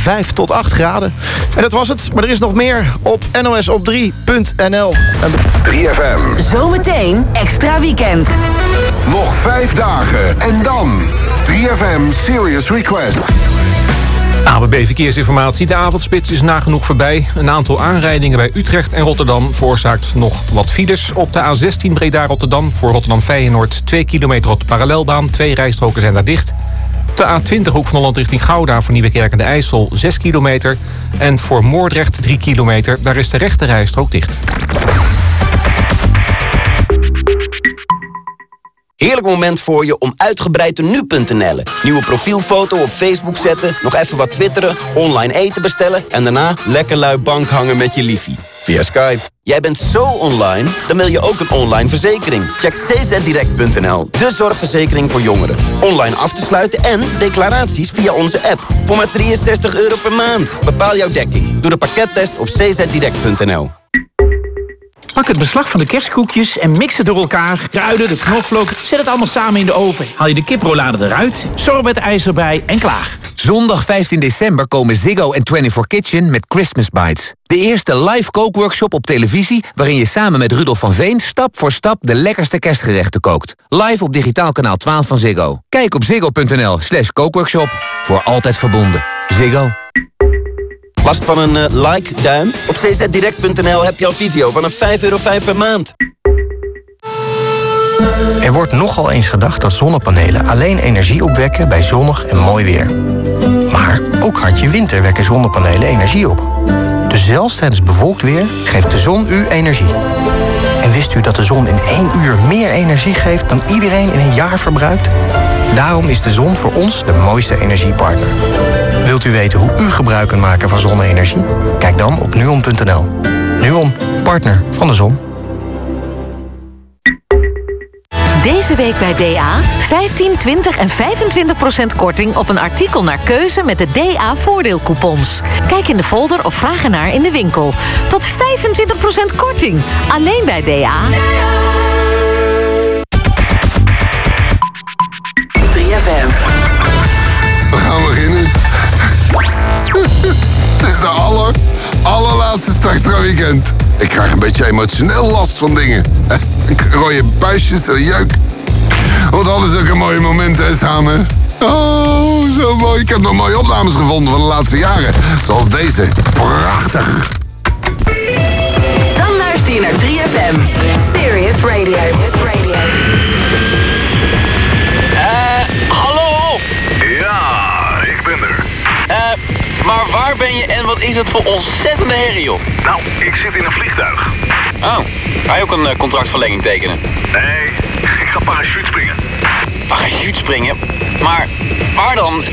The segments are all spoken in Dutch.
5 tot 8 graden. En dat was het, maar er is nog meer op nosop3.nl. 3FM. Zometeen extra weekend. Nog vijf dagen en dan 3FM Serious Request. ABB Verkeersinformatie. De avondspits is nagenoeg voorbij. Een aantal aanrijdingen bij Utrecht en Rotterdam veroorzaakt nog wat files. Op de A16 Breda-Rotterdam voor Rotterdam-Feyenoord 2 kilometer op de parallelbaan. Twee rijstroken zijn daar dicht. De A20 Hoek van Holland richting Gouda voor Nieuwekerk en de IJssel 6 kilometer. En voor Moordrecht 3 kilometer. Daar is de rechte rijstrook dicht. Heerlijk moment voor je om uitgebreid te nu.nl. Nieuwe profielfoto op Facebook zetten, nog even wat twitteren, online eten bestellen... en daarna lekker lui bank hangen met je liefie. Via Skype. Jij bent zo online, dan wil je ook een online verzekering. Check czdirect.nl, de zorgverzekering voor jongeren. Online af te sluiten en declaraties via onze app. Voor maar 63 euro per maand. Bepaal jouw dekking. Doe de pakkettest op czdirect.nl. Pak het beslag van de kerstkoekjes en mix het door elkaar. Kruiden, de knoflook, zet het allemaal samen in de oven. Haal je de kiprolade eruit, sorbet-ijs erbij en klaar. Zondag 15 december komen Ziggo en 24 Kitchen met Christmas Bites. De eerste live kookworkshop op televisie... waarin je samen met Rudolf van Veen stap voor stap... de lekkerste kerstgerechten kookt. Live op digitaal kanaal 12 van Ziggo. Kijk op ziggo.nl slash kookworkshop. Voor altijd verbonden. Ziggo. Last van een eh, like-duim? Op czdirect.nl heb je al visio vanaf 5,5 euro per maand. Er wordt nogal eens gedacht dat zonnepanelen alleen energie opwekken bij zonnig en mooi weer. Maar ook hartje winter wekken zonnepanelen energie op. Dus zelfs tijdens bewolkt weer geeft de zon u energie. En wist u dat de zon in één uur meer energie geeft dan iedereen in een jaar verbruikt? Daarom is de zon voor ons de mooiste energiepartner. Wilt u weten hoe u gebruik kunt maken van zonne-energie? Kijk dan op nuon.nl. Nuon, partner van de zon. Deze week bij DA 15, 20 en 25 procent korting op een artikel naar keuze met de DA voordeelcoupons. Kijk in de folder of vraag ernaar in de winkel. Tot 25 procent korting. Alleen bij DA. 3FM. Het is de aller, allerlaatste extra weekend. Ik krijg een beetje emotioneel last van dingen. Rode buisjes en jeuk. Alles ook een mooie momenten samen. Oh, zo mooi. Ik heb nog mooie opnames gevonden van de laatste jaren. Zoals deze. Prachtig. Dan luister je naar 3FM. Serious Radio. Eh, waar ben je en wat is het voor ontzettende herrie, joh? Nou, ik zit in een vliegtuig. Oh, ga je ook een eh, contractverlenging tekenen? Nee, ik ga parachute springen. Parachute springen? Maar waar dan?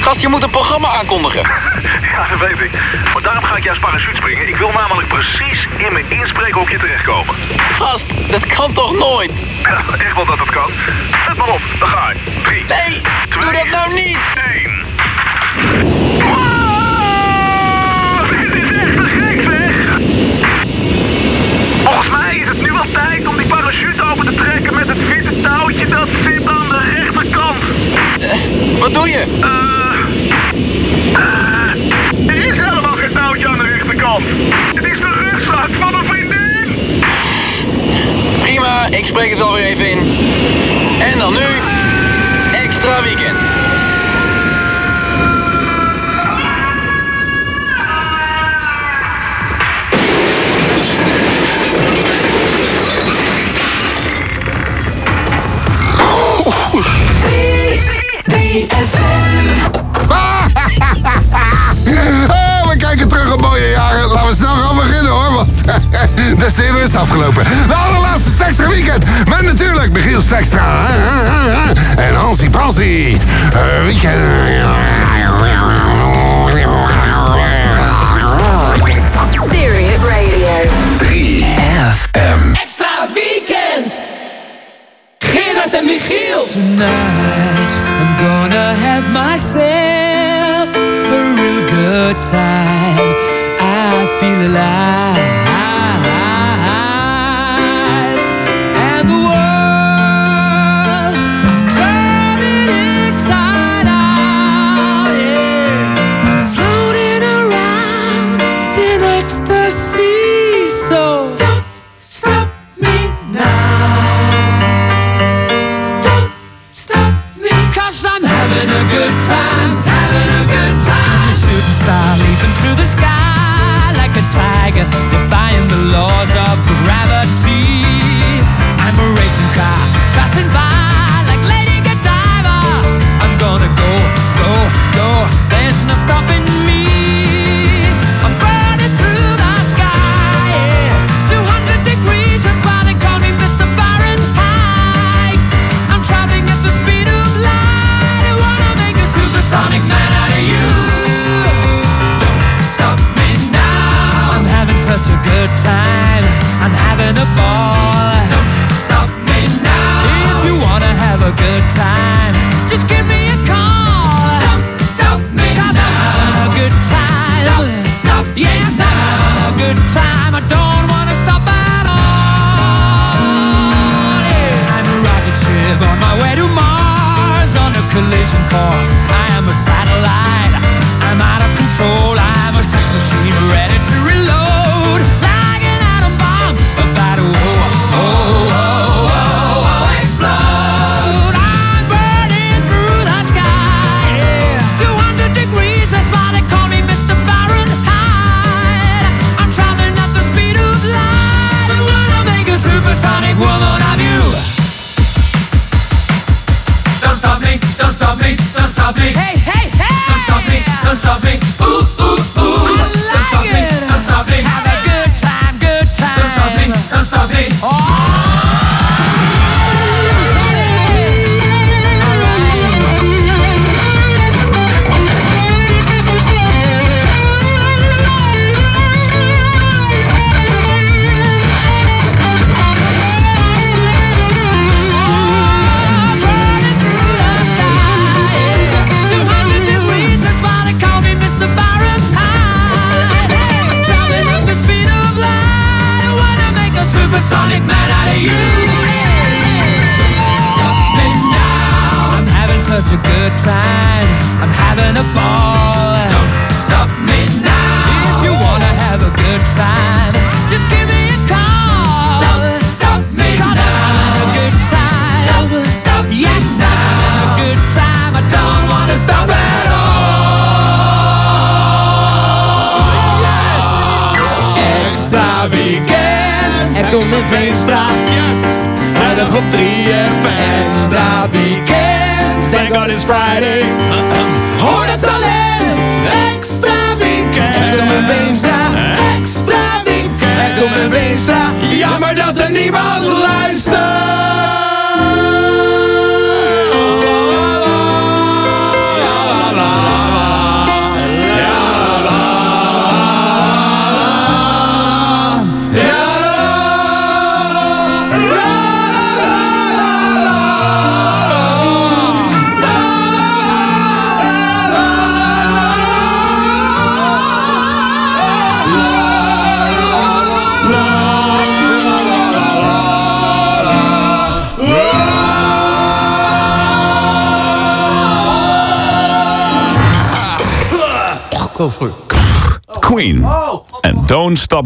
Gast, je moet een programma aankondigen. Ja, dat weet ik. Maar daarom ga ik juist parachute springen. Ik wil namelijk precies in mijn inspreekhokje terechtkomen. Gast, dat kan toch nooit? Ja, echt wel dat het kan. Let maar op, dan ga ik. Drie, Nee, twee, doe dat nou niet! één. Tijd om die parachute open te trekken met het witte touwtje dat zit aan de rechterkant. Wat doe je? Eh, eh, er is helemaal geen touwtje aan de rechterkant. Het is de rugzak van een vriendin. Prima, ik spreek het wel weer even in. En dan nu, extra weekend. Oh, we kijken terug op mooie jaren. Laten we snel gaan beginnen hoor. Want de stil is afgelopen. De allerlaatste Stekstra weekend. Met natuurlijk Michiel Stekstra. En Hansie Pansie. Weekend. Serious Radio. 3FM. Weekend. En Michiel. Tonight I'm gonna have myself a real good time. I feel alive.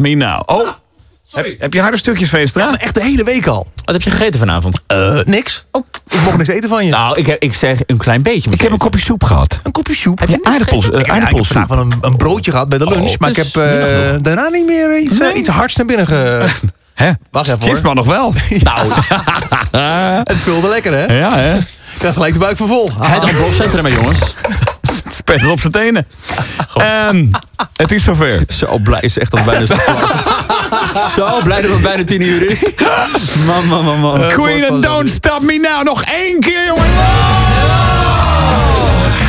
Stop Me Now. Oh, heb, heb je harde stukjes, Veestra? Ja, maar echt de hele week al. Wat heb je gegeten vanavond? Eh, niks. Ik mocht niks eten van je. Nou, ik, heb- ik zeg een klein beetje. Ik heb een kopje soep gehad. Een kopje soep. Heb je Aardappels, eh, Ik heb, ja, ik heb vanavond een, een broodje gehad bij de lunch, Oh, maar ik heb eh, daarna niet meer iets, iets hards naar binnen ge... Hè? Wacht even hoor. Chipsman nog wel. Nou, het vulde lekker hè? Ja, hè? Ik krijg gelijk de buik van vol. Het ontplofcentrum, hè, jongens. Het spet het op zijn tenen. En het is zover. Zo blij is echt dat het bijna is Zo blij dat het bijna tien uur is. Man, man, man, man. Queen and Don't Stop Me Now. Nog één keer, jongens.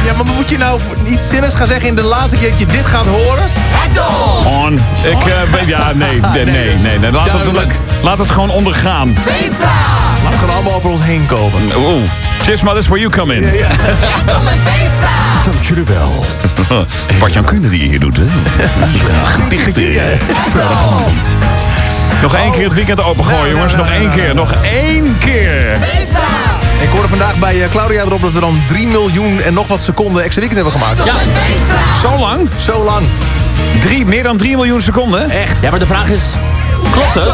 Ja, maar moet je nou iets zinnigs gaan zeggen in de laatste keer dat je dit gaat horen? On. Ik eh, weet... Ja, nee. Nee, nee. nee, nee. Laat, het, laat het gewoon ondergaan. Laat het allemaal over ons heen komen. Oeh. Chipsman, that's where you come in. Dank jullie wel. Bart-Jan Kuhne die je hier doet, hè? Gedichten. Vrijdagavond. Nog één keer het weekend opengooien, jongens. Nog één keer. Nog één keer. Ik hoorde vandaag bij eh, Claudia erop dat we dan 3 miljoen en nog wat seconden extra weekend hebben gemaakt. Ja. Zo lang? Zo lang. Drie, meer dan 3 miljoen seconden? Echt. Ja, maar de vraag is, klopt het?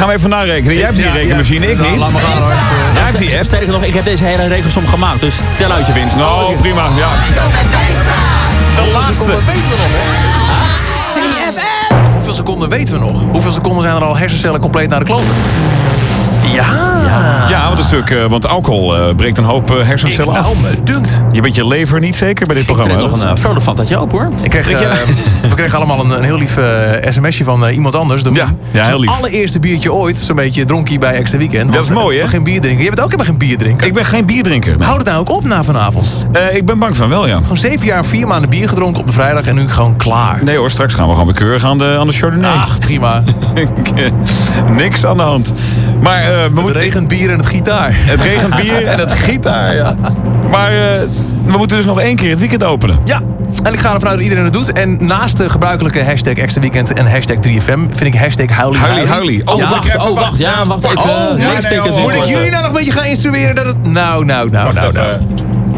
Gaan we even narekenen. Jij hebt die Ja, rekenmachine, ja. ik Nou, niet. Laat maar gaan hoor. Jij hebt die app. Sterker nog, ik heb deze hele rekensom gemaakt, dus tel uit je winst. Nou, prima. Ja. De laatste. Seconden weten we nog, hè? Hoeveel seconden weten we nog? Hoeveel seconden zijn er al hersencellen compleet naar de kloten? Ja. Ja, want, een stuk, eh, want alcohol eh, breekt een hoop eh, hersencellen af. Me dunkt. Je bent je lever niet zeker bij dit Ik programma. trek nog een uh, vrolijk fantatje op, hoor. Ik kreeg, we kregen allemaal een, een heel lief sms'je van iemand anders. De Ja, ja, heel lief. allereerste biertje ooit, zo'n beetje dronkie bij Extra Weekend. Dat is mooi, hè? Geen bier drinken. Je bent ook helemaal geen bier drinken. Ik ben geen bierdrinker. nee. Houd het nou ook op na vanavond. Eh, ik ben bang van wel, ja. Gewoon zeven jaar, vier maanden bier gedronken op de vrijdag en nu gewoon klaar. Nee hoor, straks gaan we gewoon weer keurig aan de, aan de Chardonnay. Ach, prima. Niks aan de hand. Maar eh, we Het moeten... regent bier en het gitaar. Het regent bier en het gitaar, ja. Maar eh, we moeten dus nog één keer het weekend openen. Ja, en ik ga ervan uit dat iedereen het doet. En naast de gebruikelijke hashtag extra weekend en hashtag 3FM vind ik hashtag huilie Huilie, huilie. Oh, Ja, wacht even, oh, wacht. Ja, wacht even. Oh, nee, Moet ik jullie nou nog een beetje gaan instrueren dat het... Nou, nou, nou, nou, nou.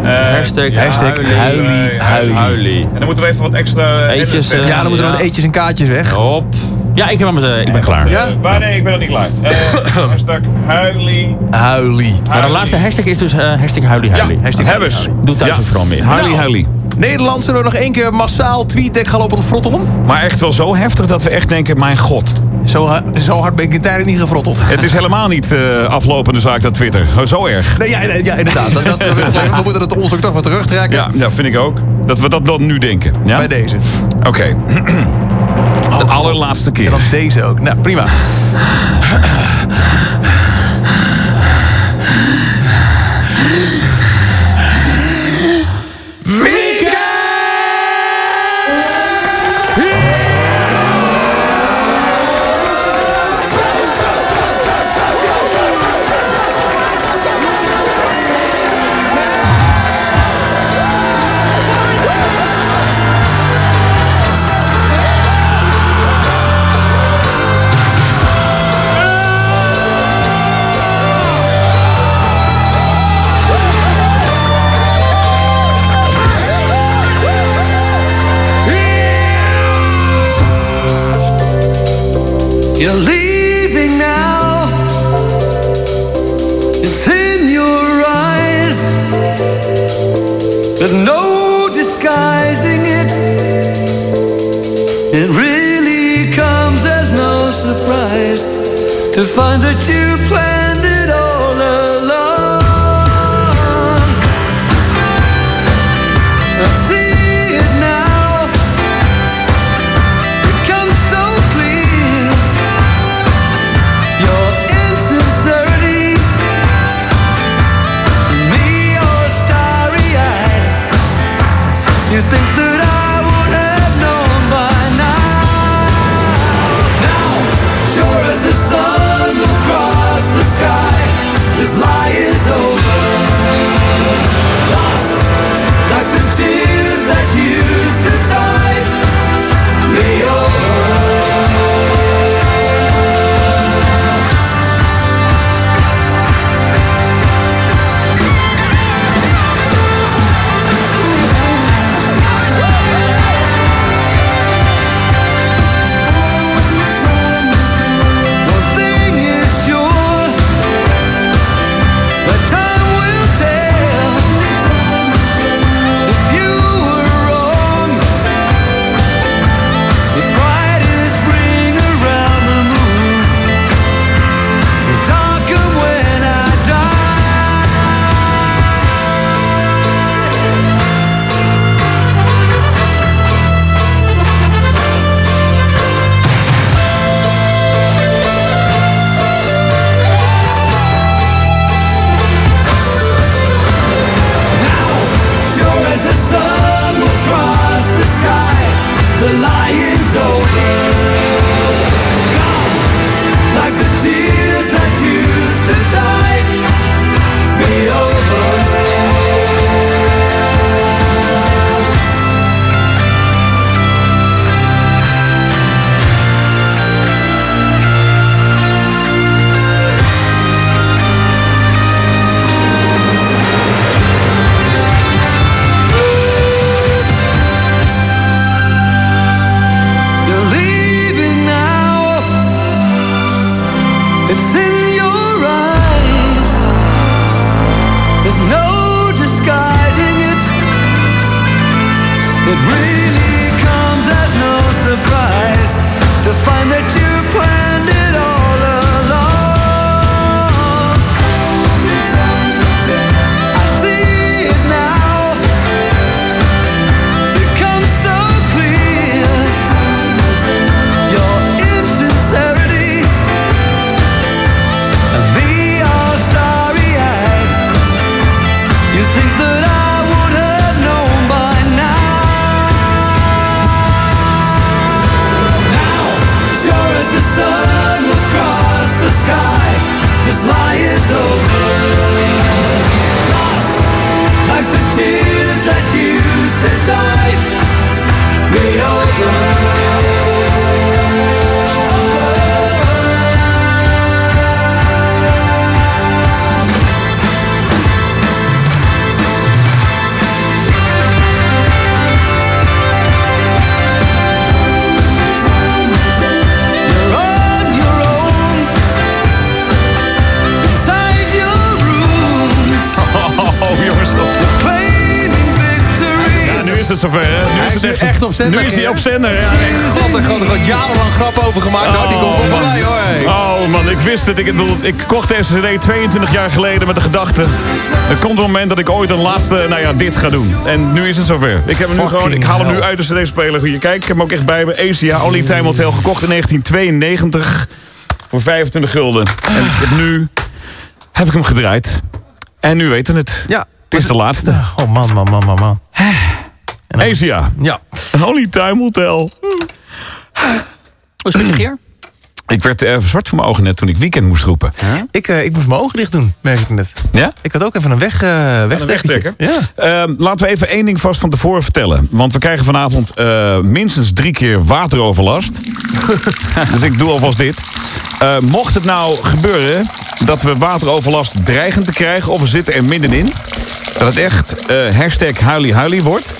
Hashtag, Hashtag huilie, huilie. huilie. En dan moeten we even wat extra... Eetjes, eh, eh, Ja, dan moeten we Ja. wat eetjes en kaartjes weg. Op. Ja, ik, heb hem, eh, ik ben klaar. Ja? waar? Nee, ik ben nog niet klaar. Eh, hashtag huilie. Huilie. Maar de laatste hashtag is dus eh, hashtag huilie huilie. Ja, Hashtag hebbers. huilie. Doe thuis Ja. ook vooral mee. Huilie, Nou. huilie. Nederland zullen we nog één keer massaal tweetdeck gaan lopen frottelen. Maar echt wel zo heftig dat we echt denken, mijn god. Zo, zo hard ben ik in tijden niet gefrotteld. Het is helemaal niet eh, aflopende zaak dat Twitter. Gewoon zo erg. Nee, ja, nee, ja, inderdaad. Dat, dat, we moeten het ook toch wat terugtrekken Ja, ja, vind ik ook. Dat we dat dan nu denken. Ja? bij deze. Oké. De allerlaatste En keer. dan deze ook. Nou, prima. You're leaving now. It's in your eyes. There's no disguising it. It really comes as no surprise to find that you op zender, ja. God, er jarenlang grap over gemaakt. nou, die komt hoor. hey. Oh man, ik wist het. Ik, bedoel, ik kocht deze cd 22 jaar geleden met de gedachte... er komt een moment dat ik ooit een laatste, nou ja, dit ga doen. En nu is het zover. Ik, heb hem nu gewoon, ik haal hem nu uit de cd-speler. Hier, Kijk, ik heb hem ook echt bij me. Asia, Only Time Hotel, gekocht in 1992 voor 25 gulden. En ik heb nu heb ik hem gedraaid. En nu weten het. Ja. Het is de laatste. Oh man, man, man, man, man. Asia. Ja. Only Time Hotel. Hoe is het met je Geer? Ik werd even zwart voor mijn ogen net toen ik weekend moest roepen. Ik, eh, ik moest mijn ogen dicht doen, merk ik net. Ja? Ik had ook even een weg, uh, Een wegtrekker. Ehm, laten we even één ding vast van tevoren vertellen. Want we krijgen vanavond eh, minstens drie keer wateroverlast. dus ik doe alvast dit. Eh, mocht het nou gebeuren dat we wateroverlast dreigen te krijgen... of we zitten er middenin... dat het echt eh hashtag huilie huilie wordt...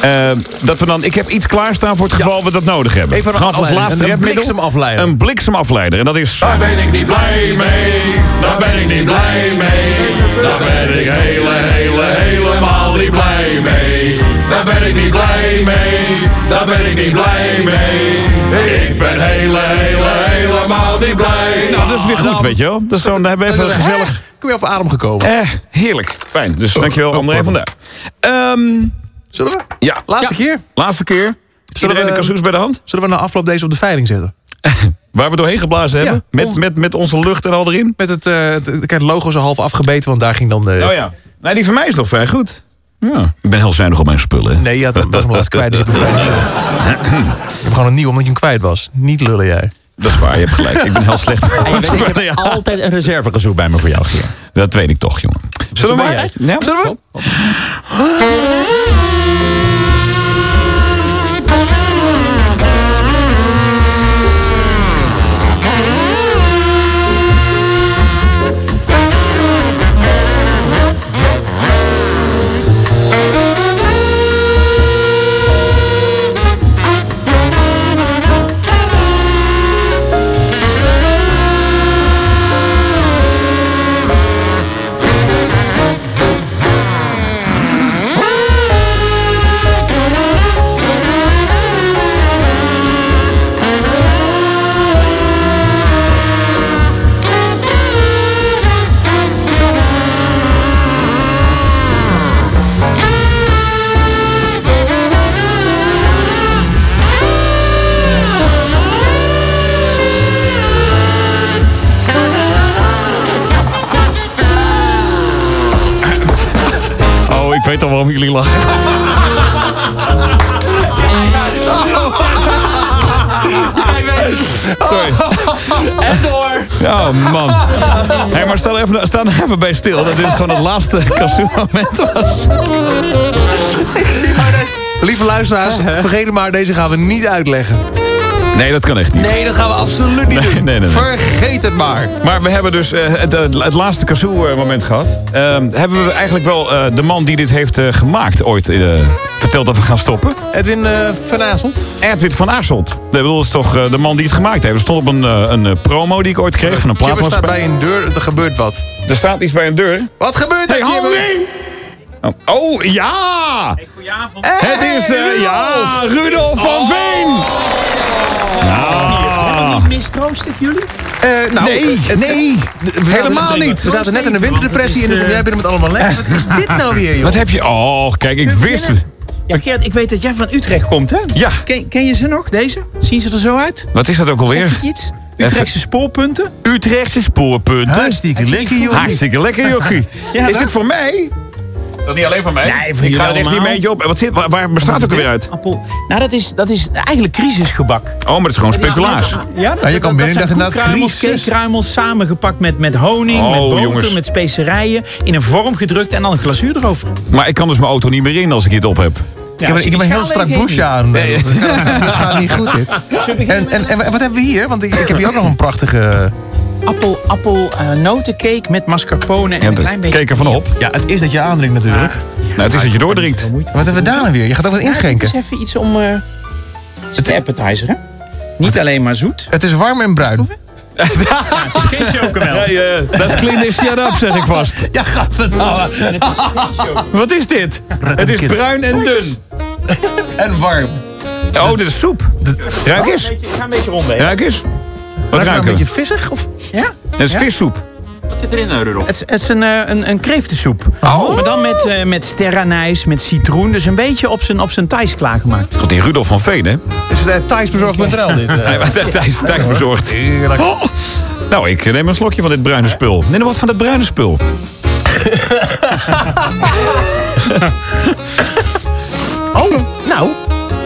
Eh, dat we dan, ik heb iets klaarstaan voor het geval we dat nodig hebben. Even een als afleider, laatste een redmiddel. bliksemafleider. Een bliksemafleider. En dat is... Daar ben ik niet blij mee, daar ben ik niet blij mee. Daar ben ik hele, hele, helemaal niet blij mee. Daar ben ik niet blij mee, daar ben ik niet blij mee. Ik ben hele, hele, helemaal niet blij. Nou, dat is weer goed, weet je wel. Dat is zo, dan hebben we even een gezellig... Kom je op adem gekomen? Eh, heerlijk. Fijn. Dus dankjewel, André van. Ehm Zullen we? ja. Laatste keer. Laatste keer. Iedereen we- de kassoes bij de hand? Zullen we na afloop deze op de veiling zetten? Waar we doorheen geblazen hebben? Ja, met, ons- met, met onze lucht en al erin? Met het, eh, het, het, logo zo half afgebeten, want daar ging dan de... Oh ja. Nee, die van mij is nog vrij goed. Ja. Ik ben heel zuinig op mijn spullen. Nee, je had hem was hem laatst kwijt, dus hem. Je hebt gewoon een nieuw omdat je hem kwijt was. Niet lullen jij. Dat is waar, je hebt gelijk. Ik ben heel slecht. Je weet, ik heb altijd een reservegezoek bij me voor jou, Gier. Dat weet ik toch, jongen. Zullen we maar? jij. Ja, Zullen we? Weet al waarom jullie lachen. Sorry. En door! Oh, man. Hé, maar sta er even, sta er even bij stil dat dit gewoon het laatste kassoe-moment was. Lieve luisteraars, vergeet het maar, deze gaan we niet uitleggen. Nee, dat kan echt niet. Nee, dat gaan we absoluut niet Nee, doen. nee, nee, nee. Vergeet het maar. Maar we hebben dus eh, het, het, het laatste kazoo-moment gehad. Ehm, hebben we eigenlijk wel eh, de man die dit heeft eh, gemaakt ooit eh, verteld dat we gaan stoppen? Edwin eh van Aaselt. Edwin van bedoel, dat is toch eh, de man die het gemaakt heeft. Er stond op een, eh, een eh, promo die ik ooit kreeg van een Jimmer staat bij plaatmaatschappij. een deur, er gebeurt wat. Er staat iets bij een deur. Wat gebeurt er, Hey! Oh, oh, ja! Het is, eh, ja, Rudolf van Veen! Ja. Mistroostig jullie? Eh, nou, Nee, het- nee, we helemaal niet. We zaten net in een winterdepressie en kom jij binnen met allemaal lekker. Wat is dit nou weer, joh? Wat heb je? Oh, kijk, ik wist het. Ja, ik weet dat jij van Utrecht komt, hè? Ja. Ken, ken je ze nog, deze? Zien ze er zo uit? Wat is dat ook Zegt alweer? het iets? Utrechtse spoorpunten? Utrechtse spoorpunten. Hartstikke lekker, joh. Hartstikke lekker, jochie. Ja, is dit voor mij? Dat niet alleen voor mij? Nee, voor ik ga er echt niet een eentje op. Wat zit, waar, waar bestaat het ook weer uit? Appel. Nou, dat is, dat is eigenlijk crisisgebak. Oh, maar dat is gewoon speculaas. Ja, dat, Ja, je kan binnen dat dag zijn crisis. keekkruimels samengepakt met, met honing, Oh, met boter, jongens. met specerijen. In een vorm gedrukt en dan een glazuur erover. Maar ik kan dus mijn auto niet meer in als ik dit op heb. Ik heb, een- ik heb een heel strak bloesje aan. Dat gaat niet goed, dit. En, en, en wat hebben we hier? Want ik, ik heb hier ook nog een prachtige... Appel, appel eh, notencake met mascarpone en Ja, een klein beetje... keek ervan op. Ja, het is dat je aandringt natuurlijk. Nou, het is dat je doordringt. Wat hebben we daar nou weer? Je gaat ook wat Ja, inschenken. dit is even iets om... eh het is appetizer, hè? Niet alleen maar zoet. Het is warm en bruin. Het is geen chocomel. Eh, dat is clean is shut up, zeg ik vast. Ja, gadverdamme. Wat is dit? Het is bruin en dun. En warm. Oh, dit is soep. Ruik eens. Ik ga een beetje rondwegen. Ruik eens. Wat Ruikt een beetje vissig? Of? Ja? Het is vissoep. Wat zit erin, Rudolf? Het is, het is een, eh, een, een kreeftensoep. Oh. Maar dan met, eh met sterrenijs, met citroen. Dus een beetje op zijn, op zijn Thijs klaargemaakt. God, die Rudolf van Veen, hè? Is het uh, Thijsbezorgd.nl dit? eh? Thijs bezorgd. Heerlijk. Oh. Nou, ik neem een slokje van dit bruine spul. Neem nog wat van dat bruine spul. Oh, nou.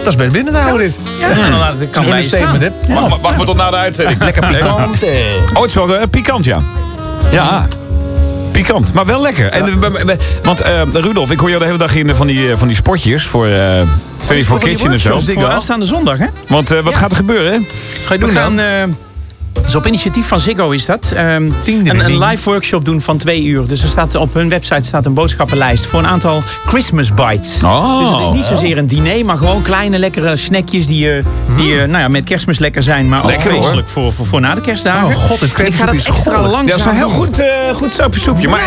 Dat is best binnen te houden dit. Ja, nou, laat het kan Een bij understatement, hè? Wacht, maar- wacht maar tot na de uitzending. Lekker pikant. eh. Oh, het is wel eh, pikant, ja. Ja. Pikant, maar wel lekker. En, eh, want eh, Rudolf, ik hoor jou de hele dag in eh, van die, eh, van die spotjes voor eh 24 van die Kitchen en zo. Voor aanstaande zondag, hè? Want eh, wat gaat er gebeuren? Ga je We doen gaan dan? eh, Dus op initiatief van Ziggo is dat. Ehm, een, een live workshop doen van twee uur. Dus er staat, op hun website staat een boodschappenlijst voor een aantal Christmas bites. Oh. Dus het is niet zozeer een diner, maar gewoon kleine lekkere snackjes die, eh, die eh, nou ja, met kerstmis lekker zijn. Maar ook Lekker, feestelijk voor, voor, voor na de kerstdagen. Oh, god, het En ik ga dat extra Ja, dat is een heel goed, eh goed sapje soepje. Maar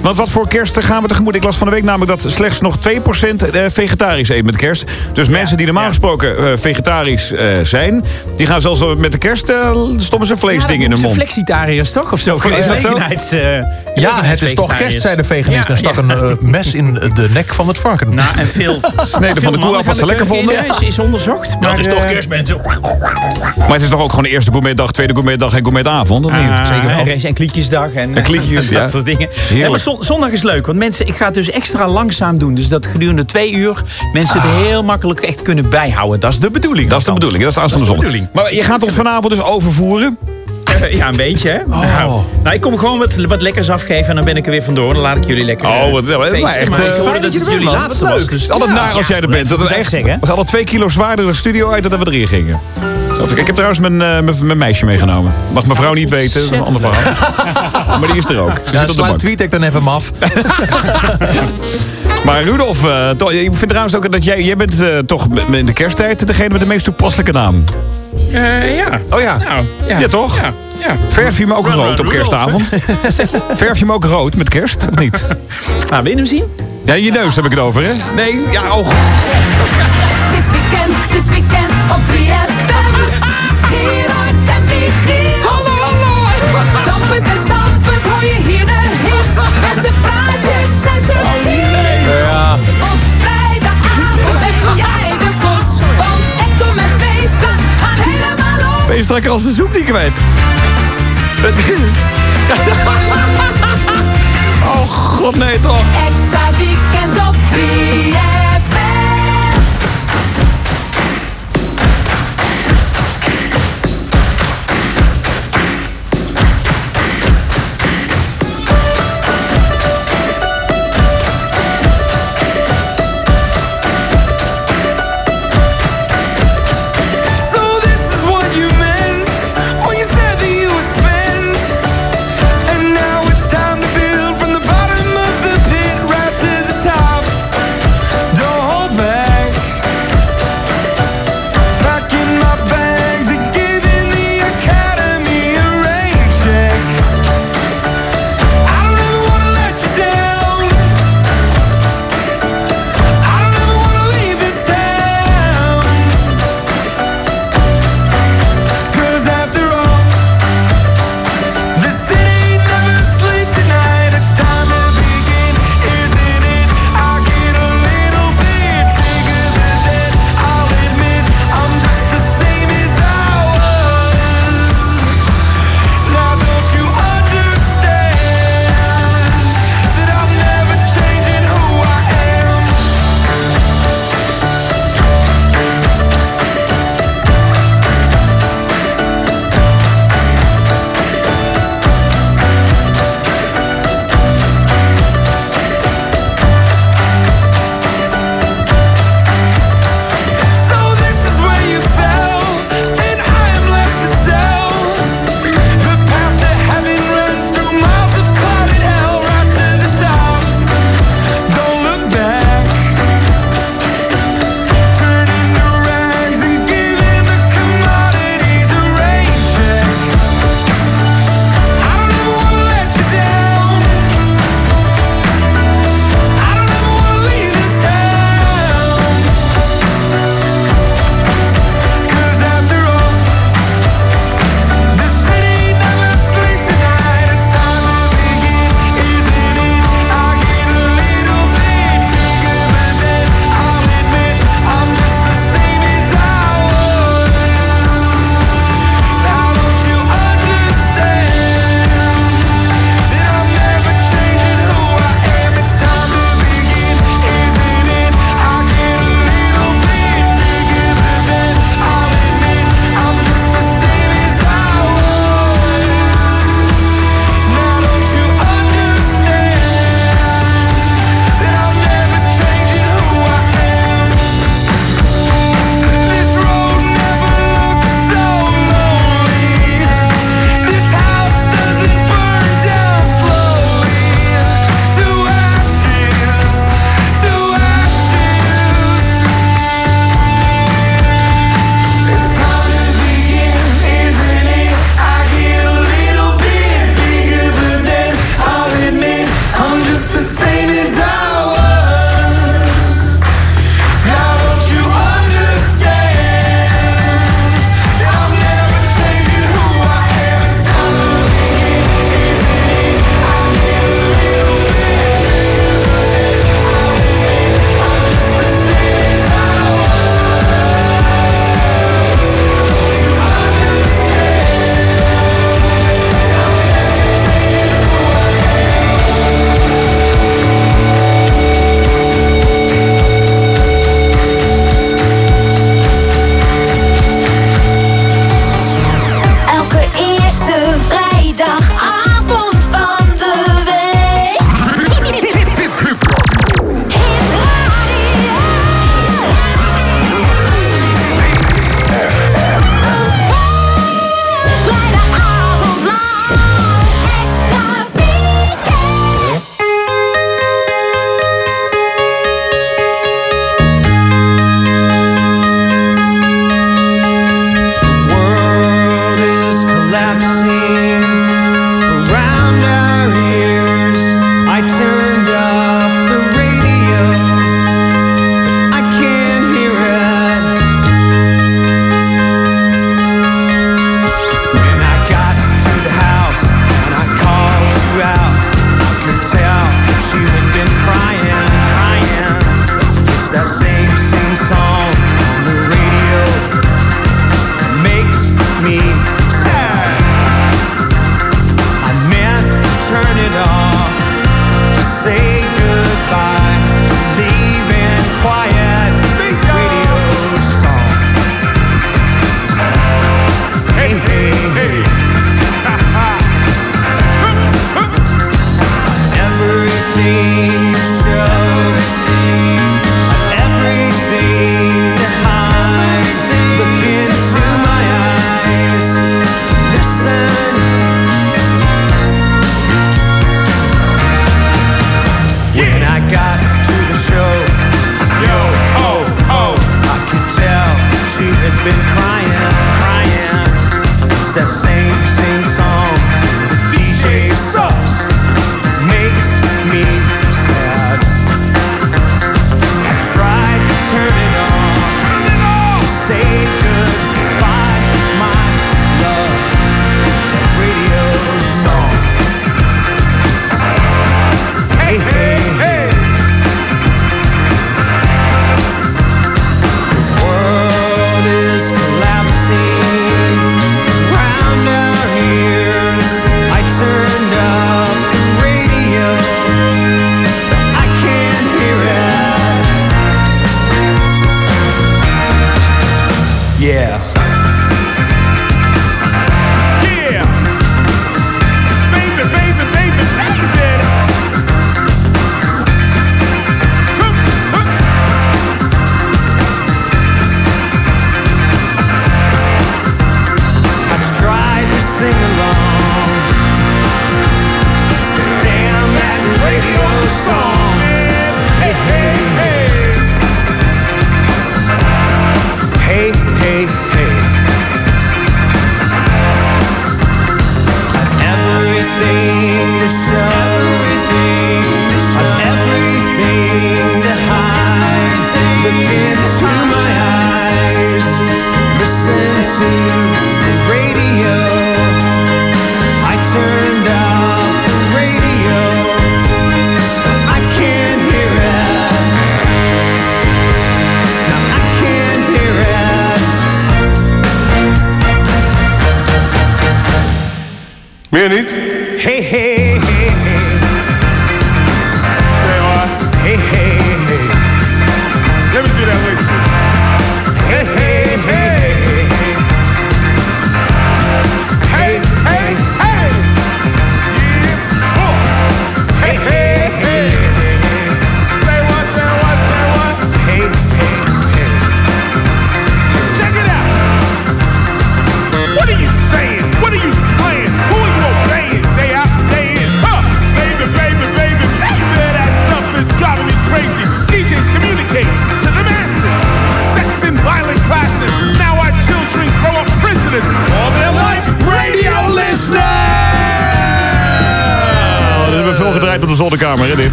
want wat voor kerst gaan we tegemoet? Ik las van de week namelijk dat slechts nog 2% eh, vegetarisch eet met kerst. Dus mensen die normaal gesproken vegetarisch zijn... die gaan zelfs met de kerst eh, stoppen ze vleesdingen in hun mond. Flexitariërs toch? Of zo? Voor Is dat eh, Ja, het is toch kerst, zei de veganist. En stak een eh, mes in de nek van het varken. Nou, en veel Sneden van de koe af wat ze lekker vonden. Is, is onderzocht. Maar, dat is toch eh, kerst, mensen. Maar het is toch ook gewoon de eerste gourmetdag, tweede gourmetdag en gourmetavond? Of niet? Ah, Zeker wel. en race- en klietjesdag en, En klietjes, dat ja. soort dingen. Heerlijk. Ja, maar zondag is leuk, want mensen, ik ga het dus extra langzaam doen. Dus dat gedurende twee uur mensen het heel makkelijk echt kunnen bijhouden. Dat is de bedoeling. Ah. Dat is de bedoeling, dat is de aanstaande de zondag. Maar je gaat ons vanavond dus overvoeren. Eh, Ja, een beetje, hè? Nou, nou, ik kom gewoon wat, wat lekkers afgeven en dan ben ik er weer vandoor. Dan laat ik jullie lekker Oh, eh, wat wel. feesten. Maar echt, Maar ik eh, hoorde fijn dat het jullie laatste was. leuk. Dus Het is altijd ja, naar als ja, jij er bent. Dat we dat echt we hadden twee kilo zwaarder de studio uit dan dat we erin gingen. Ik- Ik heb trouwens mijn, eh, mijn, mijn meisje meegenomen. Mag mevrouw niet weten, dat is een ander verhaal. maar die is er ook. Ze Ja, zit op de tweet ik dan even hem af. Maar Rudolf, eh, toch, ik vind trouwens ook dat jij, jij bent eh, toch in de kersttijd degene met de meest toepasselijke naam. Eh, ja. Oh ja. Nou, ja. Ja, toch? Ja. ja. Verf je hem ook rood op Rudolf, kerstavond? Verf je hem ook rood met kerst, of niet? Nou, wil je hem zien? Ja, je neus heb ik het over, hè? Nee, ja, oh. Het is weekend, is weekend op 3FM. Gerard en Michiel. Hallo, hallo. Dampend en stampend hoor je hier de hits. En de praatjes Ben je straks als de soep niet kwijt? Oh god, nee toch?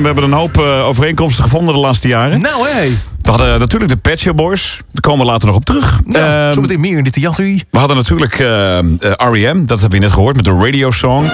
We hebben een hoop eh, overeenkomsten gevonden de laatste jaren. Nou, hé. We hadden natuurlijk de Pet Shop Boys. Daar komen we later nog op terug. Nou, Ehm, zometeen meer in de theaterie. we hadden natuurlijk eh, eh, R.E.M. Dat heb je net gehoord met de radio song.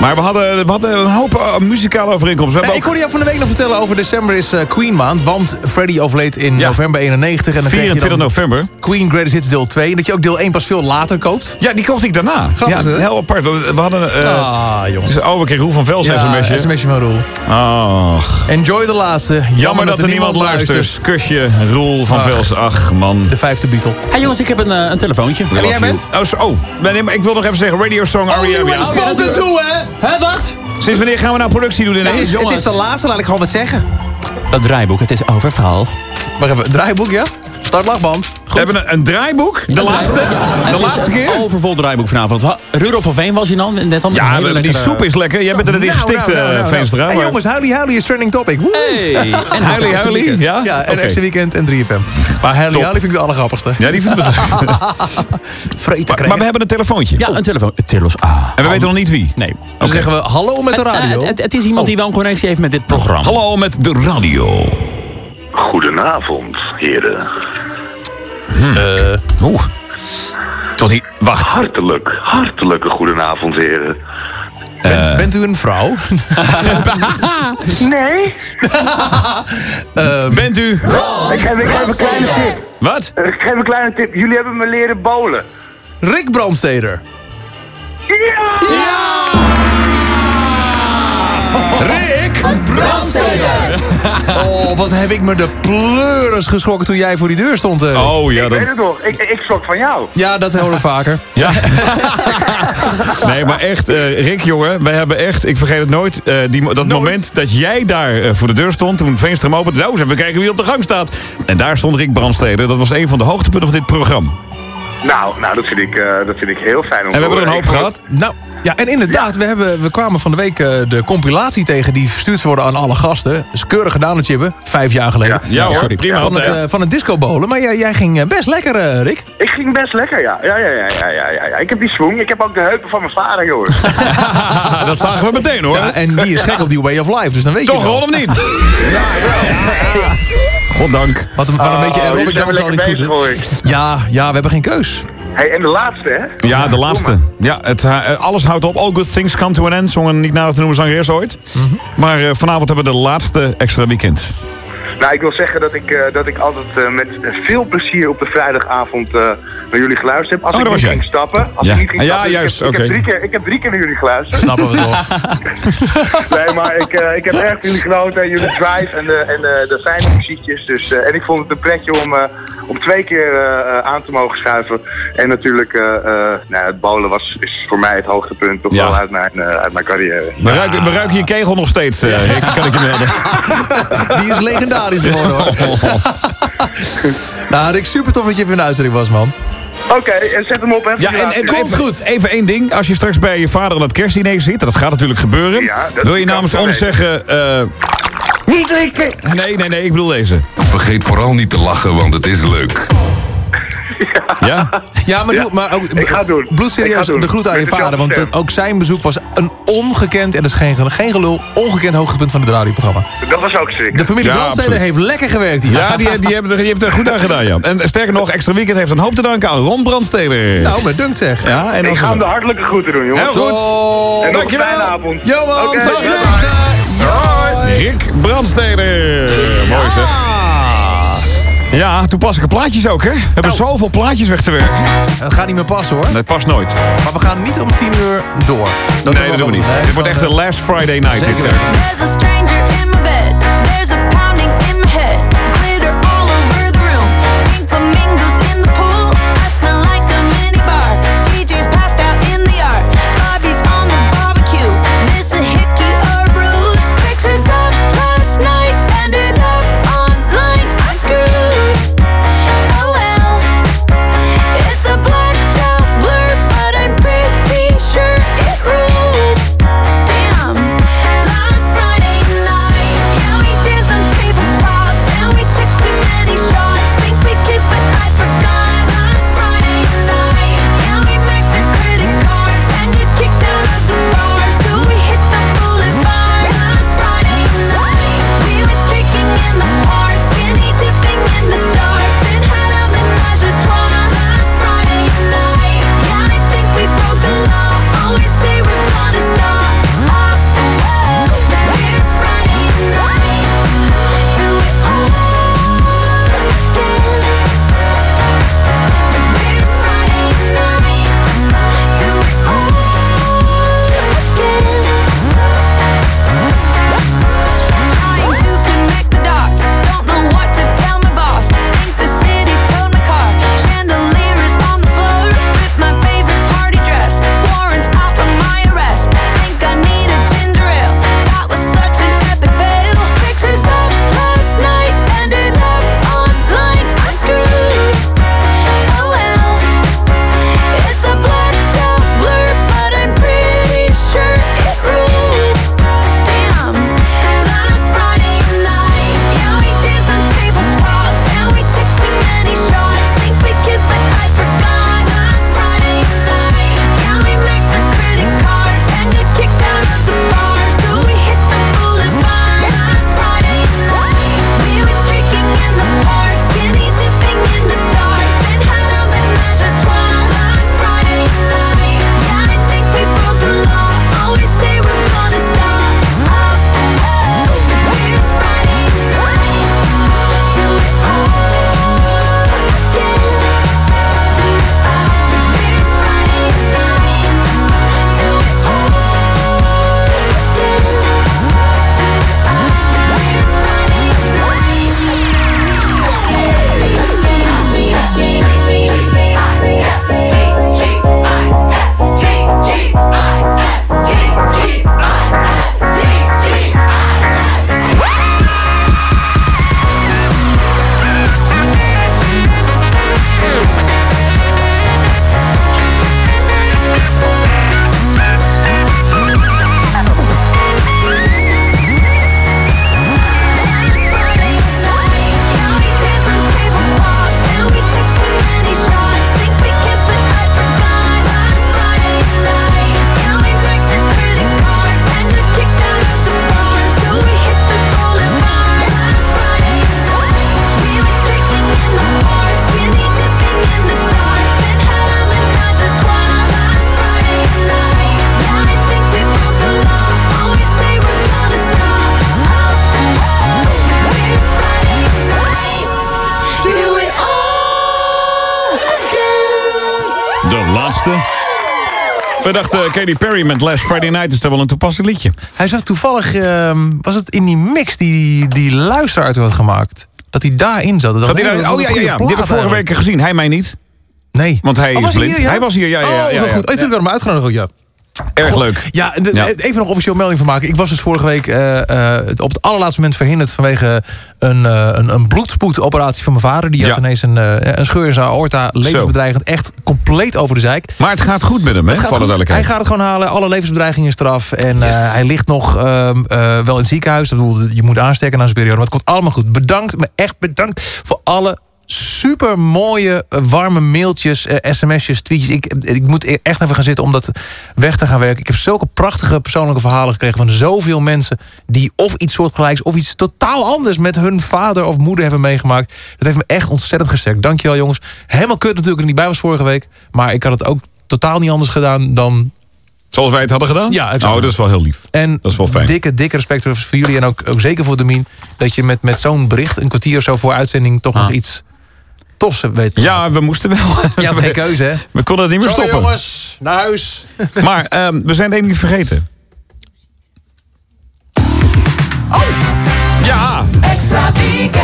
Maar we hadden, we hadden een hoop eh, muzikale overeenkomsten. Nee, ik hoorde jou van de week nog vertellen over december is eh, Queen maand. Want Freddy overleed in november 91. En dan kreeg je 24 dan november. Queen Greatest Hits deel 2. Dat je ook deel 1 pas veel later koopt. Ja, die kocht ik daarna. Grappig ja, hè? heel apart. We we hadden... eh Ah, jongen. Het is oh, we kregen Roel van Vels Ja, sms'je. sms'je van Roel. Ach. Enjoy de laatste. Jammer, dat, er niemand luistert. Kusje, Roel van Ach. Vels. Ach, man. De vijfde Beatle. Hey jongens, ik heb een, eh, een telefoontje. En wie jij bent? Oh, oh. Nee, nee, maar ik wil nog even zeggen, radio song Oh, R.E.M. ja. spoken toe, hè? Hè, wat? Sinds wanneer gaan we nou productie doen Het ineens? is, het is de laatste, laat ik gewoon wat zeggen. Dat draaiboek, het is overval. Wacht even, draaiboek, ja? Start lachband. We hebben een, een draaiboek. De laatste. De laatste keer. Een overvol draaiboek vanavond. Rudolf van Veen was je dan? Net al Ja, die lekkere- soep is lekker. Jij bent er net in Nou, gestikt, nou, nou, eh, nou, nou. Veenstra. Maar- jongens, Huilie Huilie is trending topic. Woe! Hey. En Huilie, huilie, ja? Ja, en Oké. Extra Weekend en 3FM. Maar Huilie. Huilie vind ik de allergrappigste. Ja, die vinden we Vreten maar, maar we hebben een telefoontje. Ja, een telefoon. Telos A. En we weten nog niet wie. Nee. Dan zeggen we hallo met de Het, radio. eh, het, het is iemand die wel een connectie heeft met dit programma. Hallo met de radio. Goedenavond, heren. Oeh. Tot niet. Wacht. Hartelijk, hartelijke goedenavond, heren. Ben- bent u een vrouw? Nee. Bent u? Ik geef, ik geef een kleine tip. Wat? Ik geef een kleine tip. Jullie hebben me leren bowlen. Rick Brandsteder. Rick Brandsteder. Oh, wat heb ik me de pleuris geschrokken toen jij voor die deur stond. eh. Oh ja, ik dat... weet het nog. Ik, ik schrok van jou. Ja, dat hoor ik vaker. Ja. nee, maar echt, eh, Rick, jongen, wij hebben echt, ik vergeet het nooit, eh, die, dat moment dat jij daar eh, voor de deur stond, toen Veenstra hem opende, nou, eens even kijken wie op de gang staat. En daar stond Rick Brandsteder. Dat was een van de hoogtepunten van dit programma. Nou, nou dat, vind ik, eh, dat vind ik heel fijn om En we hebben er een horen. hoop Ik gehad. Nou, ja, en inderdaad, we, hebben, we kwamen van de week eh, de compilatie tegen... die verstuurd zou worden aan alle gasten. Dat is keurig gedaan, het Chibbe. Vijf jaar geleden. Ja, hoor, sorry. prima Van het, eh, van het discobolen. Maar jij, jij ging eh, best lekker, Rick. Ik ging best lekker, ja. Ja, ja, ja, ja, ja, ja, ja. Ik heb die swing. Ik heb ook de heupen van mijn vader, jongens. dat zagen we meteen, hoor. Ja, en die is gek op die way of life, dus dan weet je Toch wel wel. of niet? Goddank. Wat een, wat een beetje Oh, aerobic zijn dans al niet goed. Ja, ja, we hebben geen keus. Hey, en de laatste, hè? Ja, de laatste. Ja, het, eh, alles houdt op. All good things come to an end. Zong een niet nader te noemen zangeres ooit. Mhm. Maar eh, vanavond hebben we de laatste extra weekend. Nou, ik wil zeggen dat ik, eh, dat ik altijd met veel plezier op de vrijdagavond eh, naar jullie geluisterd heb. Als Oh, ik daar niet was jij. ging stappen. Als Ja. ik niet ging Ja, stappen. Ik juist, heb- Ik, heb drie keer, ik heb drie keer naar jullie geluisterd. Snappen we toch? Nee, maar ik, eh, ik heb van jullie genoten. en Jullie drive en de, en de, de fijne muziekjes. Dus, eh, en ik vond het een pretje om, eh, om twee keer eh, eh, aan te mogen schuiven. En natuurlijk, eh, eh, nou, het bowlen was, is voor mij het hoogtepunt toch Ja. wel uit mijn, eh, uit mijn carrière. We, ruiken, we ruiken je kegel nog steeds, eh, Rick, kan ik je melden. Die is legendarisch geworden, hoor. nou, Rick, super tof dat je even in de uitzending was, man. Oké, en zet hem op. Even Ja, en, en even, goed. even één ding. Als je straks bij je vader aan het kerstdiner zit, dat gaat natuurlijk gebeuren. Ja, dat wil je namens ons zeggen... niet drinken! Nee, nee, nee, ik bedoel deze. Vergeet vooral niet te lachen, want het is leuk. Ja? Ja, maar, doe, maar ook, Ik ga het doen. Ik bloedserieus, ga het doen. de groet aan je vader. Want eh, ook zijn bezoek was een ongekend, en dat is geen, geen gelul, ongekend hoogtepunt van het radioprogramma. Dat was ook schrik. De familie Ja, heeft lekker gewerkt hier. Ja, die, die, hebben die heeft er goed aan gedaan, ja. En sterker nog, Extra Weekend heeft een hoop te danken aan Ron Brandsteder. Nou, met dunk zeg. ja, en Ik ga hem de hartelijke groeten doen, jongens. Heel goed. Tot- En nog een Dankjewel. fijne avond. Jo, man. Rick Brandsteder. Mooi zeg. Ja, toepasselijke plaatjes ook, hè? We hebben zoveel plaatjes weg te werken. Het gaat niet meer passen hoor. Nee, past nooit. Maar we gaan niet om 10 uur door. nee, dat doen we niet. Dit wordt echt de last Friday night. dit. Katy Perry met Last Friday Night is toch wel een toepasselijk liedje. Hij zag toevallig, ehm, was het in die mix die die luisteraar uit had gemaakt? Dat hij daarin zat. Dat hij daar- oh ja, ja, ja. Die hebben we vorige week gezien. Hij mij niet. Nee. Want hij Oh, is hij blind. hier, ja? Hij was hier, ja, ja, ja. Oh, ja, goed. Oh, natuurlijk had hem uitgenodigd ook, ja. Erg leuk. Ja, even nog officieel melding van maken. Ik was dus vorige week eh, eh, op het allerlaatste moment verhinderd... vanwege een, eh, een, een bloedspoedoperatie van mijn vader. Die had Ja. ineens een, een scheur in zijn aorta. Levensbedreigend. Echt compleet over de zeik. Maar het gaat goed met hem, hè? Hij gaat het gewoon halen. Alle levensbedreiging is eraf. En hij ligt nog ehm, eh, wel in het ziekenhuis. Bedoel, je moet aanstekken na zijn periode. Maar het komt allemaal goed. Bedankt, me echt bedankt voor alle super mooie, warme mailtjes, eh, sms'jes, tweetjes. Ik, ik moet e- echt even gaan zitten om dat weg te gaan werken. Ik heb zulke prachtige persoonlijke verhalen gekregen van zoveel mensen die of iets soortgelijks of iets totaal anders met hun vader of moeder hebben meegemaakt. Dat heeft me echt ontzettend gesterkt. Dankjewel jongens. Helemaal kut natuurlijk dat ik niet bij was vorige week. Maar ik had het ook totaal niet anders gedaan dan Zoals wij het hadden gedaan? Ja, exact. Oh, dat is wel heel lief. en Dat is wel fijn. dikke, dikke respect voor jullie en ook, ook zeker voor Demien. Dat je met, met zo'n bericht, een kwartier of zo voor uitzending, toch nog iets tofs. Ja, we moesten wel. Had geen keuze, hè? We konden het niet meer Sorry, stoppen. jongens, naar huis. Maar ehm, we zijn één ding vergeten. Oh! Ja! Extra weekend.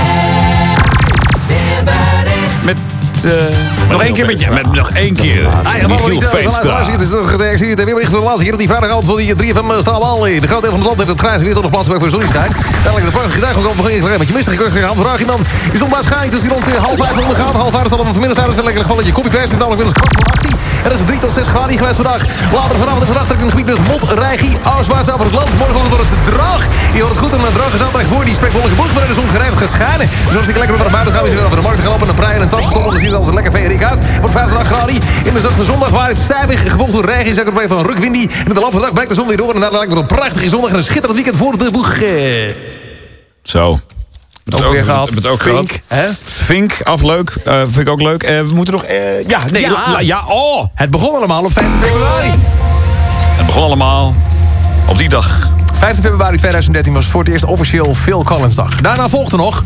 Met... eh, nog één keer met je. Met nog één keer. Michiel Veenstra. Het is toch de zie je het weerbericht van de laatste keer dat die vrijdagavond van die 3FM staal al in. De grote deel van het land heeft het grijze weer tot nog plaats voor de zonneschijn. Dadelijk de prachtige dag ook al beginnen met je mistig gekust gegaan. Vraag je dan, zon blijft schijnt, dus die rond eh, half vijf ondergaan. Half vijf is al vanmiddag zijn, dus wel lekker geval dat je kopje vers is namelijk weer eens kwart voor 18. En dat is 3 tot 6 graden geweest vandaag. Later vanavond en vannacht in het gebied dus Mot, Rijgie, afwaarts over het land. Morgen wordt het draag. Je hoort het goed en een draag is altijd voor die spekbollige boeg, maar de zon geregeld gaat schijnen. Dus als ik lekker naar buiten gaan, we weer over de markt gaan lopen en een prei en een tas stoppen. Ziet het een lekker veerik uit. Wordt 5 graden. In de zachte zondag waar het stijvig, gevolgd door regen, is ook erbij van rukwindy. En in de loop van de dag breekt de zon weer door en daarna lijkt het een prachtige zondag en een schitterend weekend voor de boeg. Zo. Ook weer gehad. Het ook Vink, gehad. hè? Vink, af leuk. Eh, vind ik ook leuk. Eh, we moeten nog... eh, ja, nee. Ja. la- ja, oh! Het begon allemaal op 15 februari. Het begon allemaal op die dag. 15 februari 2013 was voor het eerst officieel Phil Collins dag. Daarna volgde nog...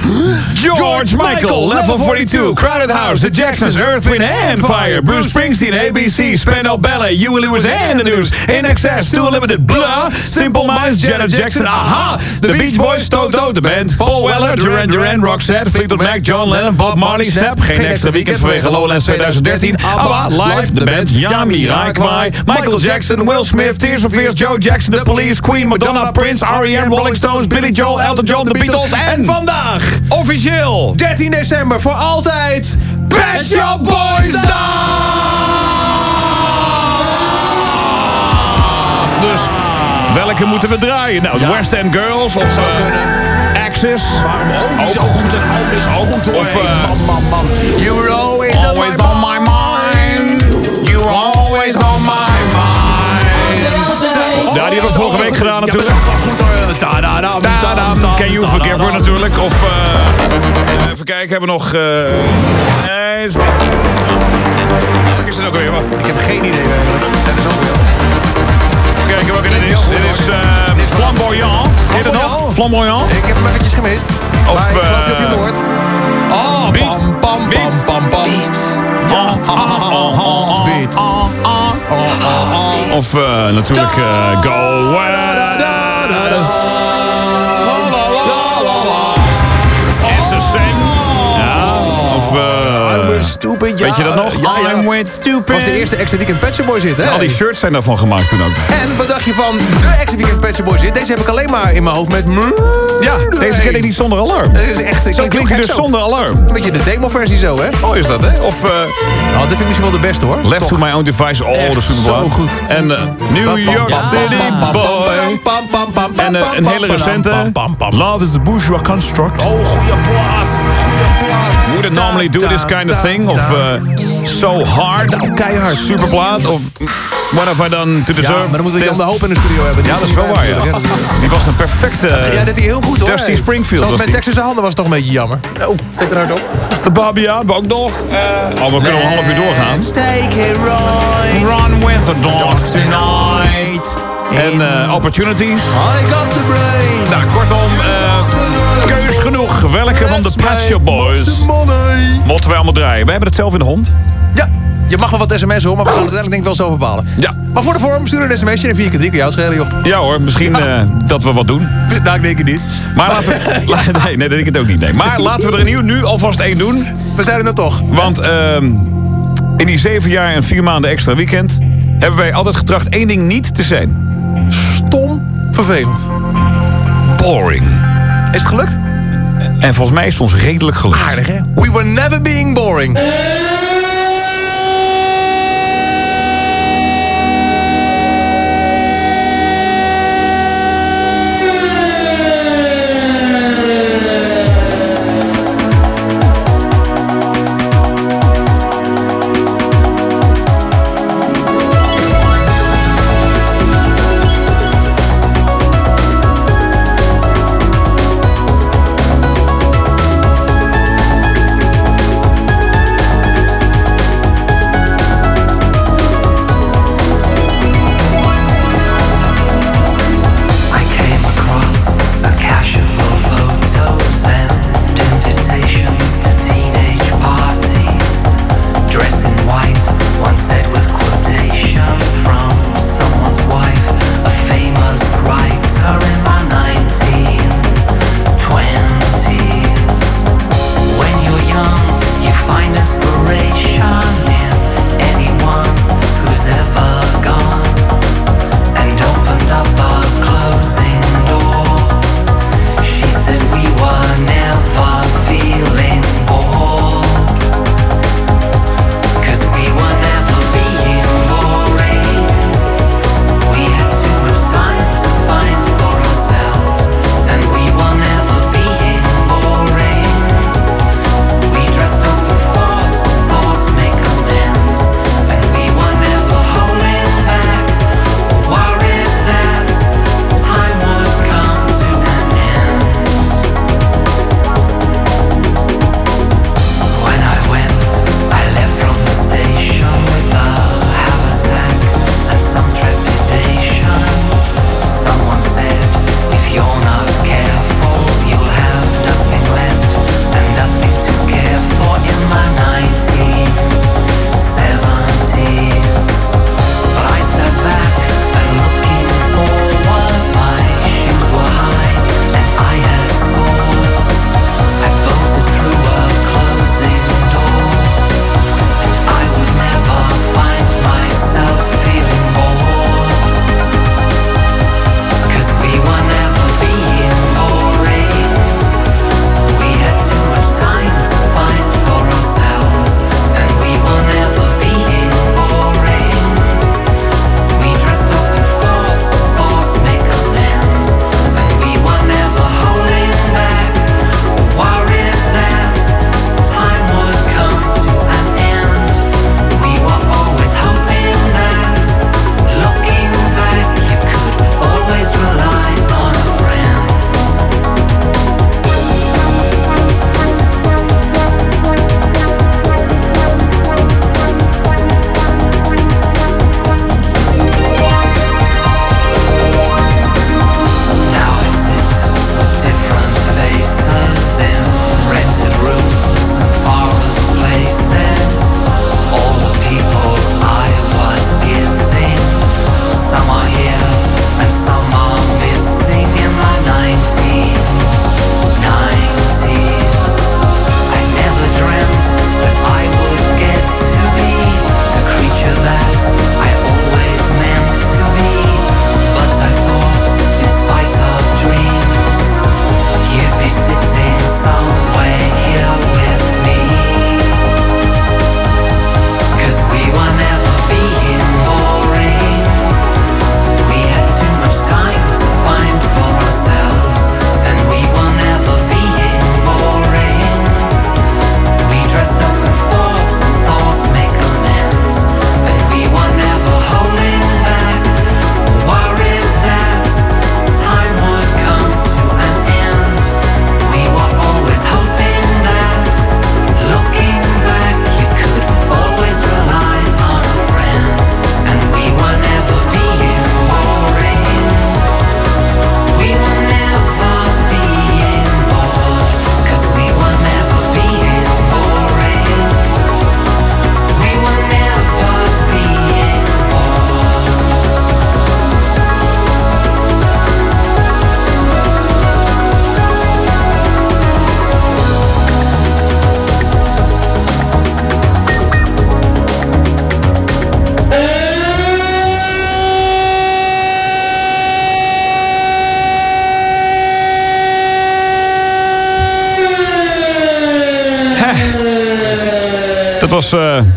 George Michael, Level 42, Crowded House, The Jacksons, Earth, Wind and Fire, Bruce Springsteen, ABC, Spandau Ballet, Huey Lewis and the News, In Excess, Too Limited, Blah, Simple Minds, Janet Jackson, Aha, The Beach Boys, Toto, The Band, Paul Weller, Duran Duran, Roxette, Fleetwood Mac, John Lennon, Bob Marley, Snap, geen extra weekend vanwege Lowlands 2013, ABBA, Live, The Band, Yami, Raikmai, Michael Jackson, Will Smith, Tears for Fears, Joe Jackson, The Police, Queen, Madonna, Prince, R.E.M., Rolling Stones, Billy Joel, Elton John, The Beatles en Vandaag, officieel 13 december, voor altijd... Pet Shop Boys Dus welke moeten we draaien? Nou, de West End Girls of Zou eh, kunnen. Axis. Oh, die is ook goed. Oh, die is goed hoor. Of, eh, man, man, man. You're Ja, die hebben we vorige week gedaan natuurlijk. Tadam, Can You Forgive ta-da-dam. natuurlijk. Of, eh, even kijken, hebben we nog... eh nee, is dit. Welke is het ook weer? Wacht. Ik heb geen idee eigenlijk. Er zijn er zoveel. Even kijken welke dit is. Dit is eh, Flamboyant. Heet het nog? Flamboyant? Flamboyant. Ik heb hem eventjes gemist. Of, Of eh, natuurlijk eh, Go. Stupid. Ja, weet je dat nog? Ja, ja. I'm with stupid. was de eerste extra weekend Pet Shop Boys hit, hè? Al die shirts zijn daarvan gemaakt toen ook. En wat dacht je van de extra weekend Pet Shop Boys hit? Deze heb ik alleen maar in mijn hoofd met... Ja, deze ken ik niet zonder alarm. Dat is echt... Zo klinkt je dus zonder alarm. Een beetje de demo-versie zo, hè? Oh, is dat, hè? Of eh, Nou, dit vind ik misschien wel de beste, hoor. Left Toch. to My Own Device. Oh, dat is super zo goed. En eh, New York City Boy. En eh, een hele recente. Love is the bourgeois construct. Oh, goede plaat. Goede plaat. Wouldn't normally do this kind of thing. Of eh, So Hard. Keihard. Super plaat. Of What have I done to Ja, deserve maar dan moeten we Jan de Hoop in de studio hebben. Ja, dat is wel waar, ja. Die was een perfecte... Ja, dat hij heel goed hoor. Dusty. Springfield Zelfs was met. Texas handen was het toch een beetje jammer. Oh, zet eruit op. Dat is de we ook nog. oh, we kunnen een half uur doorgaan. Take it right. Run with the dogs tonight. En eh, opportunities. I got the brain. Nou, kortom, eh, keus genoeg. Welke van de Shop Boys moeten wij allemaal draaien? Wij hebben het zelf in de hand. Ja, je mag wel wat sms'en hoor, maar we gaan het uiteindelijk denk ik wel zelf bepalen. Ja. Maar voor de vorm, stuur een sms'je en vier keer drie keer jou schelen, joh. Ja hoor, misschien eh, dat we wat doen. Nou, ik denk het niet. Maar laten we... la- nee, nee, dat denk ik het ook niet. Nee. Maar laten we er een nieuw nu alvast één doen. We zijn er nou toch. Want ehm, in die zeven jaar en vier maanden extra weekend... hebben wij altijd getracht één ding niet te zijn. Stom, vervelend. Boring. Is het gelukt? En volgens mij is het ons redelijk gelukt. Aardig, hè? We were never being boring.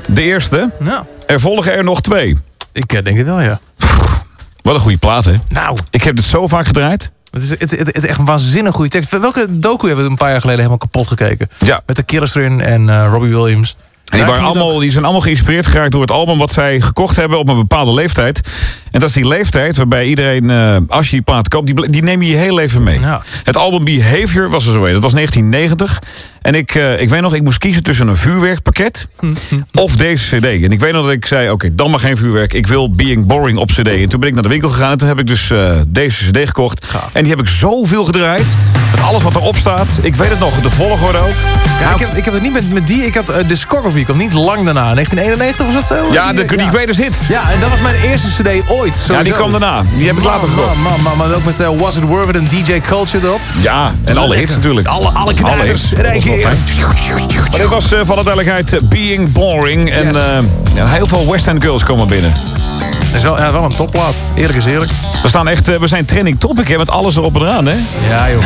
De eerste. Ja. Er volgen er nog twee. Ik eh, denk het wel, ja. Wat een goede plaat, hè? Nou. Ik heb dit zo vaak gedraaid. Het is, het, het, het is echt een waanzinnig goede tekst. Welke docu hebben we een paar jaar geleden helemaal kapot gekeken? Ja. Met de Killers erin en eh, Robbie Williams. En die, waren allemaal, die zijn allemaal geïnspireerd geraakt door het album wat zij gekocht hebben op een bepaalde leeftijd. En dat is die leeftijd waarbij iedereen, eh, als je die plaat koopt, die, die neem je je hele leven mee. Het album Behavior was er zo een. Dat was 1990. En ik, eh, ik weet nog, ik moest kiezen tussen een vuurwerkpakket of deze cd. En ik weet nog dat ik zei, oké, dan maar geen vuurwerk. Ik wil Being Boring op cd. En toen ben ik naar de winkel gegaan en toen heb ik dus eh, deze cd gekocht. En die heb ik zoveel gedraaid. Met alles wat erop staat. Ik weet het nog, de volgorde ook. Ja, ik, heb, ik heb het niet met, met die. Ik had eh, Discography, kwam niet lang daarna. 1991 was dat zo? Ja, de- die Greatest Hits. Ja, en dat was mijn eerste cd ooit. Ja, die kwam daarna. Die heb ik later gekocht. Man, man, man, maar ook met Was It Worth It en DJ Culture erop. Ja, en alle hits natuurlijk. Alle, alle hits. Keer. Maar dit was eh, van de duidelijkheid eh, Being Boring. En eh, ja, heel veel West End Girls komen binnen. Dat is wel, ja, wel een topplaat. Eerlijk is eerlijk. We, staan echt, eh, we zijn trending topic hè, met alles erop en eraan. Hè? Ja, joh.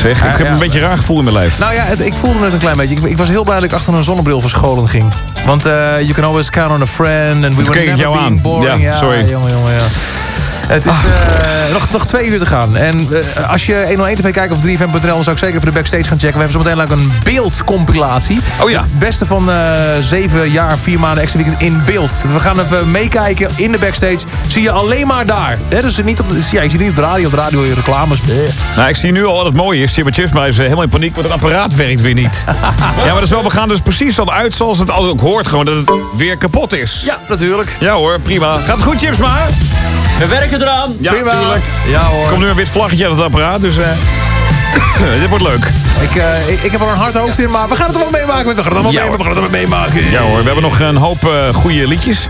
Zeg, ik heb ja. een beetje raar gevoel in mijn lijf. Nou ja, het- ik voelde net een klein beetje. Ik, ik was heel blij dat ik achter een zonnebril verscholen ging. Want eh you can always count on a friend. And we Toen were keek ik never jou being aan. boring. Ja, sorry. jongen, jongen, ja. Het is eh, nog, nog twee uur te gaan. En eh, als je 101 TV kijkt of 3fm.nl... dan zou ik zeker even de backstage gaan checken. We hebben zometeen ook een beeldcompilatie. Oh ja. Het beste van zeven jaar, vier maanden extra weekend in beeld. We gaan even meekijken in de backstage. Zie je alleen maar daar. Hè, dus niet op, ja, je ziet niet op de radio. Op de radio je reclames. Nou, ik zie nu al wat het mooie is. Chipper maar is helemaal in paniek, want het apparaat werkt weer niet. ja, maar dat is wel, we gaan dus precies zo uit zoals het al ook hoort. Gewoon dat het weer kapot is. Ja, natuurlijk. Ja hoor, prima. Gaat het goed, Chips, maar? We werken eraan. Ja, Prima. tuurlijk. Ja hoor. Er komt nu een wit vlaggetje uit het apparaat, dus... eh dit wordt leuk. Ik, eh, ik, ik heb er een hard hoofd in, maar we gaan het er wel meemaken. We gaan het er wel Ja, we gaan het er wel meemaken. Ja hoor, we hebben nog een hoop eh goede liedjes.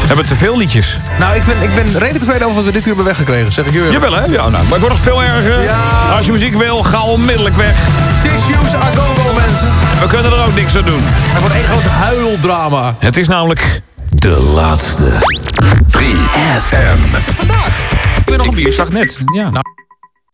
We hebben te veel liedjes. Nou, ik ben, ik ben redelijk tevreden over wat we dit uur hebben weggekregen, zeg ik jullie. Jawel hè? Ja, nou, maar het wordt nog veel erger. Ja. Als je muziek wil, ga onmiddellijk weg. Tissues are. We kunnen er ook niks aan doen. Het wordt één groot huildrama. Het is namelijk de laatste. 3FM. Vandaag. Ik ben nog een bier, zag net. Ja.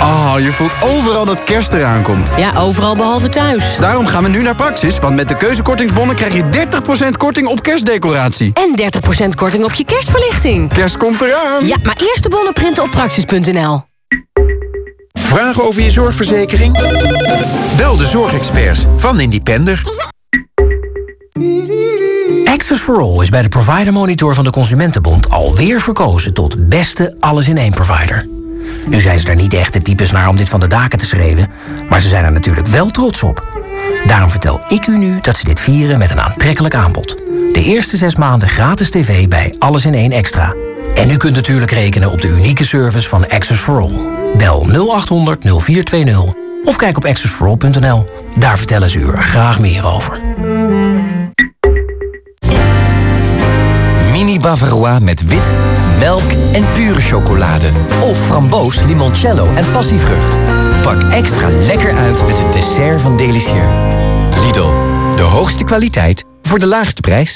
Oh, je voelt overal dat kerst eraan komt. Ja, overal behalve thuis. Daarom gaan we nu naar Praxis, want met de keuzekortingsbonnen krijg je 30% korting op kerstdecoratie. En 30% korting op je kerstverlichting. Kerst komt eraan. Ja, maar eerst de bonnen printen op praxis.nl. Vragen over je zorgverzekering? Bel de zorgexperts van Independer. Access for All is bij de Provider Monitor van de Consumentenbond alweer verkozen tot beste alles-in-één provider. Nu zijn ze er niet echt de types naar om dit van de daken te schreeuwen, maar ze zijn er natuurlijk wel trots op. Daarom vertel ik u nu dat ze dit vieren met een aantrekkelijk aanbod. De eerste zes maanden gratis tv bij Alles in één Extra. En u kunt natuurlijk rekenen op de unieke service van Access for All. Bel 0800 0420 of kijk op accessforall.nl. Daar vertellen ze u er graag meer over. Bavarois met wit, melk en pure chocolade. Of framboos, limoncello en passievrucht. Pak extra lekker uit met het dessert van Delicieux. Lidl, de hoogste kwaliteit voor de laagste prijs.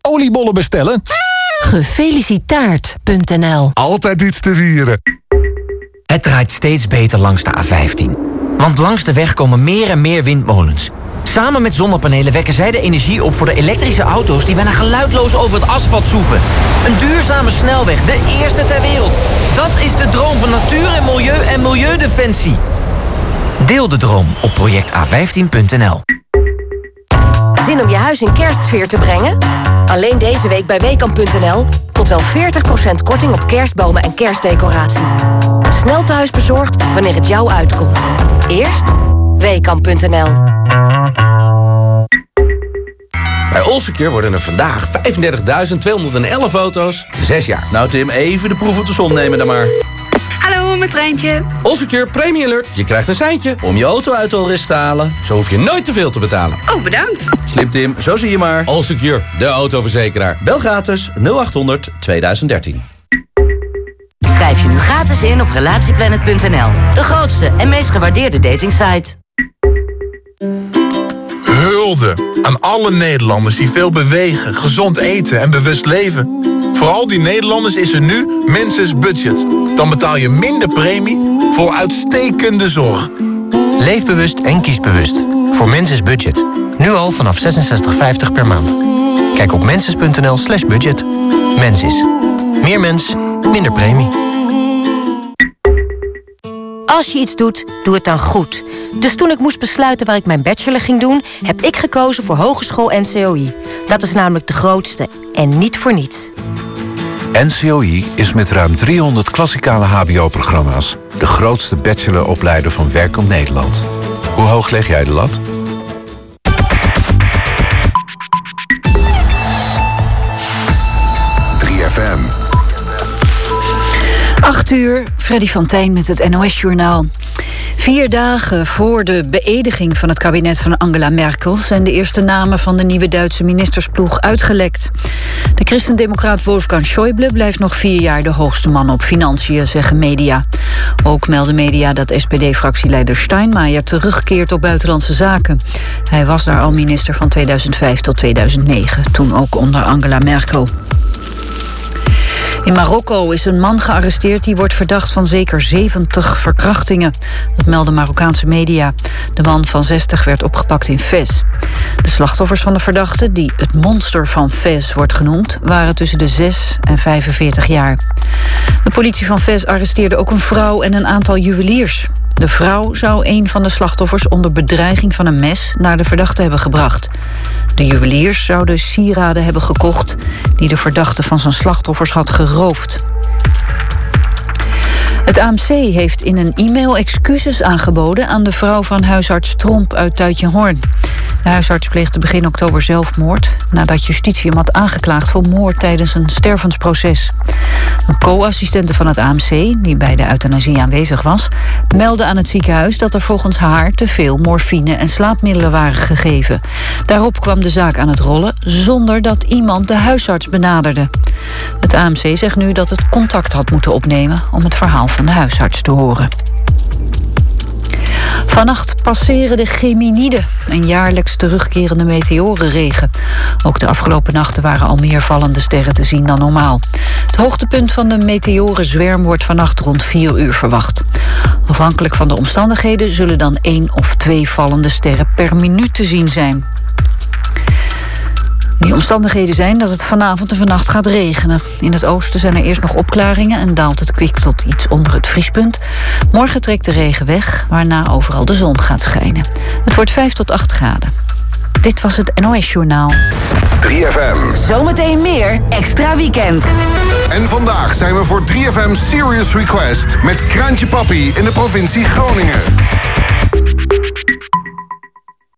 Oliebollen bestellen? Gefelicitaard.nl Altijd iets te vieren. Het draait steeds beter langs de A15. Want langs de weg komen meer en meer windmolens. Samen met zonnepanelen wekken zij de energie op voor de elektrische auto's die bijna geluidloos over het asfalt zoeven. Een duurzame snelweg, de eerste ter wereld. Dat is de droom van natuur en milieu en milieudefensie. Deel de droom op projecta15.nl. Zin om je huis in kerstsfeer te brengen? Alleen deze week bij Weekamp.nl tot wel 40% korting op kerstbomen en kerstdecoratie. Snel thuis bezorgd wanneer het jou uitkomt. Eerst Weekamp.nl. Bij Allsecure worden er vandaag 35.211 auto's 6 jaar. Nou Tim, even de proef op de som nemen dan maar. Hallo, met Treintje. Allsecure Premium Alert. Je krijgt een seintje om je auto uit de alrest te halen. Zo hoef je nooit te veel te betalen. Oh, bedankt. Slim Tim, zo zie je maar. Allsecure, de autoverzekeraar. Bel gratis 0800 2013. Schrijf je nu gratis in op relatieplanet.nl. De grootste en meest gewaardeerde datingsite. Hulde aan alle Nederlanders die veel bewegen, gezond eten en bewust leven. Voor al die Nederlanders is er nu Menses Budget. Dan betaal je minder premie voor uitstekende zorg. Leef bewust en kies bewust. Voor Menses Budget. Nu al vanaf 66,50 per maand. Kijk op menses.nl slash budget. Mensis. Meer mens, minder premie. Als je iets doet, doe het dan goed. Dus toen ik moest besluiten waar ik mijn bachelor ging doen... heb ik gekozen voor Hogeschool NCOI. Dat is namelijk de grootste en niet voor niets. NCOI is met ruim 300 klassikale hbo-programma's... de grootste bacheloropleider van werkend Nederland. Hoe hoog leg jij de lat? FM. 8 uur, Freddy van Tijn met het NOS-journaal. Vier dagen voor de beëdiging van het kabinet van Angela Merkel... zijn de eerste namen van de nieuwe Duitse ministersploeg uitgelekt. De christendemocraat Wolfgang Schäuble blijft nog vier jaar... de hoogste man op financiën, zeggen media. Ook melden media dat SPD-fractieleider Steinmeier... terugkeert op buitenlandse zaken. Hij was daar al minister van 2005 tot 2009, toen ook onder Angela Merkel. In Marokko is een man gearresteerd die wordt verdacht van zeker 70 verkrachtingen. Dat melden Marokkaanse media. De man van 60 werd opgepakt in Fez. De slachtoffers van de verdachte, die het monster van Fez wordt genoemd, waren tussen de 6 en 45 jaar. De politie van Fez arresteerde ook een vrouw en een aantal juweliers. De vrouw zou een van de slachtoffers onder bedreiging van een mes naar de verdachte hebben gebracht. De juweliers zouden sieraden hebben gekocht die de verdachte van zijn slachtoffers had geroofd. Het AMC heeft in een e-mail excuses aangeboden aan de vrouw van huisarts Tromp uit Tuitjenhoorn. De huisarts pleegde begin oktober zelfmoord nadat justitie hem had aangeklaagd voor moord tijdens een stervensproces. Een co-assistente van het AMC, die bij de euthanasie aanwezig was, meldde aan het ziekenhuis dat er volgens haar te veel morfine en slaapmiddelen waren gegeven. Daarop kwam de zaak aan het rollen zonder dat iemand de huisarts benaderde. Het AMC zegt nu dat het contact had moeten opnemen om het verhaal van de huisarts te horen. Vannacht passeren de Geminiden, een jaarlijks terugkerende meteorenregen. Ook de afgelopen nachten waren al meer vallende sterren te zien dan normaal. Het hoogtepunt van de meteorenzwerm wordt vannacht rond 4 uur verwacht. Afhankelijk van de omstandigheden zullen dan één of twee vallende sterren per minuut te zien zijn. Die omstandigheden zijn dat het vanavond en vannacht gaat regenen. In het oosten zijn er eerst nog opklaringen en daalt het kwik tot iets onder het vriespunt. Morgen trekt de regen weg, waarna overal de zon gaat schijnen. Het wordt 5 tot 8 graden. Dit was het NOS Journaal. 3FM. Zometeen meer extra weekend. En vandaag zijn we voor 3FM Serious Request met Kraantje Papi in de provincie Groningen.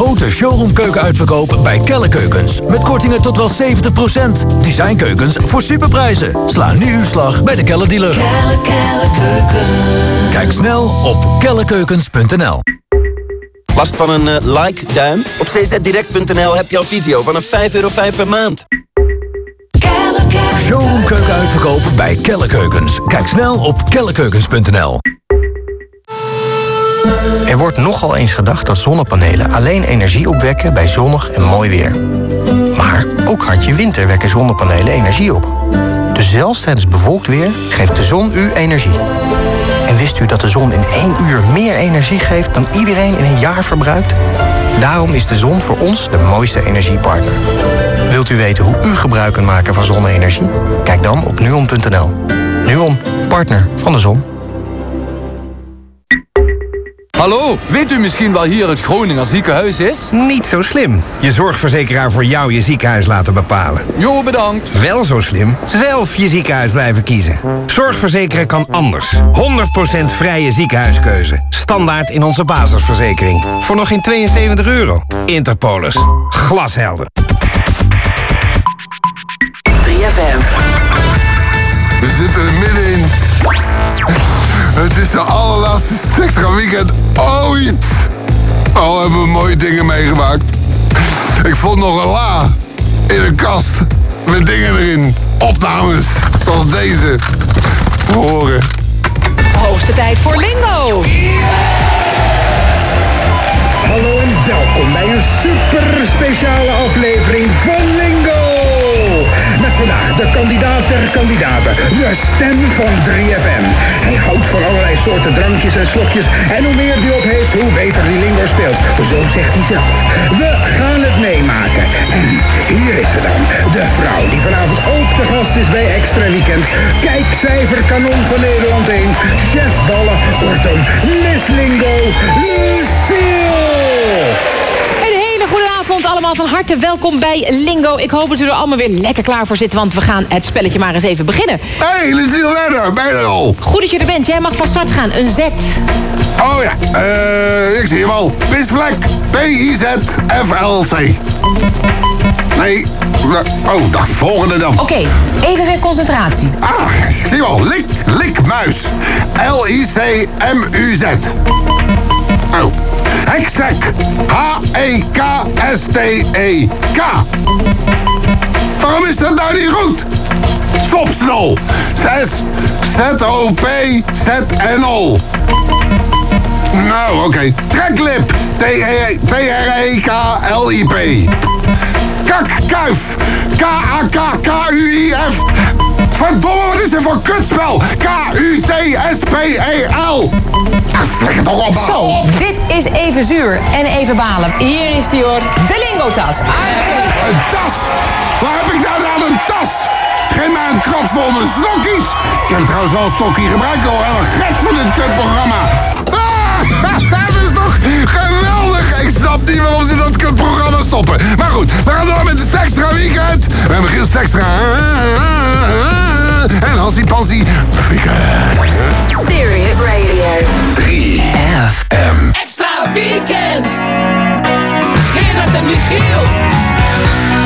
Grote showroomkeuken uitverkoop bij Kelle Keukens. Met kortingen tot wel 70%. Designkeukens voor superprijzen. Sla nu uw slag bij de Kelle dealer. Kijk snel op kellekeukens.nl Last van een eh, like-duim? Op czdirect.nl heb je al visio van een 5,5 euro per maand. Showroomkeuken uitverkoop bij Kelle Keukens. Kijk snel op kellekeukens.nl Er wordt nogal eens gedacht dat zonnepanelen alleen energie opwekken bij zonnig en mooi weer. Maar ook hartje winter wekken zonnepanelen energie op. Dus zelfs tijdens bewolkt weer geeft de zon u energie. En wist u dat de zon in één uur meer energie geeft dan iedereen in een jaar verbruikt? Daarom is de zon voor ons de mooiste energiepartner. Wilt u weten hoe u gebruik kunt maken van zonne-energie? Kijk dan op nuon.nl. Nuon, partner van de zon. Hallo, weet u misschien wel hier het Groninger ziekenhuis is? Niet zo slim. Je zorgverzekeraar voor jou je ziekenhuis laten bepalen. Jo, bedankt. Wel zo slim. Zelf je ziekenhuis blijven kiezen. Zorgverzekeren kan anders. 100% vrije ziekenhuiskeuze. Standaard in onze basisverzekering. Voor nog geen 72 euro. Interpolis. Glashelder. 3FM. We zitten er middenin. Het is de allerlaatste extra weekend ooit. Al hebben we mooie dingen meegemaakt. Ik vond nog een la in een kast met dingen erin. Opnames zoals deze. Horen. Hoogste tijd voor Lingo. Hallo en welkom bij een super speciale aflevering van Lingo. Vandaag de kandidaat der kandidaten, de stem van 3FM. Hij houdt van allerlei soorten drankjes en slokjes en hoe meer die op heeft, hoe beter die Lingo speelt. Zo zegt hij zelf. We gaan het meemaken. En hier is ze dan, de vrouw die vanavond ook te gast is bij Extra Weekend. Kijkcijferkanon van Nederland 1, chef Ballen, kortom, Miss Lingo, Lucille. Een hele goede avond allemaal van harte welkom bij Lingo. Ik hoop dat u er allemaal weer lekker klaar voor zit, want we gaan het spelletje maar eens even beginnen. Hey, Lucille Werner, ben je er al? Goed dat je er bent, jij mag van start gaan. Een Z. Oh ja, eh, ik zie hem al. Pisvlek, P-I-Z-F-L-C. Nee, oh, dag, volgende dan. Oké, even weer concentratie. Ah, ik zie hem al. Lik, likmuis. L-I-C-M-U-Z. Heksek. H-E-K-S-T-E-K. Waarom is dat nou niet goed? Stopsnol. 6. Z-O-P-Z-N-O. Nou, oké. Treklip. T-R-E-K-L-I-P. Kakkuif. K-A-K-K-U-I-F. Verdomme, wat is dit voor kutspel? K-U-T-S-P-E-L. Ah, flikker toch op, man. Zo, dit is even zuur en even balen. Hier is die hoor, de Lingo-tas. Een tas? Waar heb ik nou aan een tas? Geef mij een krat vol mijn stokjes. Ik heb trouwens wel een stokje gebruikt al. Helemaal gek van dit kutprogramma. Ah, dat is toch geweldig. Ik snap niet waarom ze dat kutprogramma stoppen. Maar goed, we gaan door met het extra weekend. We hebben Giel extra. En Hansie Pansie. Weekend. Serious Radio. 3FM. Extra weekend. Gerard en Michiel.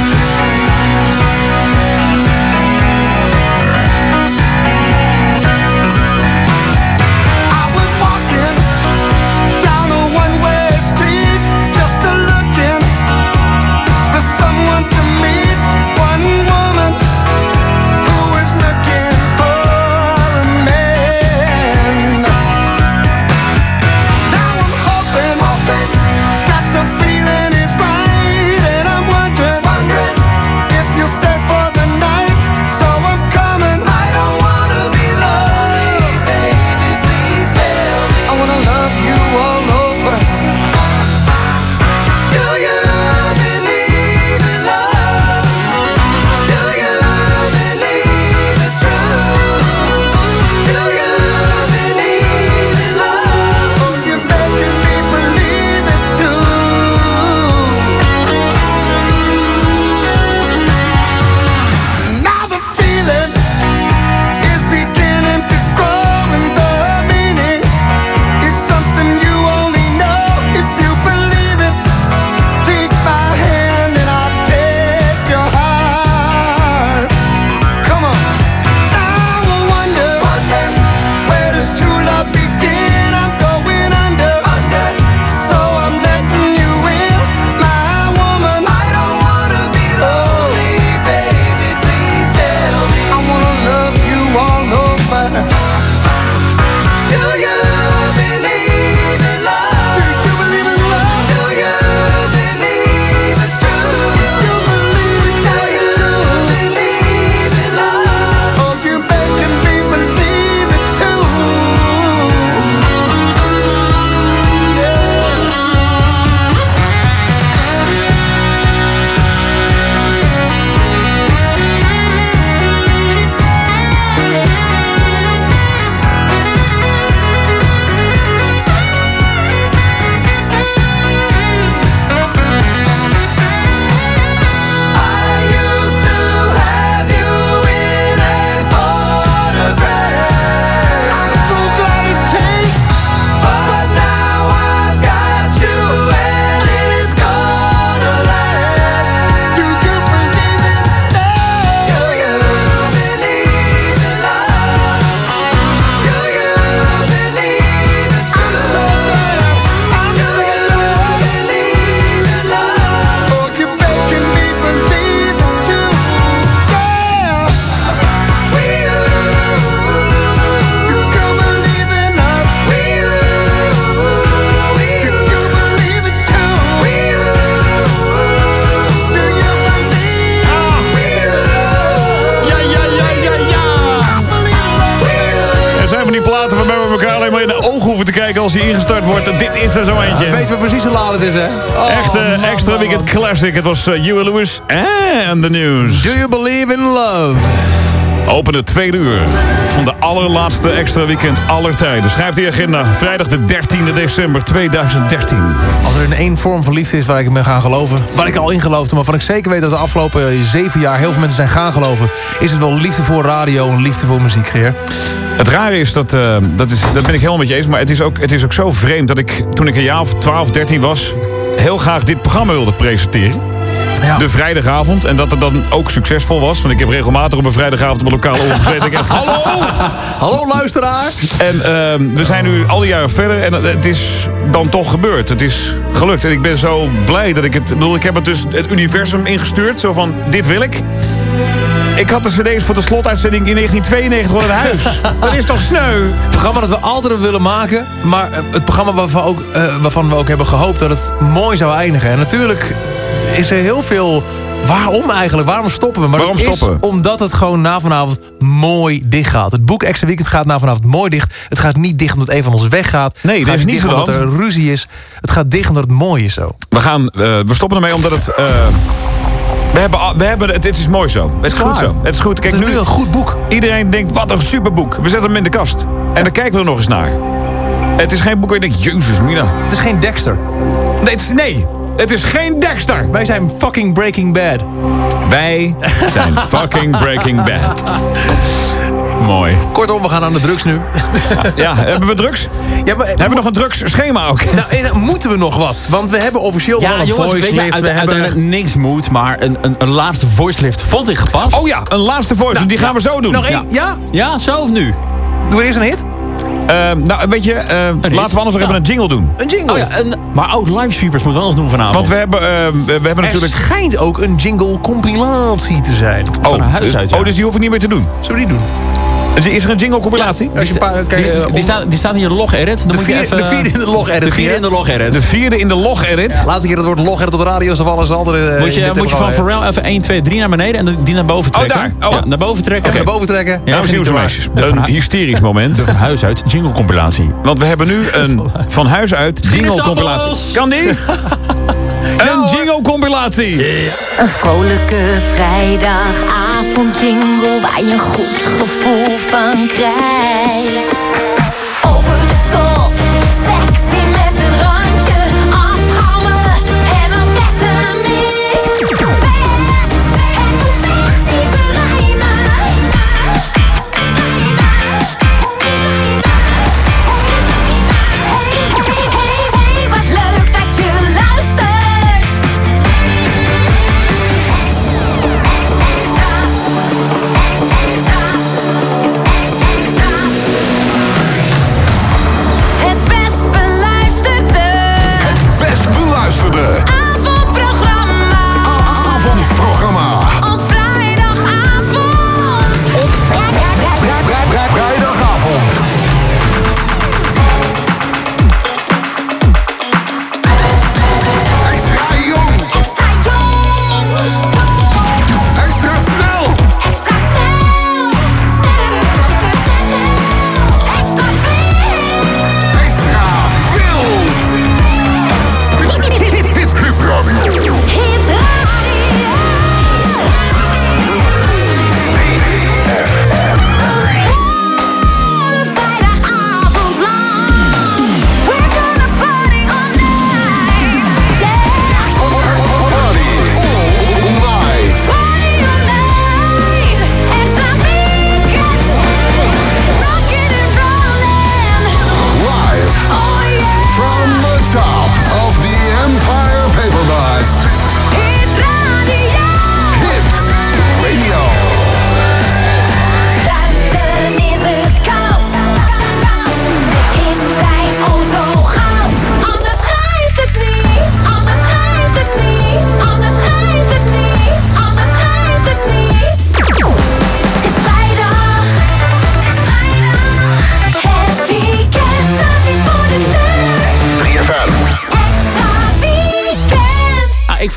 Als die ingestart wordt. Dit is er zo eentje. Weten we precies hoe laat het is, hè? Oh, Echt een man, extra man, weekend classic. Het was uh, Huey Lewis en the news. Do you believe in love? Open het tweede uur van de allerlaatste extra weekend aller tijden. Schrijf die agenda. Vrijdag de 13e december 2013. Als er in één vorm van liefde is waar ik in ben gaan geloven... waar ik al in geloofde, maar waarvan ik zeker weet dat de afgelopen zeven jaar... heel veel mensen zijn gaan geloven... is het wel liefde voor radio en liefde voor muziek, Geer. Het rare is dat, eh, dat, is, dat ben ik helemaal met je eens... maar het is, ook, het is ook zo vreemd dat ik toen ik een jaar of 12, 13 was... heel graag dit programma wilde presenteren. De vrijdagavond. En dat het dan ook succesvol was. Want ik heb regelmatig op een vrijdagavond op een lokale gezeten. Ik hallo! Hallo luisteraar! En ehm, we zijn nu al die jaren verder. En het is dan toch gebeurd. Het is gelukt. En ik ben zo blij dat ik het... Ik bedoel, ik heb het dus het universum ingestuurd. Zo van, dit wil ik. Ik had de cd's voor de slotuitzending in 1992 wel in huis. Dat is toch sneu? Het programma dat we altijd willen maken... maar eh, het programma waarvan, ook, eh, waarvan we ook hebben gehoopt dat het mooi zou eindigen. En natuurlijk is er heel veel... Waarom eigenlijk? Waarom stoppen we? Maar Waarom is stoppen? omdat het gewoon na vanavond mooi dicht gaat. Het boek Extra Weekend gaat na vanavond mooi dicht. Het gaat niet dicht omdat een van ons weggaat. Nee, het gaat is niet dicht zo omdat er ruzie is. Het gaat dicht omdat het mooi is zo. We, gaan, eh, we stoppen ermee omdat het... eh, we hebben, we hebben, het, het is mooi zo. Het is goed zo. Het is goed. Kijk, Het is nu een goed boek. Iedereen denkt, wat een superboek. We zetten hem in de kast. En dan kijken we er nog eens naar. Het is geen boek waar je denkt, jezus mina. Het is geen Dexter. Nee, het is, nee, het is geen Dexter. Wij zijn fucking Breaking Bad. Wij zijn fucking Breaking Bad. Mooi. Kortom, we gaan aan de drugs nu. Ja, hebben we drugs? Ja, maar, Hebben we nog een drugsschema ook? Nou, eh, moeten we nog wat? Want we hebben officieel wel Ja, een jongens, weet voice je, lift. uit- we hebben... niks moet, maar een, een, een laatste voicelift vond ik gepast. Oh ja, een laatste voice. die gaan we zo doen. Nog één? Ja? Ja, zo of nu? Doen we eerst een hit? Ehm, nou, weet je, ehm, laten we anders nog Ja. even een jingle doen. Een jingle. Oh ja, een, maar ook livesweepers moeten we nog doen vanavond. Want we hebben, ehm, we, hebben Er natuurlijk... schijnt ook een jingle compilatie te zijn. van oh, huis dus, uit, ja. oh, dus die hoef ik niet meer te doen. Zullen we die doen? Is er een jingle compilatie? Als je een paar, kan je, die, eh, die, om- staat, die staat hier log edit. Dan de, moet je even, de vierde in de log edit. De vierde in de log edit. De vierde in de log edit. Laatste keer dat het woord log edit op de radio is vallen ze altijd... eh, Moet je, moet je van Pharrell even 1, 2, 3 naar beneden en die naar boven Oh, trekken. daar. Oh. Ja, naar boven trekken. Even naar boven trekken. Ja, Dames en heren, er meisjes. Een hysterisch moment. de van huis uit jingle compilatie. Want we hebben nu een van huis uit jingle compilatie. Kan die? Een jingle compilatie. Een vrolijke vrijdagavond jingle waar je een goed gevoel van krijgt.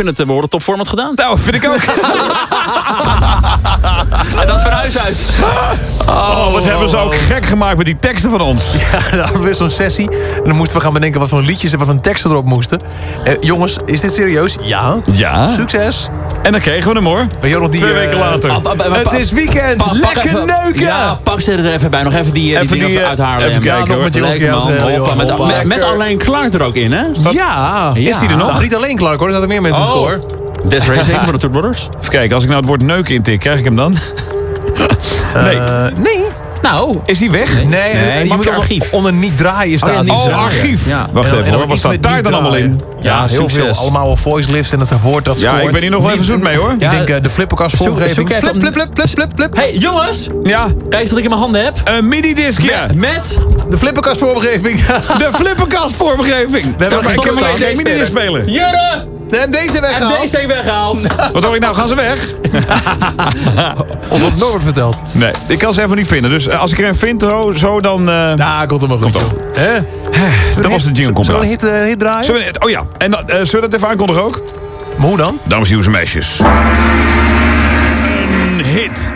Vind het uh, behoorlijk topformat gedaan. Nou, vind ik ook. dat van huis uit. Oh, wat hebben ze ook gek gemaakt met die teksten van ons. Ja, dan hadden we zo'n sessie. En dan moesten we gaan bedenken wat voor liedjes en wat voor teksten erop moesten. Eh, jongens, is dit serieus? Ja. Ja. Succes. En dan kregen we hem hoor. Weet je nog die, Twee eh, weken later. Pa- pa- pa- Het is weekend. Lekker even- neuken. Ja, pak ze er even bij. Nog even die, eh, die Even dingen die, eh, uit Haarlem. even kijken, ja, hoor. met die Lekker, man. man. Hoppa, met, Hoppa. met, met alleen Clark er ook in, hè? Ja. Is die er nog? Nou, niet alleen Clark hoor, er zaten meer mensen in het Oh. koor. Desiree zeker van de Two Brothers? Even kijken, als ik nou het woord neuken intik, krijg ik hem dan? nee. Nee. Nou, Is die weg? Nee, Nee, je moet archief. onder niet draaien staan. Oh, ja, niet Oh, archief. Ja. Wacht En even en hoor, wat staat daar dan allemaal in? Ja, Ja, heel succes. veel. Allemaal wel voice lifts en het woord dat Ja, scoort. ik ben hier nog wel even zoet mee hoor. Ik denk eh, de flipperkast vormgeving. Flip, flip, flip, flip, flip, flip. Hey, jongens! Ja, Kijk eens wat ik in mijn handen heb. een mini-disc, ja. Met... De flipperkast vormgeving. De flipperkast vormgeving. hebben Stel maar, ik heb gestopt maar aan één mini-disc spelen. Jurre! En deze En weggehaald. deze heeft weggehaald. Wat hoor ik nou? Gaan ze weg? Ons wordt Norbert verteld. Nee, ik kan ze even niet vinden. Dus eh, als ik er een vind, zo, zo dan... eh Nou, komt helemaal goed. Komt. Hè? dat was de jingle Zullen we een hit, hit draaien? Zullen we- Oh ja, en dan, eh, zullen we dat even aankondigen ook? Maar hoe dan? Dames, jongens en meisjes. Een hit.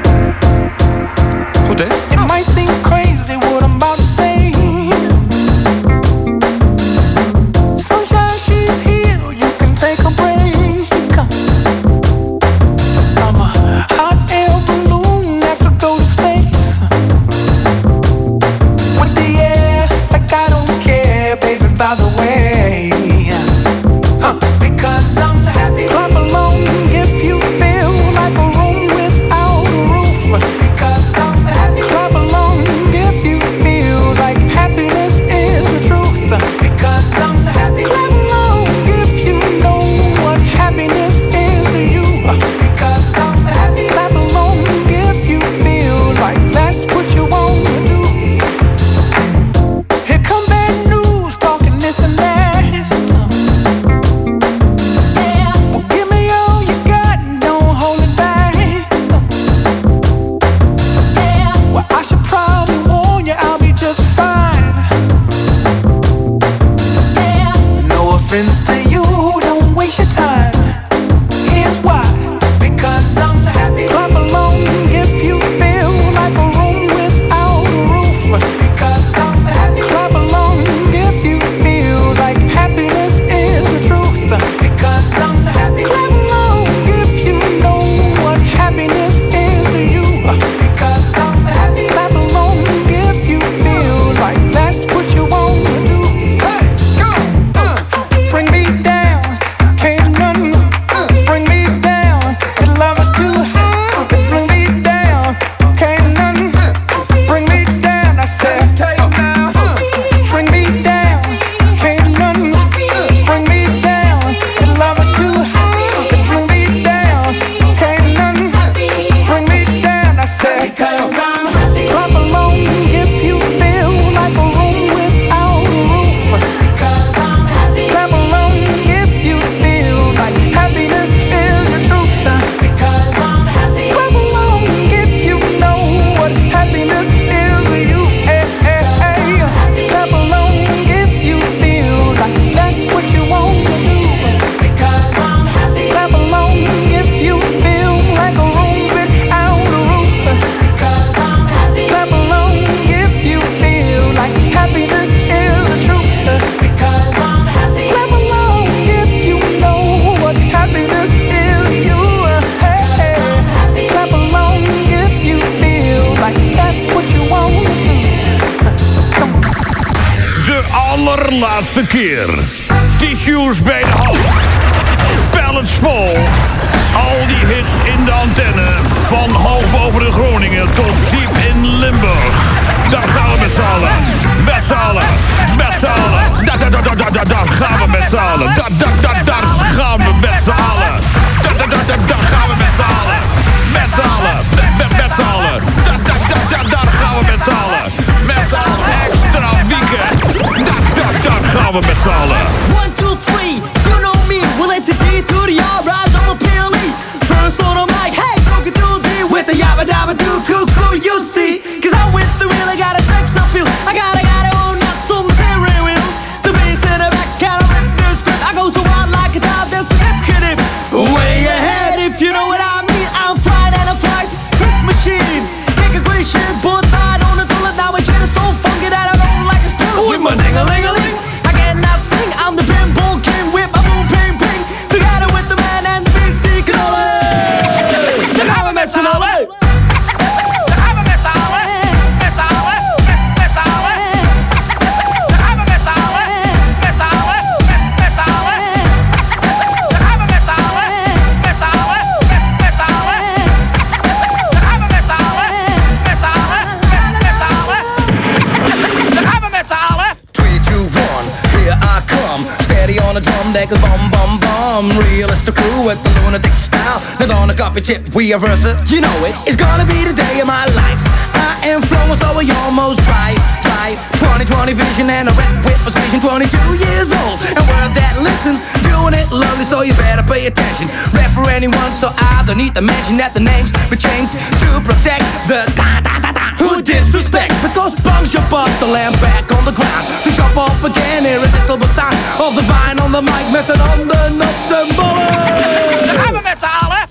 Almost dry, dry. 2020 vision and a rap with precision. 22 years old and we're that listen, doing it lovely, so you better pay attention. Rap for anyone, so I don't need to mention that the names be changed to protect the da da da da. Who disrespect? Because bums jump off the land back on the ground to jump off again. Irresistible sound of the vine on the mic, messing on the nuts and bullets. We gaan we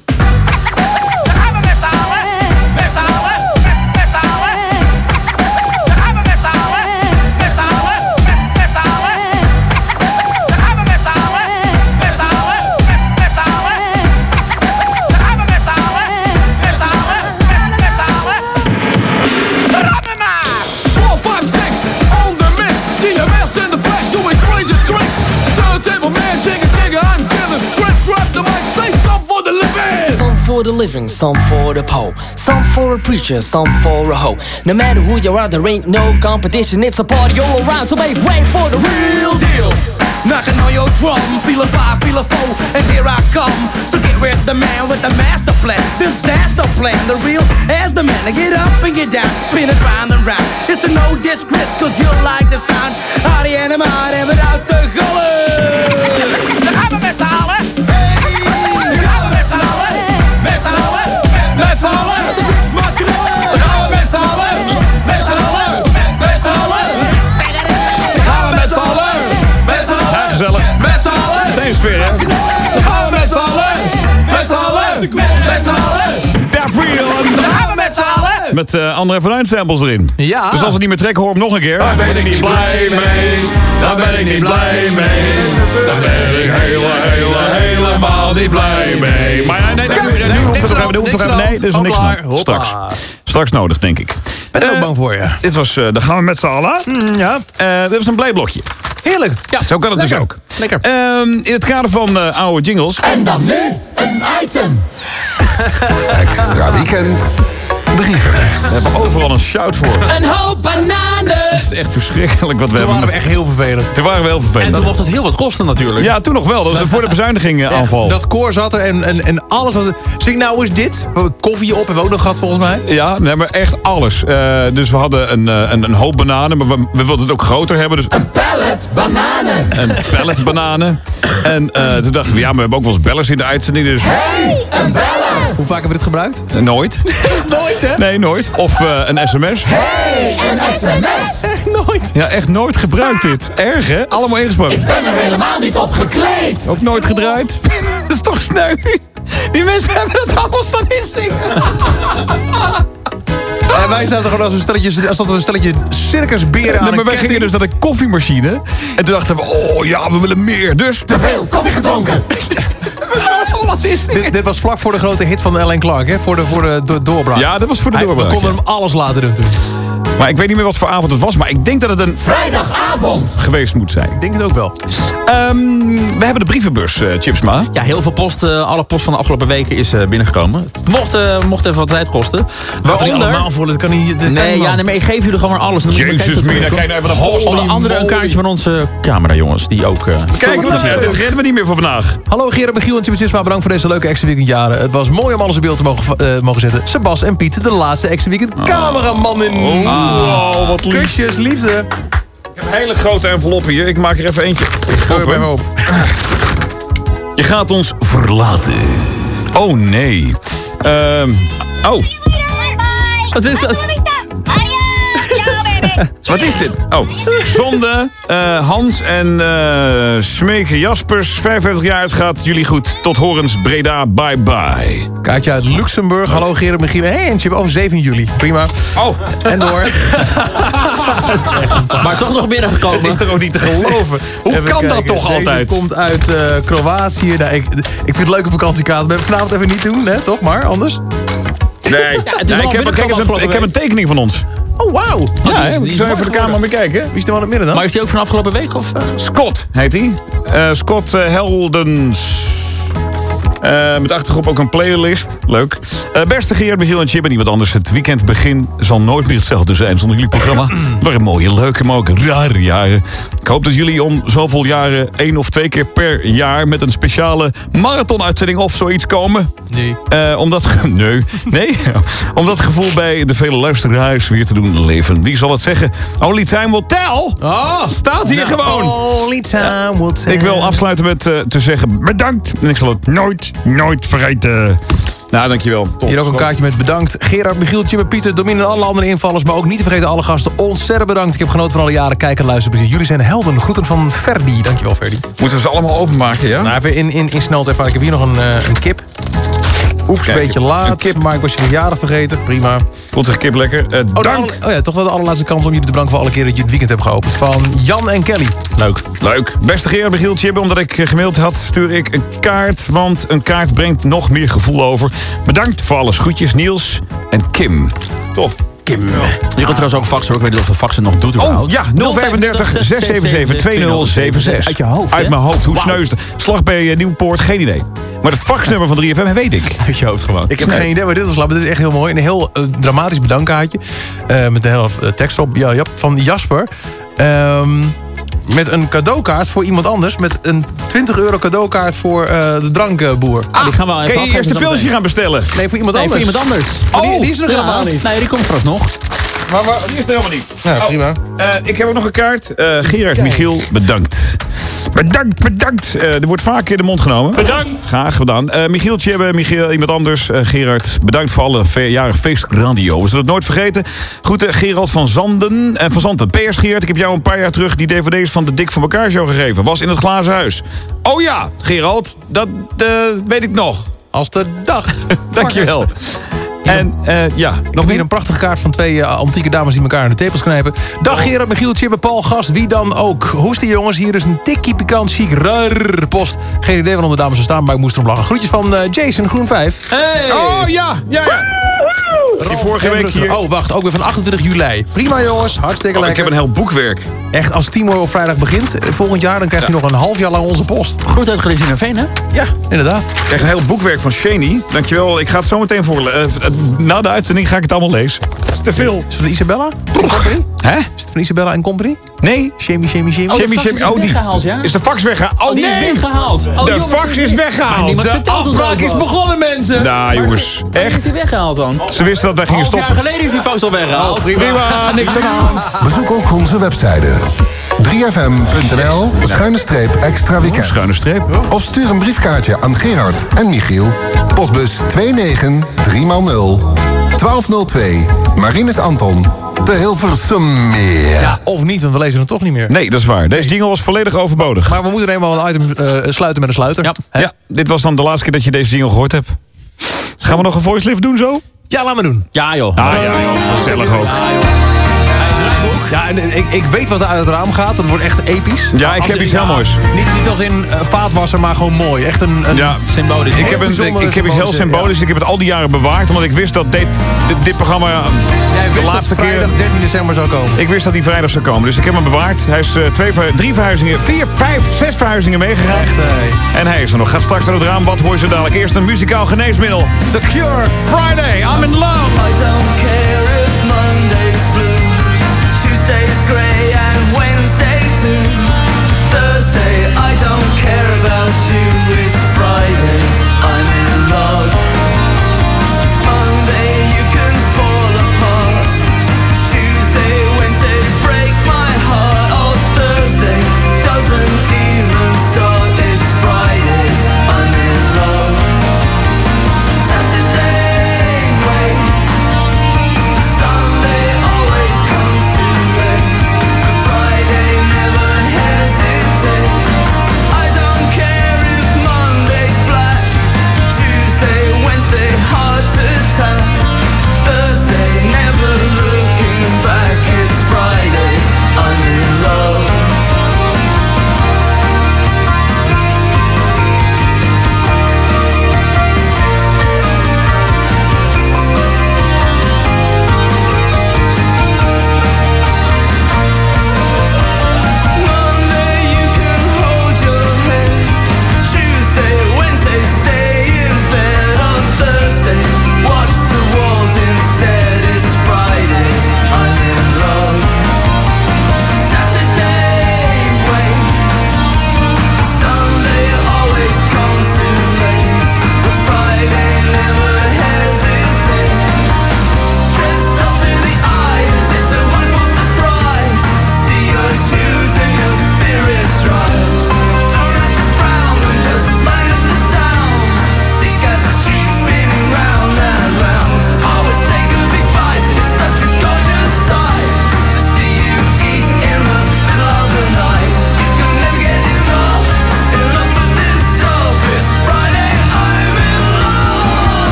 for the living, some for the poor. Some for a preacher, some for a hoe. No matter who you are, there ain't no competition. It's a party all around, so make way for the real deal. Knocking on your drum, feel a five, feel a four, and here I come. So get with the man with the master plan, disaster plan, the real as the man. Now get up and get down, spin it round and round. It's a no disgrace, cause you like the sound. Out the animal, en without the gullen. We gaan we Met z'n allen. Met z'n allen. Met z'n allen. Met eh André van samples erin. Ja. Dus als het niet meer trekken, hoor hem nog een keer. Daar ben ik niet blij mee. Daar ben ik niet blij mee. Daar ben ik hele, hele, helemaal niet blij mee. Maar ja, nee, nee, nee, nu hoeft het nog even. Nee, er is niks hoppa. Straks. Straks nodig, denk ik. Ben er ook bang voor je. Dit was, eh daar gaan we met z'n allen. ja. Eh, dit was een blijblokje. Heerlijk. Ja, Zo kan het dus ook. Lekker. Ehm, in het kader van eh, oude jingles. En dan nu een item. Extra weekend. Brievenbus. We hebben overal een shout voor. Een hoop bananen. Het is echt verschrikkelijk wat we Toen hebben. waren we echt heel vervelend. Toen waren we heel vervelend. En toen mocht het heel wat kosten natuurlijk. Ja, toen nog wel. Dat was voor de bezuiniging aanval. Dat koor zat er en, en, en alles was... Zing nou eens dit. Koffie op hebben we ook nog gehad volgens mij. Ja, nee, maar echt alles. Eh, dus we hadden een, eh, een, een hoop bananen, maar we, we wilden het ook groter hebben. Dus een Pallet bananen. een pallet bananen. En eh, toen dachten we, ja, maar we hebben ook wel eens bellers in de uitzending. Dus Hey, een beller. Hoe vaak hebben we dit gebruikt? eh, nooit. Nooit, hè? Nee, nooit. Of eh, een sms. Hey, een sms. Echt nooit. Ja, echt nooit gebruikt dit. Erg, hè? Allemaal ingesproken. Ik ben er helemaal niet op gekleed. Ook nooit gedraaid. dat is toch sneu. Die mensen hebben het allemaal staan inzingen. En wij zaten gewoon als een stelletje, als dat een stelletje circusberen aan Nee, maar een wij gingen dus naar de koffiemachine. En toen dachten we, oh ja, we willen meer. Dus... Te veel koffie gedronken. Wat is dit? Dit, dit was vlak voor de grote hit van Ellen Clark, hè? Voor de, voor de do- doorbraak. Ja, dat was voor de doorbraak, We konden ja. hem alles laten doen toen. Maar ik weet niet meer wat voor avond het was. Maar ik denk dat het een Vrijdagavond. geweest moet zijn. Ik denk het ook wel. Ehm, we hebben de brievenbus, eh Chipsma. Ja, heel veel post, eh, alle post van de afgelopen weken is eh, binnengekomen. Mocht, eh, mocht even wat tijd kosten. Er niet allemaal voor, dat kan niet... dat Nee, ja, nee, maar ik geef jullie gewoon maar alles. Dan Jezus, kijken Mina, kijk nou even naar Onder andere een kaartje van onze camera, jongens. Die ook... eh, Kijk, dit, dit redden we niet meer voor vandaag. Hallo Gerard, Michiel en Tjibbe bedankt voor deze leuke extra weekendjaren. Het was mooi om alles in beeld te mogen, eh, mogen zetten. Sebas en Piet, de laatste extra weekend cameramannen. Oh, wat lief. Kusjes, liefde. Ik heb een hele grote envelop hier. Ik maak er even eentje Gooi hem op. Je gaat ons verlaten. Oh, nee. Ehm, oh, Wat is dat? wat is dit? Oh, zonde, eh, Hans en eh Smeke Jaspers. 55 jaar, het gaat jullie goed. Tot horens, Breda, bye bye. Kaartje uit Luxemburg. Hallo Gerard, Michiel. Hé, hey, en Chip over 7 juli. Prima. Oh, En door. Maar toch nog binnengekomen. het is toch ook niet te geloven? Hoe Even kan dat toch Deze altijd? komt uit eh, Kroatië. Nou, ik, ik vind het leuke vakantiekaart. Maar vanavond even niet doen, hè? Toch maar, anders? Nee, al ik, heb, een, ik heb een tekening van ons. Oh, wauw. Ja, zo mooi even de camera bekijken. Wie is de man in het midden dan? Maar is die ook van afgelopen week? Of, eh? Scott heet hij. Eh, Scott eh, Heldens. Eh, met achtergrond ook een playlist. Leuk. Eh, beste Geert, Michiel en Chip en niemand anders. Het weekendbegin zal nooit meer hetzelfde zijn zonder jullie programma. Waren mooie, leuke, maar ook rare jaren. Ik hoop dat jullie om zoveel jaren één of twee keer per jaar... met een speciale marathonuitzending of zoiets komen. Nee. Eh, om dat, ge- nee, nee. om dat gevoel bij de vele luisteraars weer te doen leven. Wie zal het zeggen? Only time will tell. Oh, Staat hier nou, gewoon. Only time will tell. Ik wil afsluiten met te zeggen bedankt. En ik zal het nooit, nooit vergeten. Nou, dankjewel. Top. Hier ook een kaartje met bedankt. Gerard, Michiel, en Pieter, Domine en alle andere invallers. Maar ook niet te vergeten alle gasten. Ontzettend bedankt. Ik heb genoten van alle jaren kijken en luisteren. Jullie zijn helden. Groeten van Ferdi. Dankjewel, Ferdi. Moeten we ze allemaal overmaken, ja? Nou, even in, in, in snel ervaren. Ik heb hier nog een, eh, een kip. Oeps, een beetje laat. Maar ik was je verjaardag vergeten. Prima. Vond zich kip lekker. Eh, Oh, dank. oh ja, toch wel de allerlaatste kans om jullie te bedanken voor alle keer dat je het weekend hebt geopend. Van Jan en Kelly. Leuk. Leuk. Beste Gerard Michiel omdat ik eh, gemaild had, stuur ik een kaart. Want een kaart brengt nog meer gevoel over. Bedankt voor alles. Groetjes Niels en Kim. Tof. Kim. Je kunt trouwens ook faxen. Ik weet niet of de faxen nog doet Oh ja, 035 677 2077. Uit je hoofd, Uit mijn hoofd. Hoe het? Slag bij eh, Nieuwpoort, geen idee. Maar het faxnummer van 3FM weet ik. Uit je hoofd gewoon. Ik heb Nee. geen idee waar dit was, maar dit is echt heel mooi. Een heel eh, dramatisch bedankkaartje. eh, met een hele tekst op. Ja, ja, van Jasper. Ehm, met een cadeaukaart voor iemand anders. Met een 20 euro cadeaukaart voor eh, de drankboer. Ah, die gaan we even Kan je eerst een pilsje gaan bestellen? Nee, voor iemand Nee, voor anders. iemand anders. Maar die, die is er nog Ja, helemaal niet. Nee, die komt straks nog. Maar, maar die is er helemaal niet. Ja, Oh, prima. eh, ik heb ook nog een kaart. Eh, Gerard Michiel, bedankt. Bedankt, bedankt. Eh, er wordt vaak in de mond genomen. Bedankt. Graag gedaan. Eh Michiel Tjebbe, Michiel, iemand anders. Gerard, bedankt voor alle jaren feestradio. We zullen het nooit vergeten. Groeten Gerald van Zanden en van Zanten. PS Gerard, ik heb jou een paar jaar terug die dvd's van de Dik voor elkaar show gegeven. Was in het glazen huis. Oh ja, Gerald, dat eh, weet ik nog. Als de dag. Dankjewel. En eh, ja, nog weer een prachtige kaart van twee eh, antieke dames die elkaar in de tepels knijpen. Dag Gerard, Michiel, Chibbe, Paul, Gast, wie dan ook. Hoe is die jongens? Hier is een tikkie pikant chic raar post. Geen idee waarom de dames er staan, maar ik moest erom lachen. Groetjes van eh, Jason Groen 5. Hey! Oh ja, ja, ja. Die vorige week hier. Oh, wacht, ook weer van 28 juli. Prima jongens, hartstikke Oh, ik heb een heel boekwerk. Echt, als Timo op vrijdag begint, volgend jaar... dan krijgt hij nog een half jaar lang onze post. Groet uit Veen, hè? Ja, inderdaad. Ik krijg een heel boekwerk van Shani. Dankjewel. Ik ga het zo meteen voorlezen. Na de uitzending ga ik het allemaal lezen. Het is te veel. Is het van Isabella? Hè? Is het van Isabella en Company? Nee. Shemi, shemi, shemi. Shemi, shemi. Oh, die is de fax weggehaald. Oh, Oh, die is nee. weggehaald. Oh, de fax is weggehaald. De afbraak is begonnen, mensen! Nou, jongens. Echt? is die weggehaald dan? Ze wisten dat wij gingen Half jaar stoppen. geleden is die fax al weggehaald. Oh, prima. Prima, niks aan de hand. Bezoek ook onze website 3fm.nl schuine streep extra weekend. Schuine streep. Of stuur een briefkaartje aan Gerard en Michiel. Postbus 29300 1202 Marinus Anton te Hilversummeer. Ja, of niet, want we lezen het toch niet meer. Nee, dat is waar. Deze jingle was volledig overbodig. Maar we moeten eenmaal een item eh, sluiten met een sluiter. Ja. Ja, dit was dan de laatste keer dat je deze jingle gehoord hebt. Gaan we nog een voice lift doen zo? Ja, laat me doen. Ja, joh. Ah ja, joh, gezellig ook. Ja, en en ik, ik weet wat er uit het raam gaat. Dat wordt echt episch. Ja, ik Als heb in- iets heel ja, moois. Niet, niet als in eh, vaatwasser, maar gewoon mooi. Echt een, een Ja, Symbolisch. Ik heb, een, ik, heb iets heel symbolisch. Ik heb het al die jaren bewaard. Omdat ik wist dat dit, dit, dit programma Jij de wist laatste dat keer... vrijdag 13 december zou komen. Ik wist dat die vrijdag zou komen. Dus ik heb hem bewaard. Hij is eh, twee, drie verhuizingen, vier, vijf, zes verhuizingen meegegaan. En hij is er nog. Gaat straks naar het raam. Wat hoor je zo dadelijk? Eerst een muzikaal geneesmiddel. The Cure. Friday, I'm in love. I don't care Thursday, I don't care about you.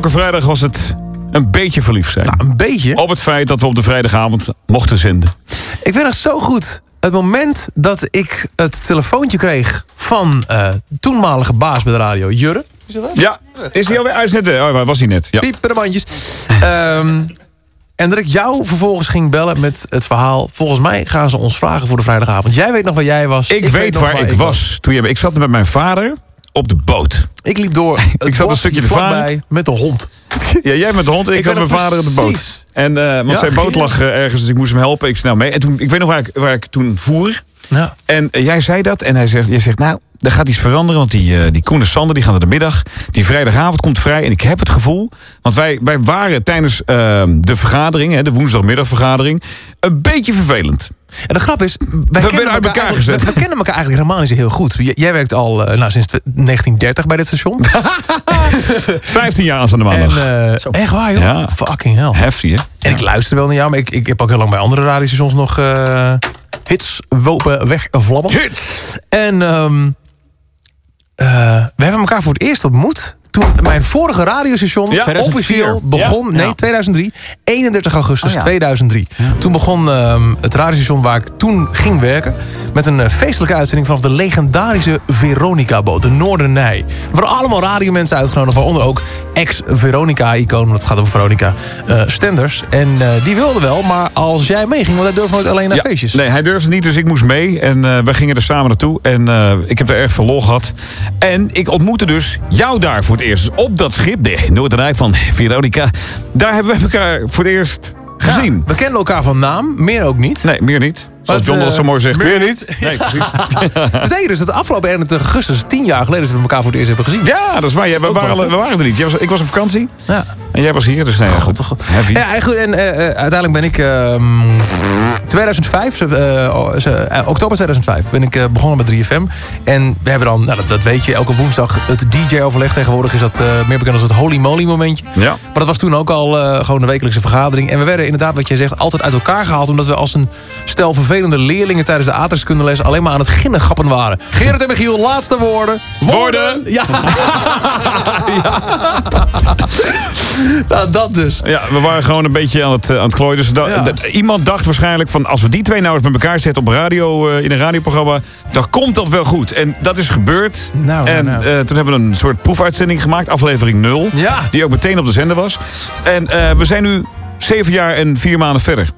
Elke vrijdag was het een beetje verliefd zijn. Nou, een beetje? Op het feit dat we op de vrijdagavond mochten zenden. Ik weet nog zo goed. Het moment dat ik het telefoontje kreeg van eh toenmalige baas bij de radio, Jurre. Is dat Ja, is hij alweer uitzetten? Oh, was hij net? Ja. Pieper de bandjes. Ehm, en dat ik jou vervolgens ging bellen met het verhaal... volgens mij gaan ze ons vragen voor de vrijdagavond. Jij weet nog waar jij was. Ik, weet waar ik was. Toen je, ik zat met mijn vader op de boot. Ik liep door ik zat een stukje vlakbij met de hond. Ja, jij met de hond ik, Ik had mijn vader op de boot. En, eh, want Ja, zijn boot lag eh, ergens, dus ik moest hem helpen. Ik snel mee. En toen, ik weet nog waar ik, waar ik toen voer. Ja. En eh, jij zei dat. En hij zegt, jij zegt, nou, er gaat iets veranderen. Want die, eh, die Koen en Sander die gaan naar de middag. Die vrijdagavond komt vrij. En ik heb het gevoel. Want wij, wij waren tijdens eh, de vergadering, hè, de woensdagmiddagvergadering, een beetje vervelend. En de grap is, wij werden kennen uit elkaar eigenlijk- gezet. We, we kennen elkaar eigenlijk helemaal niet zo heel goed. J- jij werkt al eh, nou, sinds tw- 1930 bij dit station. 15 jaar aan de maandag. En, eh, echt waar, joh? Ja. Fucking hell. Heftig, hè? En ik luister wel naar jou, maar ik, ik heb ook heel lang bij andere radiostations nog eh, hits wopen weg vlammen. En ehm, eh, we hebben elkaar voor het eerst ontmoet toen mijn vorige radiostation Ja, officieel 2004. begon. Ja. Nee, Ja. 2003. 31 augustus Oh ja. 2003. Toen begon ehm, het radiostation waar ik toen ging werken... met een eh, feestelijke uitzending vanaf de legendarische Veronica-boot, de Noordernij. Er waren allemaal radiomensen uitgenodigd, waaronder ook ex-Veronica-icoon... het gaat over Veronica, eh, Stenders. En eh, die wilden wel, maar als jij meeging... want hij durfde nooit alleen naar Ja, feestjes. Nee, hij durfde niet, dus ik moest mee. En eh we gingen er samen naartoe. En ik heb er erg veel lol gehad. En ik ontmoette dus jou daar voor het eerst. Dus op dat schip, de Noorderij van Veronica. Daar hebben we elkaar voor het eerst gezien. We kenden elkaar van naam, meer ook niet. Nee, meer niet. Zoals John dat eh, zo mooi zegt. meer Meer niet? Nee, precies. Dat betekent dus dat de afgelopen 21 augustus, tien jaar geleden... dat we elkaar voor het eerst hebben gezien. Ja, dat is waar. Ja, we, waren, we waren er niet. Was, ik was op vakantie. Ja. En jij was hier, dus nee, goed. Heavy. Ja, en goed, en eh, eh, uiteindelijk ben ik ehm 2005, eh, oh, ze- eh, oktober 2005, ben ik begonnen met 3FM. En we hebben dan, nou, dat, dat weet je, elke woensdag het DJ-overleg. Tegenwoordig is dat meer bekend als het holy moly momentje. Ja. Maar dat was toen ook al gewoon een wekelijkse vergadering. En we werden inderdaad, wat jij zegt, altijd uit elkaar gehaald. Omdat we als een stel vervelende leerlingen tijdens de aardrijkskundeles alleen maar aan het ginnegappen waren. Gerrit en Michiel, laatste woorden. Woorden! Ja. nou, dat dus. Ja, we waren gewoon een beetje aan het, eh, aan het klooien. Dus da- Ja. iemand dacht waarschijnlijk van... als we die twee nou eens met elkaar zetten op radio, eh, in een radioprogramma... dan komt dat wel goed. En dat is gebeurd. Nou, en nou. eh, toen hebben we een soort proefuitzending gemaakt. Aflevering 0. Ja. Die ook meteen op de zender was. En we zijn nu zeven jaar en vier maanden verder.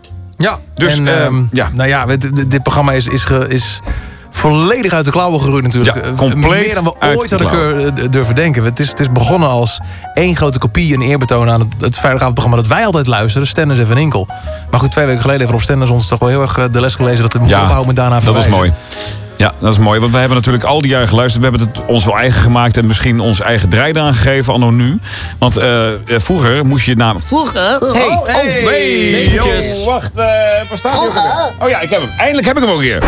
Ja, Dus, en, ehm, ehm, ja. nou ja, dit, programma is, is, ge- is volledig uit de klauwen gegroeid natuurlijk. Ja, Eh, compleet Meer dan we ooit de hadden eh, durven denken. Het is, het is begonnen als één grote kopie en eerbetoon aan het, het vrijdagavondprogramma dat wij altijd luisteren, Stenders en Van Inkel. Maar goed, twee weken geleden heeft Rob Stenders ons toch wel heel erg eh, de les gelezen dat we moeten ophouden met daarna dat is verwijzen. mooi. Ja, dat is mooi. Want wij hebben natuurlijk al die jaren geluisterd. We hebben het ons wel eigen gemaakt en misschien ons eigen draai gegeven, anno nu. Want eh, eh, vroeger moest je naam... Vroeger? Hey, Oh, oh, hey, yo, wacht, eh, waar staat hij? Oh ja, ik heb hem. Eindelijk heb ik hem ook weer.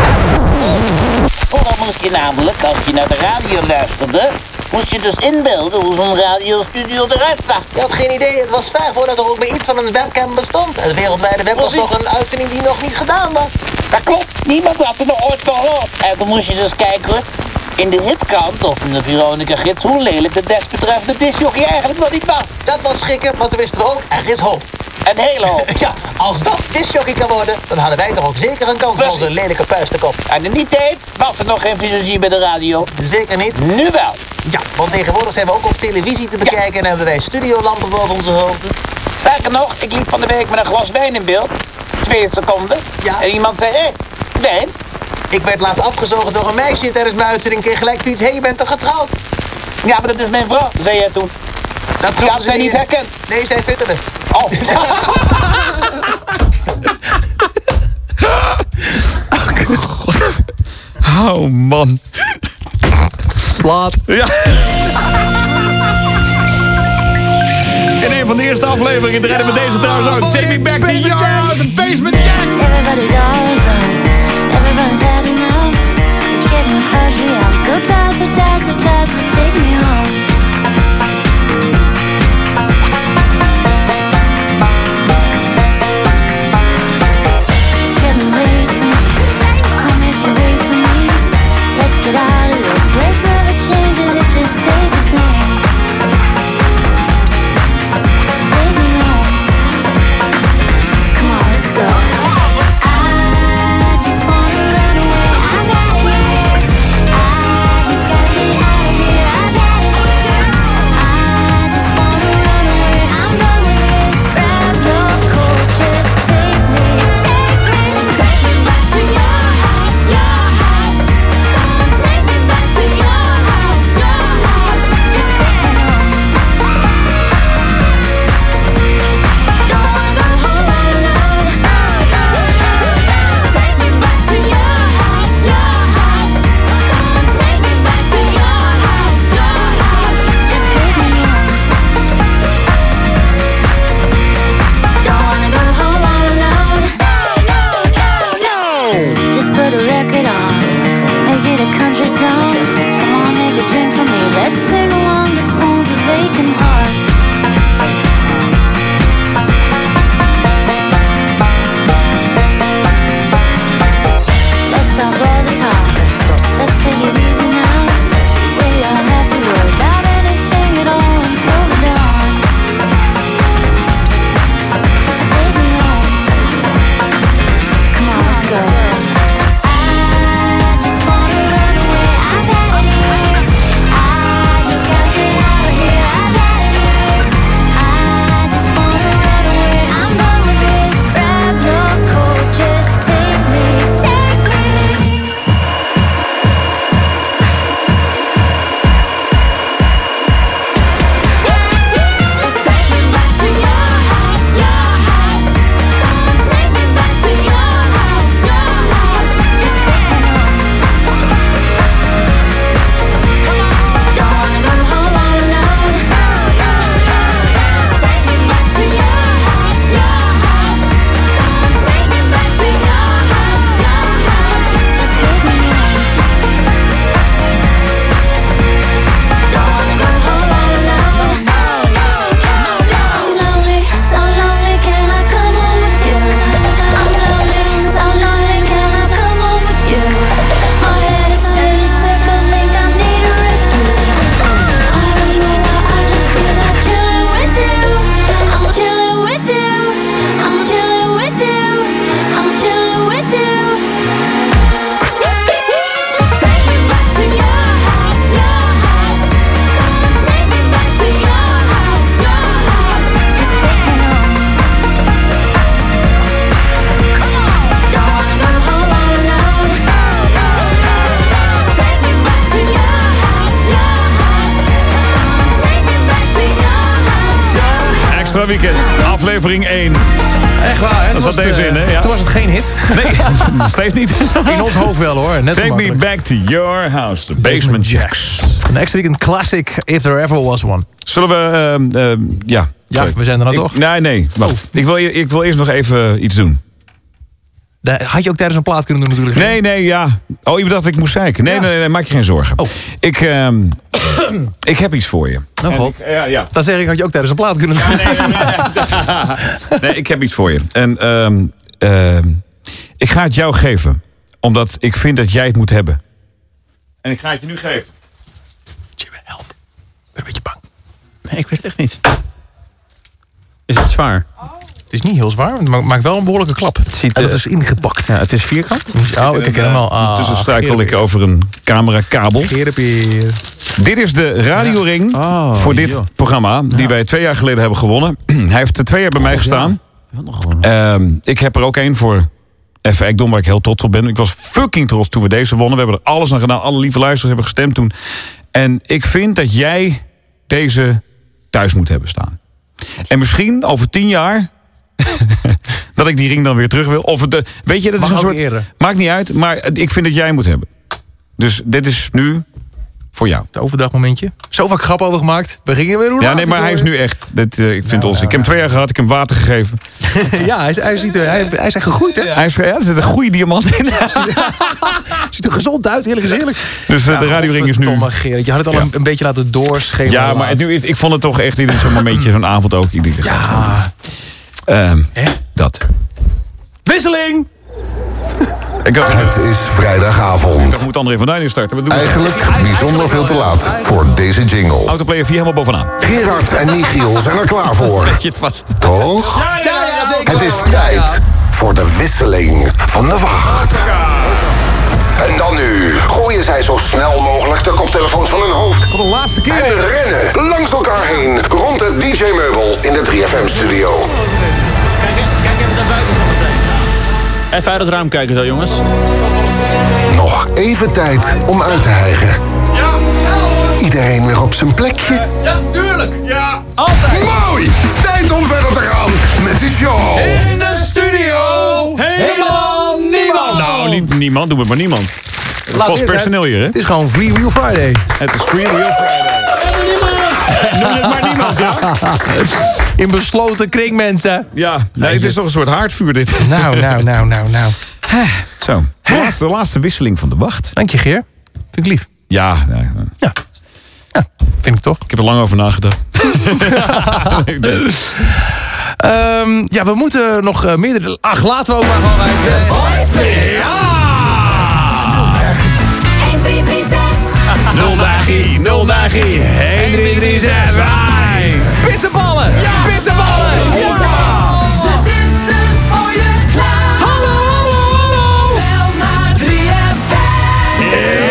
Vroeger moest je namelijk, als je naar de radio luisterde, moest je dus inbeelden hoe zo'n radiostudio eruit zag. Je had geen idee, het was ver voordat er ook maar iets van een webcam bestond. Het wereldwijde web was nog een uitvinding die nog niet gedaan was. Dat klopt, niemand had er nog ooit gehoord. En toen moest je dus kijken in de hitkrant of in de Veronica gids hoe lelijk de desbetreffende disjockey eigenlijk wel niet was. Dat was schrikken, want toen wisten we ook, er is hoop. Een hele hoop. Ja, als dat disjockey kan worden, dan hadden wij toch ook zeker een kans op onze lelijke puistenkop. En in die tijd was er nog geen visagie bij de radio. Zeker niet. Nu wel. Ja, want tegenwoordig zijn we ook op televisie te bekijken en hebben wij studiolampen boven onze hoofden. Sterker nog, ik liep van de week met een glas wijn in beeld. Twee seconden. Ja. En iemand zei, hé, wijn? Ik werd laatst afgezogen door een meisje tijdens mijn uitzending. Kreeg gelijk zoiets, hé, je bent toch getrouwd? Ja, maar dat is mijn vrouw, zei jij toen. Dat had zij niet herkend. Nee, zij twitterde. Oh. Oh man. Plaat. Ja. In een van de eerste afleveringen draaiden we deze trouwens ook. Take me back to your the basement jacks. Everybody's all ugly. I'm so tired, so tired, so tired. So take me home. Wel, hoor. Net Take me back to your house. The Basement Jacks. Een extra weekend classic, if there ever was one. Zullen we... ehm, ehm, ja. Ja, Sorry. we zijn er nou toch? Nee, nee. Wacht. Ik, wil, ik wil eerst nog even iets doen. Dat had je ook tijdens een plaat kunnen doen natuurlijk. Nee, nee, ja. Oh, je bedacht dat ik moest zeiken. Nee, nee, nee, maak je geen zorgen. Oh. Ik, ehm, ik heb iets voor je. Oh god. Ja, ja. Dan zeg ik, had je ook tijdens een plaat kunnen doen. Nee, ik heb iets voor je. En ik ga het jou geven. Omdat ik vind dat jij het moet hebben. En ik ga het je nu geven. Nee, ik weet het echt niet. Is het zwaar? Het is niet heel zwaar, maar het maakt wel een behoorlijke klap. Het ziet, en dat eh, is ingepakt. Ja, het is vierkant. Oh, ik herken hem al. Ah, Ondertussen struikel ik over een camerakabel. Dit is de radioring Oh, voor dit joh. programma. Die wij twee jaar geleden hebben gewonnen. Hij heeft er twee jaar bij mij gestaan. Ehm, ik heb er ook één voor F. Ekdom, waar ik heel trots op ben. Ik was fucking trots toen we deze wonnen. We hebben er alles aan gedaan. Alle lieve luisteraars hebben gestemd toen. En ik vind dat jij deze thuis moet hebben staan. En misschien over tien jaar... dat ik die ring dan weer terug wil. Of de, weet je, dat Mag is een soort... Maakt niet uit, maar ik vind dat jij moet hebben. Dus dit is nu voor jou. Het overdagmomentje. Zo vaak grap over gemaakt. We gingen weer hoe Ja, nee, maar hij is nu echt. Dit, eh, ik vind ons. Ik heb hem twee jaar gehad. Ik heb hem water gegeven. ja, hij is, hij, ziet er, hij, hij is echt gegroeid, hè? Hij is, ja, er zit een goede diamant in. ziet er gezond uit, eerlijk is eerlijk. Dus eh, de radioring is nu. Godverdomme, Gerrit. Je had het al een, een beetje laten doorschemeren. Ja, maar nu, is- ik vond het toch echt. Dit is zo'n momentje, zo'n avond ook. Ik denk, Ja. Ehm, dat. Wisseling! Ik had, Het is vrijdagavond. ik moet André van Duin instarten. Wat doen we? Eigenlijk bijzonder veel te laat voor deze jingle. Autoplayer 4 helemaal bovenaan. Gerard en Michiel zijn er klaar voor. Weet je het vast? Toch? Het is tijd voor de wisseling van de wacht. En dan nu gooien zij zo snel mogelijk de koptelefoons van hun hoofd. Voor de laatste keer. En rennen langs elkaar heen rond het DJ-meubel in de 3FM-studio. Even uit het raam kijken zo, jongens. Nog even tijd om uit te hijgen. Iedereen weer op zijn plekje. Ja, tuurlijk! Ja. Mooi! Tijd om verder te gaan met de show. In de studio! Helemaal niemand! Nou, niet niemand. Doe het maar niemand. Vast personeel hier, hè? Het is gewoon Free Wheel Friday. Het is Free Wheel Friday. Noem het maar niemand, ja? In besloten kring, mensen. Ja, nee, het is toch een soort haardvuur dit. Nou, nou, nou, nou, nou. Zo, de laatste, de laatste wisseling van de wacht. Dank je, Geer. Vind ik lief. Ja, ja, ja. Vind ik toch. Ik heb er lang over nagedacht. Ehm, ja, we moeten nog eh, meerdere... Ach, laten we ook maar gewoon rijden. Ja! 1, 3, 3, 6. 0 Nagy, nul Nagy. 1, 3, 3, 6, wij. Bitterballen! Ja. Bitterballen! Ja. Ze zitten voor je klaar. Hallo, hallo, hallo. Bel naar 3FM.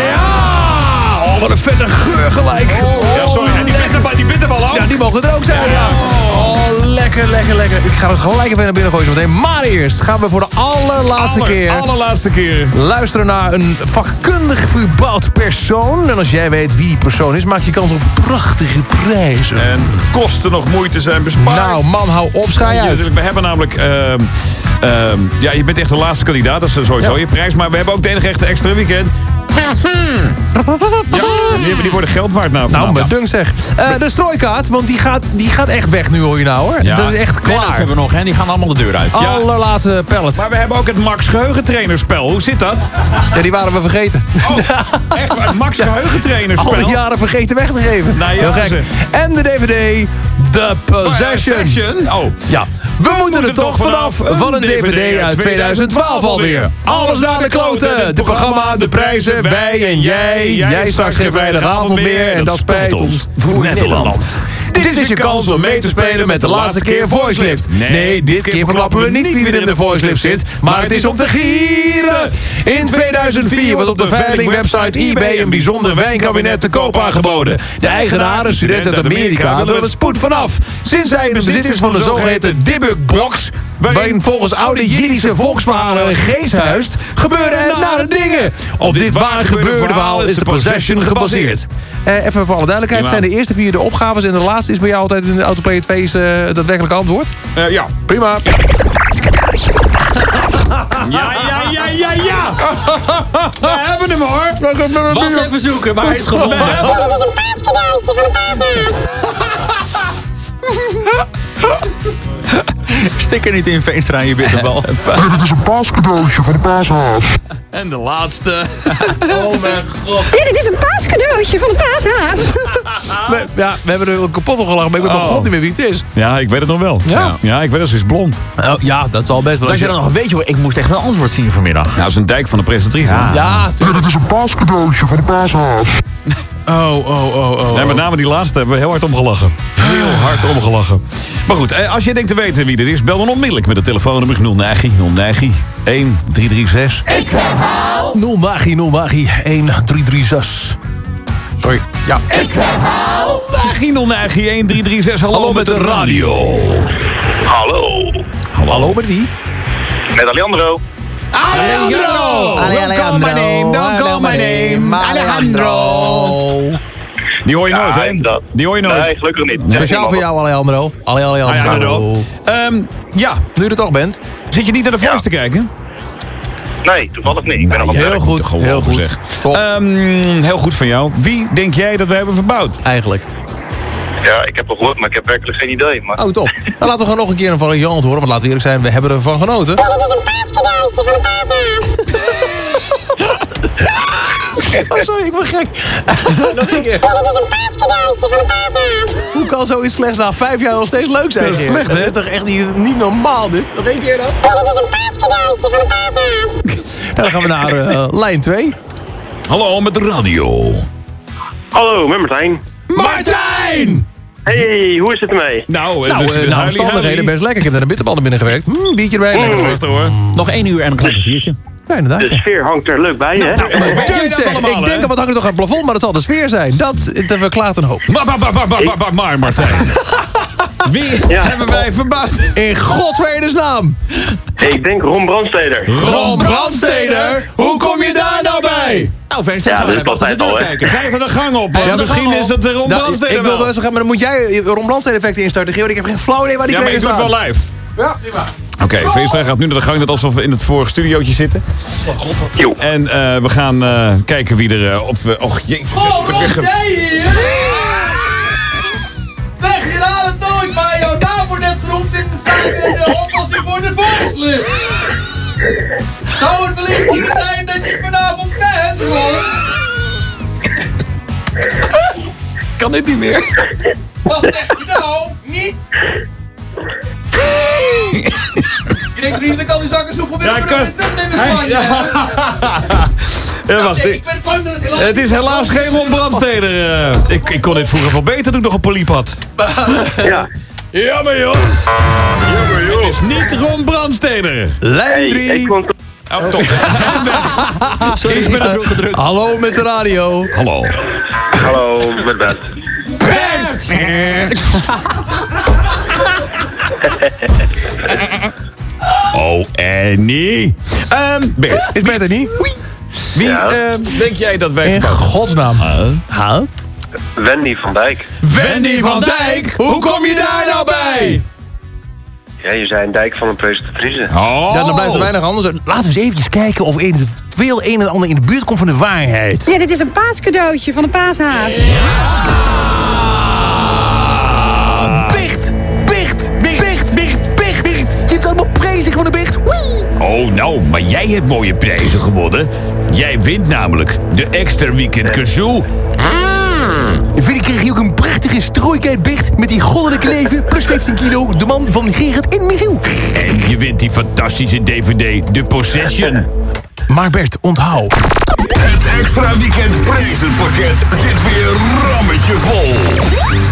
Ja! Oh, wat een vette geur gelijk. Oh, oh, ja, sorry. En die bitterballen, die bitterballen ook. Ja, die mogen er ook zijn. Ja. Oh. Lekker, lekker, lekker. Ik ga er gelijk even naar binnen gooien zo meteen. Maar eerst gaan we voor de allerlaatste Aller- keer... Allerlaatste keer. luisteren naar een vakkundig verbouwd persoon. En als jij weet wie die persoon is, maak je kans op prachtige prijzen. En kosten nog moeite zijn bespaard. Nou, man, hou op, schij uit. we hebben namelijk... ehm, ehm, ja, je bent echt de laatste kandidaat. Dat is sowieso Ja. je prijs. Maar we hebben ook de enige echte extra weekend. Ja, die, die worden geld waard nou. Nou, maar dunk zeg. Eh, de strooikaart, want die gaat, die gaat echt weg nu, hoor je nou, hoor. Ja. Dat is echt klaar. hebben we nog, hè. Die gaan allemaal de deur uit. Ja. Allerlaatste pallet. Maar we hebben ook het Max Geheugentrainerspel. Hoe zit dat? Ja, die waren we vergeten. Oh, echt waar? Het Max Al Geheugentrainerspel. die jaren vergeten weg te geven. Nou ja, Heel gek. zeg. En de DVD, The Possession. Possession. Oh. Ja, we, moeten er toch vanaf van een DVD uit 2012 alweer. Alles naar de kloten. De programma, de prijzen, wij en jij. Jij straks geen vrijdagavond meer en dat spijt ons voor Nederland. Dit is je kans om mee te spelen met de laatste keer Voicelift. Nee, dit keer verklappen we niet wie er in de Voicelift zit, maar het is om te gieren. In 2004 wordt op de veilingwebsite eBay een bijzonder wijnkabinet te koop aangeboden. De eigenaar, een student uit Amerika, wil er spoed vanaf. Sinds hij in de bezit is van de zogeheten Debug Box, waarin volgens oude Jiddische volksverhalen een geest huist, gebeuren er nare dingen. Op dit waar gebeurde verhaal is de Possession gebaseerd. Eh, even voor alle duidelijkheid, zijn de eerste vier de opgaves... en de laatste is bij jou altijd in de Autoplay 2 is, eh, het daadwerkelijke antwoord? Eh, ja. Prima. Ja, ja, ja, ja, ja. We hebben hem hoor. Was even zoeken, maar hij is gevonden. Stik er niet in, Veenstra, aan je bitterbal. Dit is een paascadeautje van de paashaas. En de laatste. Oh mijn god. Ja, dit is een paascadeautje van de paashaas. We, ja, we hebben er kapot op gelachen, maar ik weet nog Oh. god niet meer wie het is. Ja, ik weet het nog wel. Ja. Ja, ik weet het, ze is blond. Oh, ja, dat zal best wel. Dat je dan nog weet, joh, ik moest echt een antwoord zien vanmiddag. Nou, dat is een dijk van de presentatrice. Ja, Ja, dit is een paascadeautje van de paashaas. Oh, oh, oh, oh. Nee, met name die laatste hebben we heel hard omgelachen. Heel hard omgelachen. Maar goed, eh, als je denkt te weten wie dit is, bel dan onmiddellijk met de telefoonnummer 09 09 1336. Ik herhaal. 0 magie, 0 magie, 1, 3, 3, 6. Sorry, ja. Ik herhaal. Magie 09 1336. Hallo, Hallo met met de de radio. Hallo. Hallo met wie? Met Alejandro. Alejandro! Don't call my name, don't call my name. Alejandro! Die hoor je nooit, hè? Die hoor je nooit. Nee, gelukkig niet. Speciaal voor jou, Alejandro. Ale, Alejandro. Alejandro. Ehm, ja. Nu je er toch bent. Zit je niet naar de voice te kijken? Nee, toevallig niet. Ik ben op Heel goed, heel goed. Top. Ehm, heel goed van jou. Wie denk jij dat we hebben verbouwd? Eigenlijk. Ja, ik heb wel gehoord, maar ik heb werkelijk geen idee. Maar... Oh, top. Dan laten we gewoon nog een keer een variant horen. Want laten we eerlijk zijn, we hebben ervan genoten. Oh, sorry, ik word gek. nog een keer. Hoe kan zoiets slechts na vijf jaar nog steeds leuk zijn? Dat is slecht, hè? Dat is toch echt niet, niet normaal, dit? Nog één keer dan? Nou, dan gaan we naar eh, lijn 2. Hallo, met de radio. Hallo, met Martijn. Martijn! Hey, hoe is het ermee? Nou, Nou, dus, eh, nou, omstandigheden huilie. best lekker. Ik heb naar de bitterballen binnengewerkt. Mm, biertje erbij. Lekker Wacht hoor. Nog één uur en een klein viertje. Ja, inderdaad. De sfeer hangt er leuk bij, hè? Nou, weet jij Tuurlijk dat zeg, allemaal, ik hè? denk dat wat hangt er toch aan het plafond, maar dat zal de sfeer zijn. Dat, dat verklaart een hoop. Maar, maar, maar, maar, maar, maar, maar, Martijn. Wie Ja. hebben wij verbouwd? In godsvredesnaam. Ik denk Ron Brandsteder. Ron Brandsteder, hoe kom je daar nou bij? Nou, Veenstra, Ja, gaan dat we is even altijd al, hè? kijken. Ga even de gang op. Ja, misschien dat- is het de Ron Nou, Brandsteder ik wil wel. wel eens gaan, maar dan moet jij Ron Brandstede effecten instarten, Geo. Ik heb geen flauw idee waar die Ja, maar ik doe het wel live. Ja, prima. Oké, Veenstra gaat nu naar de gang, net alsof we in het vorige studiootje zitten. Jo. En eh, we gaan eh, kijken wie er... eh, of we... Och, jezus. weer ge- hier? Weg, je het nooit, maar jouw naam wordt net genoemd in de oplossing voor de voorslip. Zou het wellicht kunnen zijn dat je vanavond bent, kan dit niet meer. Wat zeg je nou? Niet? Je denkt niet dat ik al die zakken soep probeer Ja, om kan- weer terug te nemen in Spanje? Ja, wacht. Ik- ik ben bang dat het is helaas geen Ron Brandsteder. eh. ik, ik kon dit vroeger veel beter toen ik nog een poliep had. Ja. Jammer joh. Jammer, joh. Het is niet Ron Brandsteder. Lijn Hey, 3. ik kon... Oh. Sorry, te een- vroeg gedrukt. Hallo met de radio. Hallo. Hallo, met Bert. Bert! Oh, Annie. Ehm Bert. Is Bert er niet? Wie ehm, denk jij dat wij In godsnaam. Huh? Wendy van Dijk. Wendy van Dijk, hoe kom je daar nou bij? Ja, je zei een dijk van een presentatrice. Oh. Ja, dan blijft er weinig anders. Laten we eens eventjes kijken of eventueel een en ander in de buurt komt van de waarheid. Ja, dit is een paascadeautje van de paashaas. Bicht! Oh, nou, maar jij hebt mooie prijzen gewonnen. Jij wint namelijk de extra weekend kazoo. Verder kreeg je ook een prachtige strooikheid bicht met die goddelijke leven plus 15 kilo. De man van Gerrit en Michiel. En je wint die fantastische DVD, The Possession. Maar Bert, onthoud. Het extra weekend prijzenpakket zit weer rammetje vol.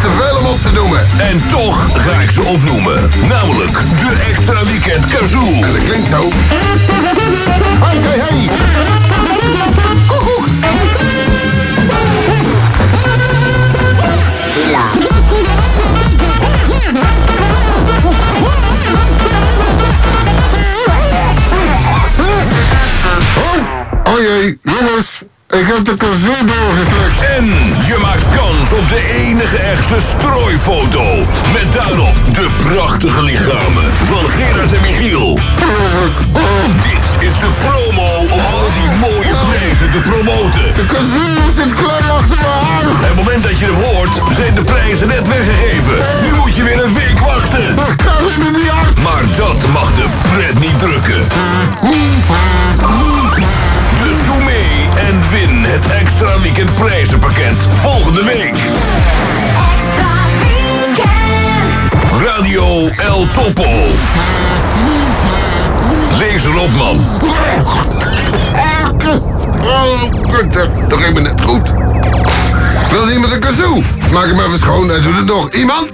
Te veel om op te noemen. En toch ga ik ze opnoemen. Namelijk de extra weekend kazoo. En dat klinkt zo. Hey, hey, hey. Koekoek. Hey, Oh jee, jongens, ik heb de zo doorgetrekt. En je maakt kans op de enige echte strooifoto. Met daarop de prachtige lichamen van Gerard en Michiel. Oh. Dit is de promo om al die mooie prijzen te promoten. De kazoo zit klaar achter. Op het moment dat je er hoort, zijn de prijzen net weggegeven. Nu moet je weer een week wachten. Dat kan ik niet uit. Maar dat mag de pret niet drukken. Het extra weekend prijzenpakket. Volgende week. Extra weekend. Radio El Topo. Lezer Opman. Oh, kut, dat ging me net goed. Wil iemand een kazoo? Maak hem even schoon en doe het nog. Iemand?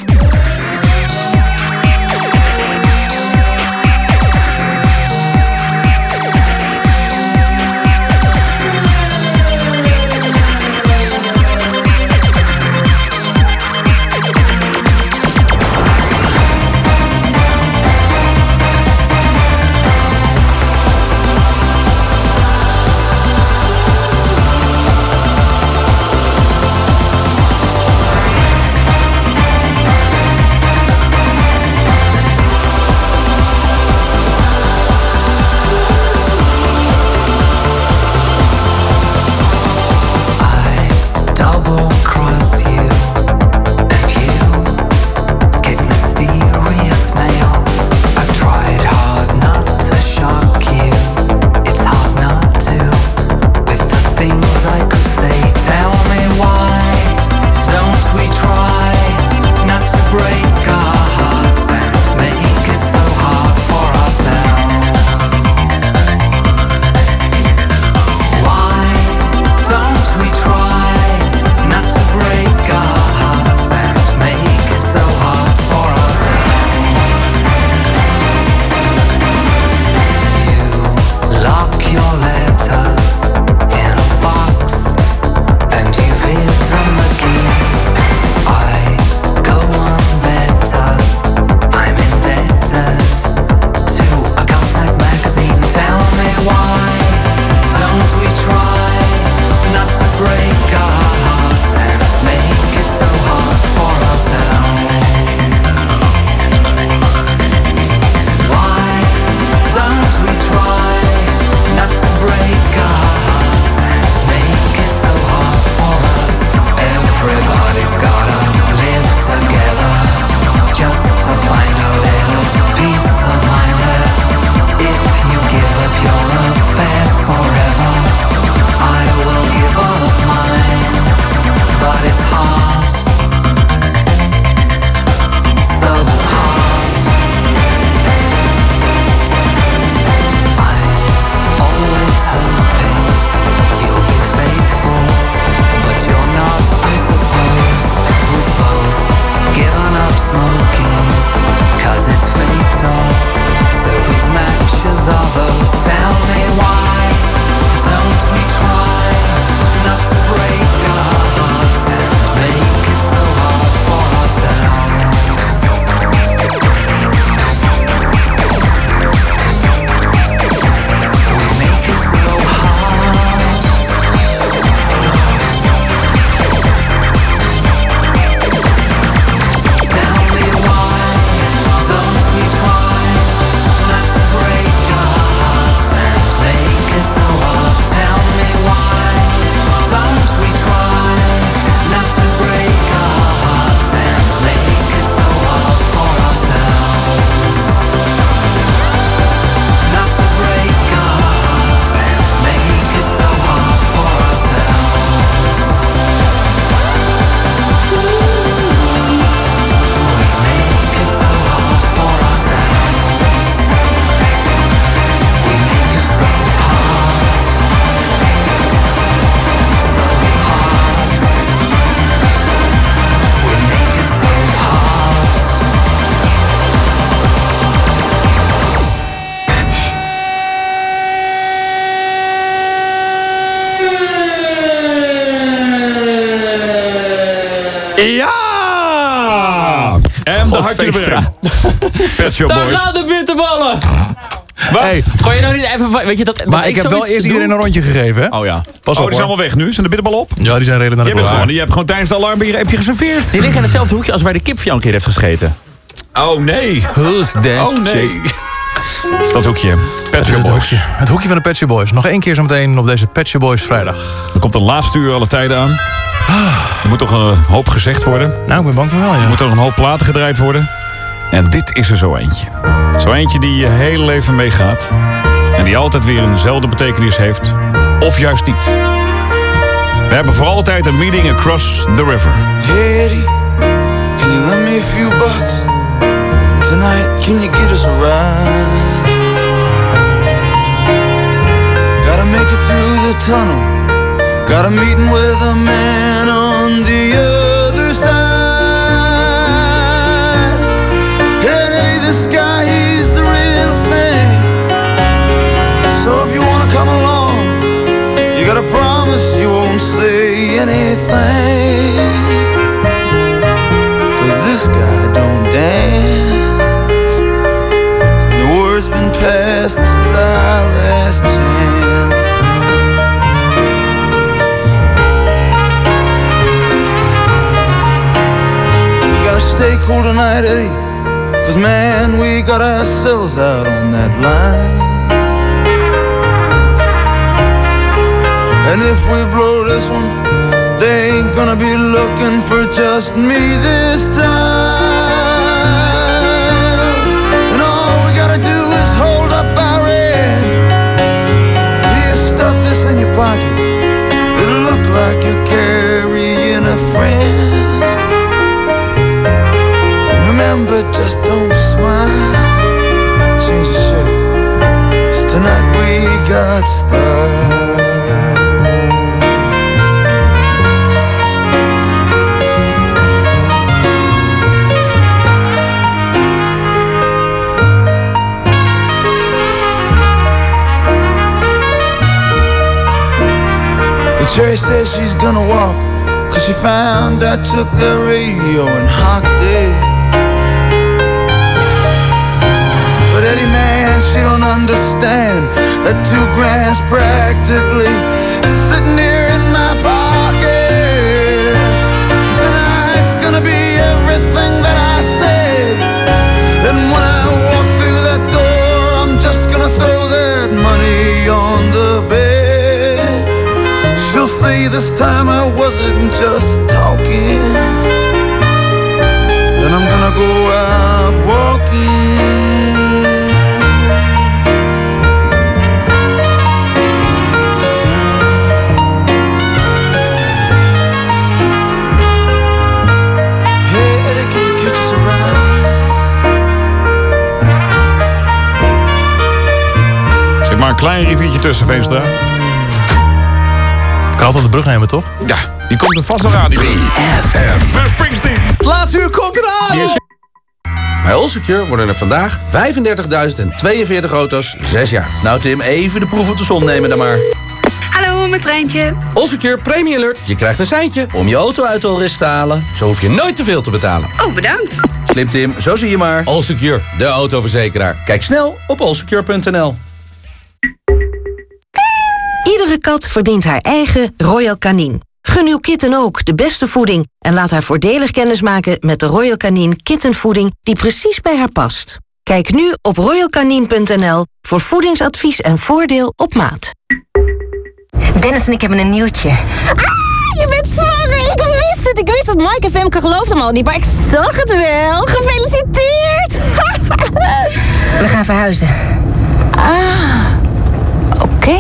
Gooi je nou niet even... Weet je, dat, maar ik heb wel eerst iedereen een rondje gegeven, hè? Oh ja. Pas oh, op, die zijn allemaal weg nu. Zijn de bitterbal op? Ja, die zijn redelijk naar Je de gewoon, je hebt gewoon tijdens de alarm hier heb je geserveerd. Die liggen in hetzelfde hoekje als waar de kip van jou een keer heeft gescheten. Oh nee. Who's that Oh nee. Dat is dat hoekje. Pet Shop Boys. hoekje, het hoekje van de Pet Shop Boys. Nog één keer zo meteen op deze Pet Shop Boys vrijdag. Er komt de laatste uur alle tijden aan. Er moet toch een hoop gezegd worden. Nou, ik ben bang van wel, ja. Er moet toch een hoop platen gedraaid worden. En dit is er zo eentje. Zo eentje die je hele leven meegaat. En die altijd weer eenzelfde betekenis heeft. Of juist niet. We hebben voor altijd een meeting across the river. Hey Eddie, can you lend me a few bucks? Tonight, can you get us a ride? Gotta make it through the tunnel. Got a meeting with a man on the other this guy, he's the real thing. So if you wanna come along, you gotta promise you won't say anything. Cause this guy don't dance. The word's been passed, this is our last chance. We gotta stay cool tonight, Eddie. Cause man, we got ourselves out on that line. And if we blow this one, they ain't gonna be looking for just me this time. Cherry says she's gonna walk Cause she found I took the radio and hocked it. But Eddie, man, she don't understand That two grand's practically sitting here in my pocket. Tonight's gonna be everything that I said. And when I walk through that door I'm just gonna throw that money on the bed. She'll say this time I wasn't just talking. Then I'm gonna go maar een klein riviertje tussen, Veenstra. Ik kan altijd de brug nemen, toch? Ja, die komt er vast nog aan. Die Bruce Springsteen. Het laatste uur komt eraan! Bij Allsecure worden er vandaag 35.042 auto's 6 jaar. Nou Tim, even de proef op de som nemen dan maar. Hallo, met Treintje. Allsecure Premium Alert. Je krijgt een seintje om je auto uit de te halen. Zo hoef je nooit te veel te betalen. Oh, bedankt. Slim Tim, zo zie je maar. Allsecure, de autoverzekeraar. Kijk snel op allsecure.nl. Kat verdient haar eigen Royal Canin. Gun uw kitten ook de beste voeding en laat haar voordelig kennismaken met de Royal Canin kittenvoeding die precies bij haar past. Kijk nu op royalcanin.nl voor voedingsadvies en voordeel op maat. Dennis en ik hebben een nieuwtje. Ah, je bent zwanger! Ik wist het! Ik wist het, Mike en Femke geloofden me al niet, maar ik zag het wel. Gefeliciteerd! We gaan verhuizen. Ah, oké.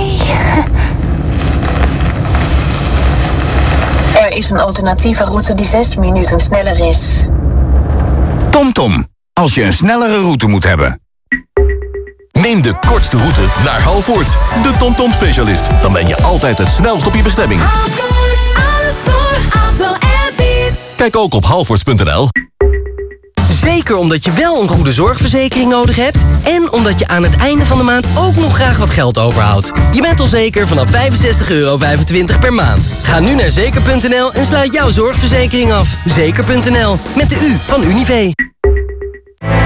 Er is een alternatieve route die 6 minuten sneller is. TomTom, als je een snellere route moet hebben. Neem de kortste route naar Halvoort. De TomTom specialist. Dan ben je altijd het snelst op je bestemming. Kijk ook op halvoorts.nl. Zeker omdat je wel een goede zorgverzekering nodig hebt... en omdat je aan het einde van de maand ook nog graag wat geld overhoudt. Je bent al zeker vanaf 65,25 euro per maand. Ga nu naar zeker.nl en sluit jouw zorgverzekering af. Zeker.nl, met de U van Unive.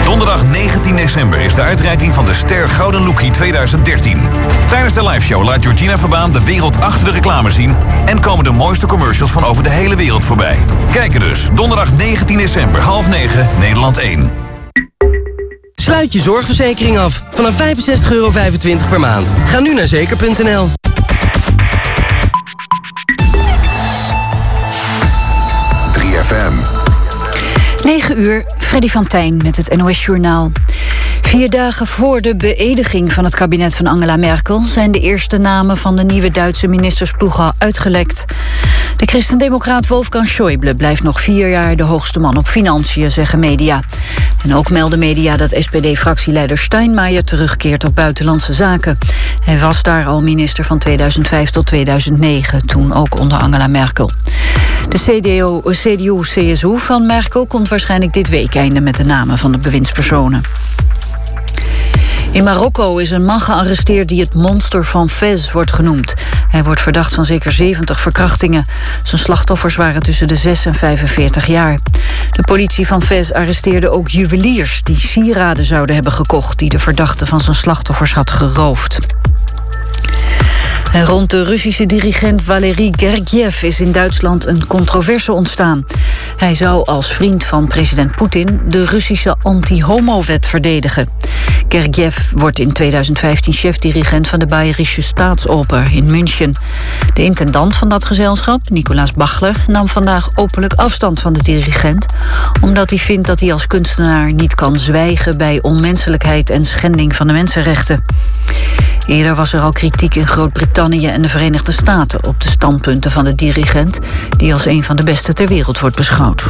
Donderdag 19 december is de uitreiking van de Ster Gouden Lookie 2013. Tijdens de liveshow laat Georgina Verbaan de wereld achter de reclame zien... en komen de mooiste commercials van over de hele wereld voorbij. Kijken dus, donderdag 19 december, half 9, Nederland 1. Sluit je zorgverzekering af vanaf 65,25 euro per maand. Ga nu naar zeker.nl. 3FM. 9 uur, Freddy van Tijn met het NOS-journaal. Vier dagen voor de beëdiging van het kabinet van Angela Merkel... zijn de eerste namen van de nieuwe Duitse ministersploeg al uitgelekt. De christendemocraat Wolfgang Schäuble blijft nog vier jaar... de hoogste man op financiën, zeggen media. En ook melden media dat SPD-fractieleider Steinmeier... terugkeert op buitenlandse zaken. Hij was daar al minister van 2005 tot 2009, toen ook onder Angela Merkel. De CDU-CSU van Merkel komt waarschijnlijk dit weekende... met de namen van de bewindspersonen. In Marokko is een man gearresteerd die het monster van Fez wordt genoemd. Hij wordt verdacht van zeker 70 verkrachtingen. Zijn slachtoffers waren tussen de 6 en 45 jaar. De politie van Fez arresteerde ook juweliers die sieraden zouden hebben gekocht... die de verdachte van zijn slachtoffers had geroofd. Rond de Russische dirigent Valery Gergiev is in Duitsland een controverse ontstaan. Hij zou als vriend van president Poetin de Russische anti-homo-wet verdedigen. Gergiev wordt in 2015 chef-dirigent van de Bayerische Staatsoper in München. De intendant van dat gezelschap, Nicolaas Bachler, nam vandaag openlijk afstand van de dirigent, omdat hij vindt dat hij als kunstenaar niet kan zwijgen bij onmenselijkheid en schending van de mensenrechten. Eerder was er al kritiek in Groot-Brittannië en de Verenigde Staten op de standpunten van de dirigent, die als een van de beste ter wereld wordt beschouwd.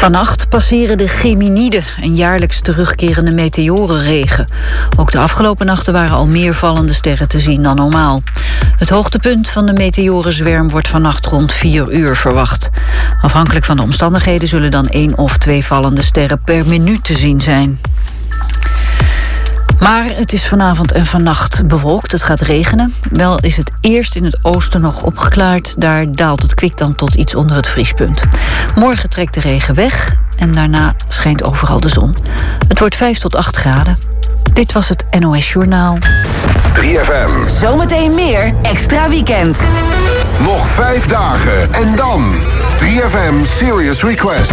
Vannacht passeren de Geminiden, een jaarlijks terugkerende meteorenregen. Ook de afgelopen nachten waren al meer vallende sterren te zien dan normaal. Het hoogtepunt van de meteorenzwerm wordt vannacht rond 4 uur verwacht. Afhankelijk van de omstandigheden zullen dan één of twee vallende sterren per minuut te zien zijn. Maar het is vanavond en vannacht bewolkt. Het gaat regenen. Wel is het eerst in het oosten nog opgeklaard. Daar daalt het kwik dan tot iets onder het vriespunt. Morgen trekt de regen weg en daarna schijnt overal de zon. Het wordt 5 tot 8 graden. Dit was het NOS Journaal. 3FM. Zometeen meer extra weekend. Nog vijf dagen en dan 3FM Serious Request.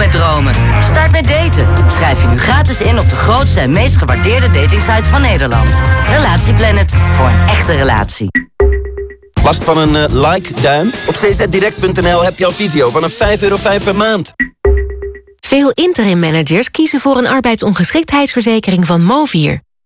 Met dromen. Start met daten. Schrijf je nu gratis in op de grootste en meest gewaardeerde datingsite van Nederland. Relatieplanet. Voor een echte relatie. Last van een eh, like-duim? Op czdirect.nl heb je al visio vanaf 5,5 euro per maand. Veel interim managers kiezen voor een arbeidsongeschiktheidsverzekering van Movier.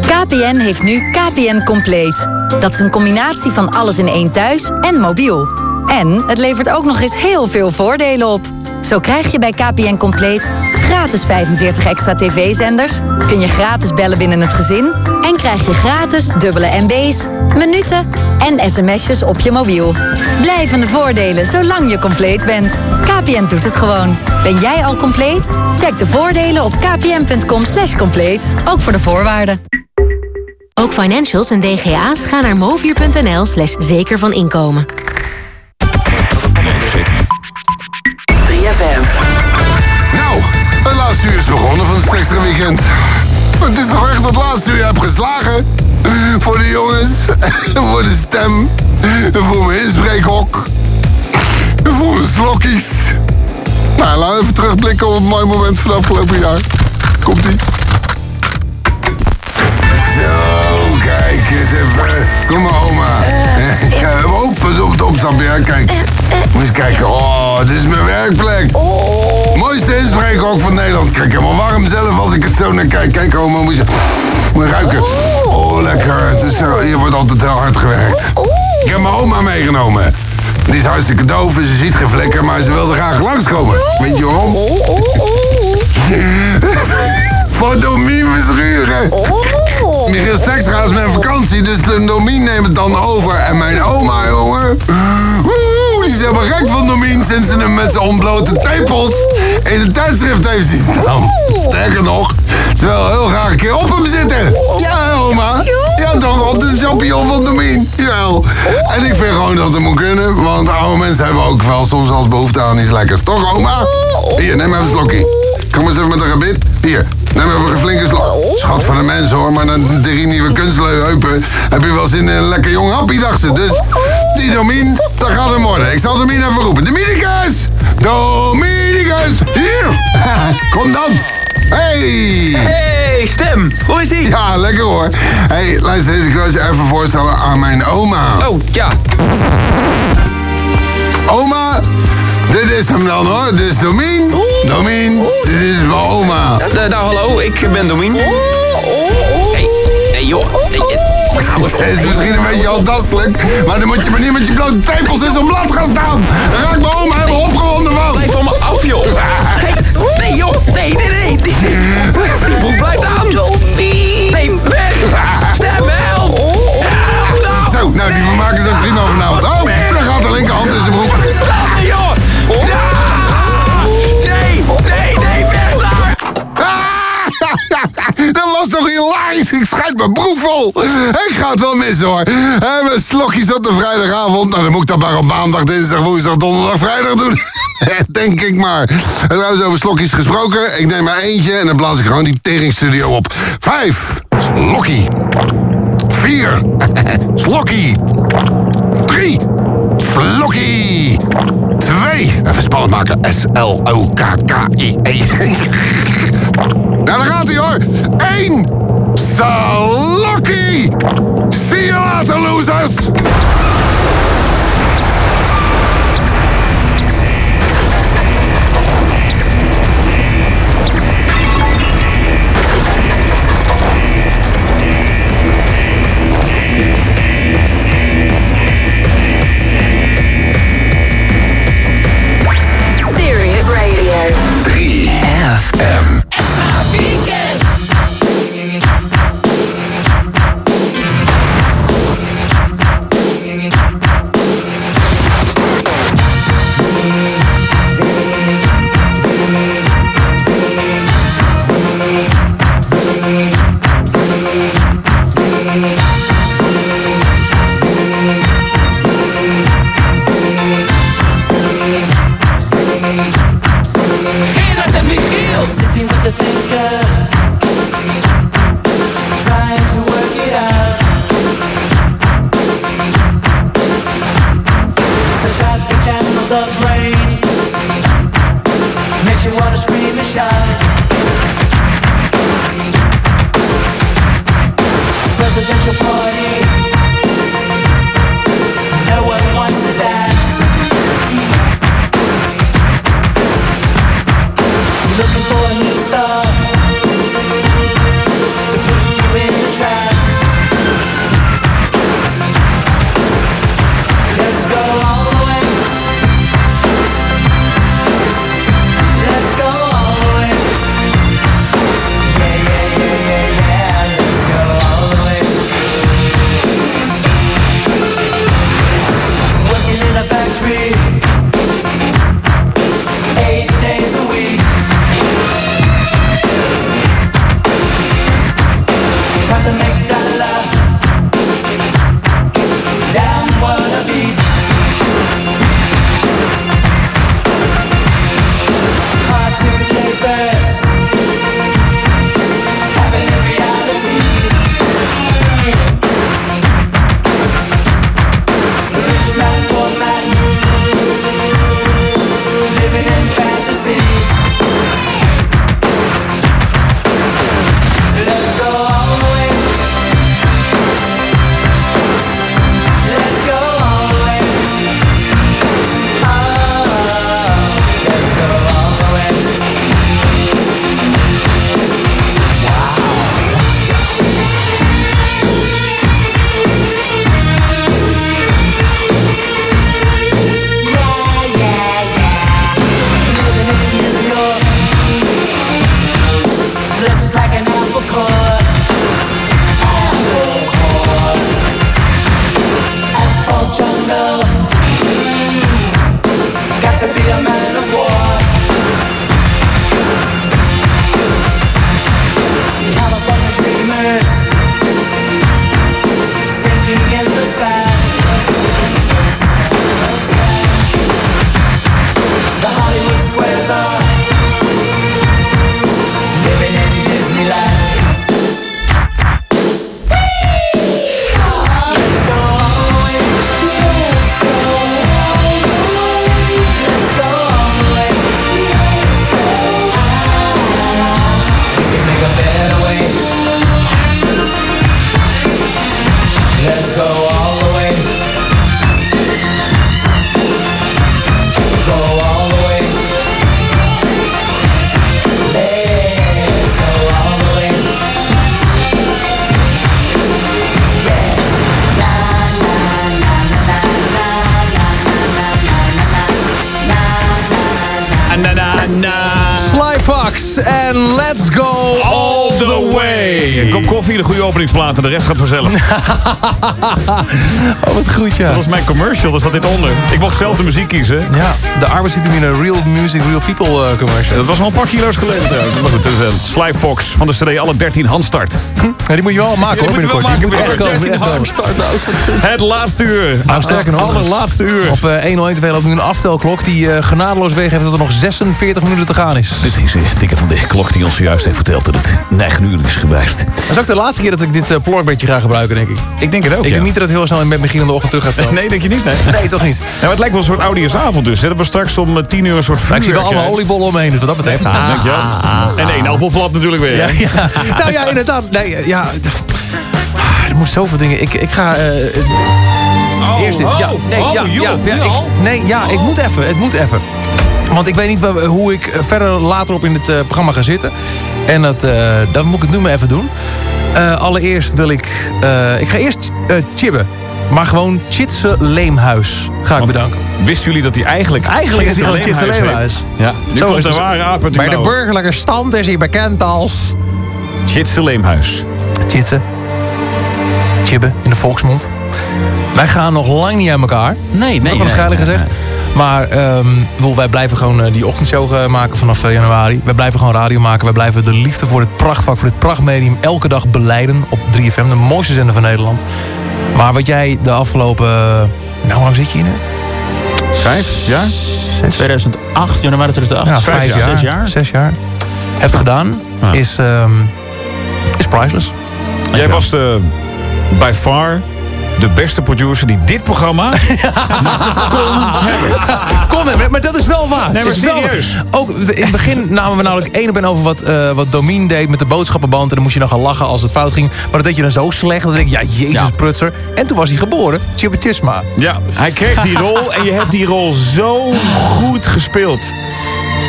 KPN heeft nu KPN Compleet. Dat is een combinatie van alles in één thuis en mobiel. En het levert ook nog eens heel veel voordelen op. Zo krijg je bij KPN Compleet gratis 45 extra tv-zenders... kun je gratis bellen binnen het gezin... en krijg je gratis dubbele MB's, minuten en sms'jes op je mobiel. Blijvende voordelen zolang je compleet bent. KPN doet het gewoon. Ben jij al compleet? Check de voordelen op kpn.com compleet. Ook voor de voorwaarden. Ook financials en DGA's gaan naar movier.nl slash zeker van inkomen. 3FM. Nou, het laatste uur is begonnen van het extra weekend. Het is toch echt het laatste uur heb geslagen? Voor de jongens, voor de stem, voor mijn inspreekhok, voor mijn slokkies. Nou, laten we even terugblikken op een mooi moment van het afgelopen jaar. Komt-ie. Zo, kijk eens even. Kom maar, oma. hè? Kijk. Moet eens kijken. Oh, dit is mijn werkplek. Mooiste inspreek ook van Nederland. Kijk, helemaal warm zelf als ik het zo naar kijk. Kijk, oma, moet je, moet je ruiken. Oh, lekker. Het is, zo- hier wordt altijd heel hard gewerkt. Ik heb mijn oma meegenomen. Die is hartstikke doof en ze ziet geen vlekken, maar ze wilde graag langskomen. Weet je waarom? Voor Domien verschuren. Michiel Stekstra is mijn vakantie, dus de Domien neemt het dan over. En mijn oma, jongen. woe, Die is helemaal gek van Domien sinds ze hem met zijn ontblote tepels in een tijdschrift heeft zien staan. Sterker nog, ze wil heel graag een keer op hem zitten. Ja, oma. Ja, toch, op de champignon van Domien. Jawel. En ik vind gewoon dat het moet kunnen, want oude mensen hebben ook wel soms als behoefte aan iets lekkers. Toch, oma? Hier, neem even een slokje. Kom eens even met een gebit. Hier, neem even een flinke slok. Schat van de mens hoor, maar na drie nieuwe kunstleupen heb je wel zin in een lekker jong happy, dacht ze. Dus die Domien, dat gaat hem worden. Ik zal Domien even roepen. Dominicus! Dominicus! Hier! Kom dan! Hey! Hey, stem! Hoe is ie? Ja, lekker hoor. hey, luister eens, ik wil je even voorstellen aan mijn oma. Oh, ja. Oma, dit is hem dan hoor. Dit is Domien. Domien, dit is mijn oma. Eh, nou, hallo, ik ben Domien. Hey, hey joh. Hey, eh, Het is misschien een beetje handtastelijk, maar dan moet je maar niet met je blote tepels in zo'n blad gaan staan. Daar raakt mijn oma helemaal opgewonden van. Blijf van me af, joh. Hey, nee, joh. Nee, nee, nee. Broek blijft aan. Nee, weg. Stem, help. Help nou. Zo, nou die vermaken zijn prima vanavond. Oh, daar gaat de linkerhand in zijn broek. Nee, joh. Hilarisch? Ik schijt mijn broek vol. Ik ga het wel missen hoor. En mijn slokjes op de vrijdagavond. Nou, dan moet ik dat maar op maandag, dinsdag, woensdag, donderdag, vrijdag doen. Denk ik maar. En trouwens over slokjes gesproken. Ik neem maar eentje en dan blaas ik gewoon die teringstudio op. Vijf. Slokkie. Vier. Slokkie. Drie. Slokkie. Twee. Even spannend maken. S-L-O-K-K-I-E. Daar gaat hij hoor. Eén. Salokkie. See you later, losers. Koffie, de goede openingsplaat en de rest gaat vanzelf. oh, wat goed, ja. Dat was mijn commercial, daar staat dit onder. Ik mocht zelf de muziek kiezen. Ja, de arbeidsvitamine Real Music, Real People uh, commercial. Dat was wel een paar kilo's geleden. Maar goed, dat is, uh, Sly Fox van de CD Alle 13 Handstart. Ja, die moet je wel maken hoor, binnenkort. Die maken, moet echt komen. 13 echt komen. Het laatste uur. Nou, sterker nog, Het allerlaatste uur. Op eh 101 TV loopt nu een aftelklok die eh, genadeloos weergeeft dat er nog 46 minuten te gaan is. Dit is echt dikke van de klok die ons zojuist heeft verteld dat het 9 uur is geweest. Dat is ook de laatste keer dat ik dit plorkbedje ga gebruiken, denk ik. Ik denk het ook, Ik denk niet dat het heel snel in met begin in de ochtend terug gaat komen. Nee, denk je niet? Nee, Nee, toch niet. Ja, maar het lijkt wel een soort oudejaarsavond dus. Hè? Dat we straks om eh, 10 uur een soort Maar ik zie wel vuurwerk allemaal oliebollen omheen, dus wat dat betreft. Ah, Dankjewel. En één appelflap natuurlijk weer. Ja. Nou ja, inderdaad. Nee, eh, ja. Ah, Er moet zoveel dingen. Ik, ik ga. eh, eh, eerst dit. Ja, nee, oh, ja, ja, ik, nee, ja, ik moet even. Het moet even. Want ik weet niet hoe ik eh, verder later op in het eh, programma ga zitten. En dat, dan moet ik het nu maar even doen. Allereerst wil ik. ik ga eerst chibben. Maar gewoon Chitse Leemhuis ga ik bedanken. Wisten jullie dat hij eigenlijk... Eigenlijk is hij gewoon Chitse Leemhuis? Ja, nu Zo komt is de ware aap uit de Bij de klauwen. burgerlijke stand is hij bekend als... Chitse Leemhuis. Chitse. Chibbe in de volksmond. Wij gaan nog lang niet aan elkaar. Nee, nee. waarschijnlijk nee, gezegd. Maar ehm, bedoel, wij blijven gewoon eh, die ochtendshow eh, maken vanaf eh, januari. Wij blijven gewoon radio maken. Wij blijven de liefde voor dit prachtvak, voor dit prachtmedium... elke dag beleiden op 3FM, de mooiste zender van Nederland. Maar wat jij de afgelopen... nou, hoe lang zit je in? Vijf jaar? 2008, januari 2008. Ja, Vijf vijf jaar. Zes jaar. Zes jaar. Hebt gedaan. Is, ehm, is priceless. Jij was de, by far de beste producer die dit programma Kom maar, maar dat is wel waar. Nee, maar Is wel- serieus. Ook in het begin namen we namelijk één op één over wat, eh wat Domien deed met de boodschappenband. En dan moest je nog gaan lachen als het fout ging. Maar dat deed je dan zo slecht. Dat ik, ja, jezus prutser. En toen was hij geboren. Chibba Chisma. Ja, hij kreeg die rol en je hebt die rol zo goed gespeeld.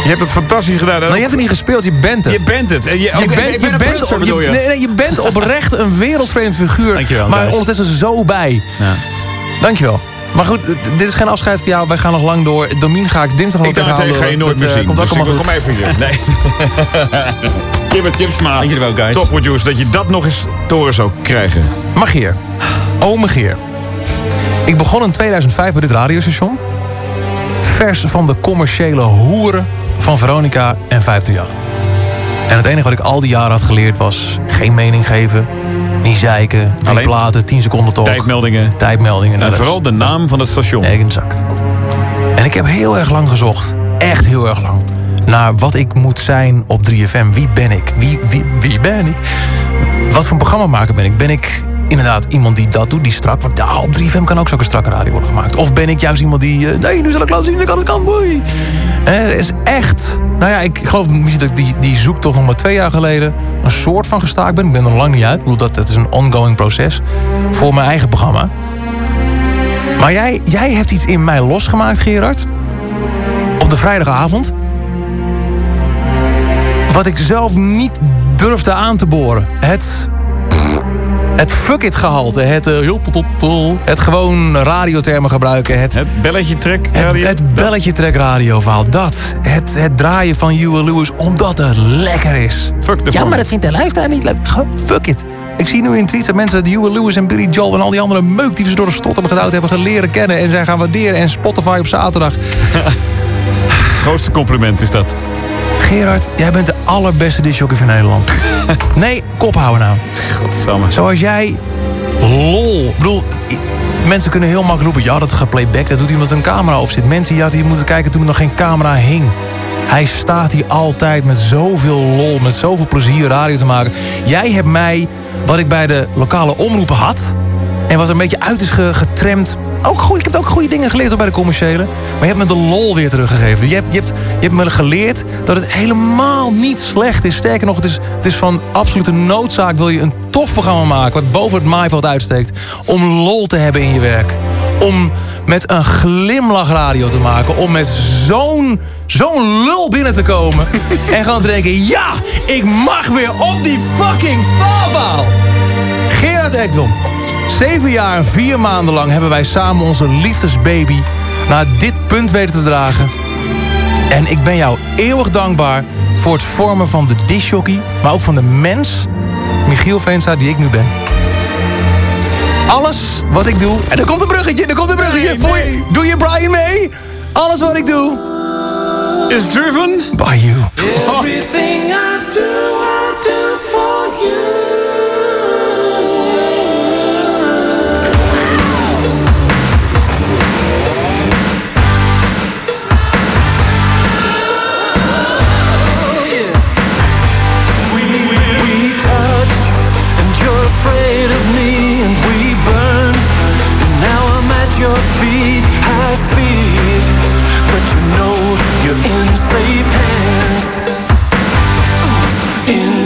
Je hebt het fantastisch gedaan. Nou, je hebt het niet gespeeld, je bent het. Je bent het. En je, Je bent, ik je, ben bent op, je, je? nee, nee, je bent oprecht een wereldvreemd figuur. Dankjewel, maar ondertussen zo bij. Ja. Dankjewel. Maar goed, dit is geen afscheid voor jou. Wij gaan nog lang door. Domien ga ik dinsdag nog Ik daarentegen ga je nooit meer zien. Komt ook Dus ik, allemaal kom even hier. Nee. Jibber Chipsma. Dank jullie wel, guys. Top producer. Dat je dat nog eens toren zou krijgen. Magier. Oh, Magier. Ik begon in 2005 bij dit radiostation. Vers van de commerciële hoeren van Veronica en 538. En het enige wat ik al die jaren had geleerd was... geen mening geven, niet zeiken, drie Alleen platen, 10 seconden talk. Tijdmeldingen. Tijdmeldingen. En vooral de naam van het station. Exact. En ik heb heel erg lang gezocht, echt heel erg lang, naar wat ik moet zijn op 3FM. Wie ben ik? Wie, wie, wie ben ik? Wat voor een programmamaker ben ik? Ben ik inderdaad iemand die dat doet, die strak... Want ja, op 3FM kan ook zo'n strakke radio worden gemaakt. Of ben ik juist iemand die... eh, nee, nu zal ik laten zien ik aan de kant moei. Er is echt... Nou ja, ik geloof misschien dat ik die, die zoektocht nog maar twee jaar geleden... een soort van gestaakt ben. Ik ben er lang niet uit. Ik bedoel, dat, dat is een ongoing proces voor mijn eigen programma. Maar jij, jij hebt iets in mij losgemaakt, Gerard. Op de vrijdagavond. Wat ik zelf niet durfde aan te boren. Het... Het fuck it gehalte. Het, heel tot- tot- tot- het gewoon radiotermen gebruiken. Het, Het belletje trek. het, radio. het belletje trek radioverhaal. Dat. Het, het draaien van Huey Lewis omdat het lekker is. Fuck de Ja, maar dat vindt de luisteraar niet leuk. Fuck it. Ik zie nu in tweets dat mensen de Huey Lewis en Billy Joel... en al die andere meuk die ze door de strot hebben gedouwd... hebben geleren kennen en zijn gaan waarderen. En Spotify op zaterdag. grootste compliment is dat. Gerard, jij bent de allerbeste disjockey van Nederland. nee, kop houden nou. Godsamme. Zoals jij lol. Ik bedoel, mensen kunnen heel makkelijk roepen... ja, dat geplayback, dat doet hij omdat er een camera op zit. Mensen die hadden hier moeten kijken toen er nog geen camera hing. Hij staat hier altijd met zoveel lol, met zoveel plezier radio te maken. Jij hebt mij, wat ik bij de lokale omroepen had... en wat er een beetje uit is ge- getremd... Ook goed, ik heb ook goede dingen geleerd bij de commerciële. Maar je hebt me de lol weer teruggegeven. Je hebt, je, hebt, je hebt me geleerd dat het helemaal niet slecht is. Sterker nog, het is, het is van absolute noodzaak... wil je een tof programma maken wat boven het maaiveld uitsteekt... om lol te hebben in je werk. Om met een glimlach radio te maken. Om met zo'n zo'n lul binnen te komen. en gewoon te denken... ja, ik mag weer op die fucking staalpaal. Gerard Ekdom. Zeven jaar en vier maanden lang hebben wij samen onze liefdesbaby... naar dit punt weten te dragen. En ik ben jou eeuwig dankbaar voor het vormen van de disjockey... maar ook van de mens, Michiel Veenstra, die ik nu ben. Alles wat ik doe... En er komt een bruggetje, er komt een bruggetje. Voor je- doe je Brian mee? Alles wat ik doe... Is driven by you. Everything I do in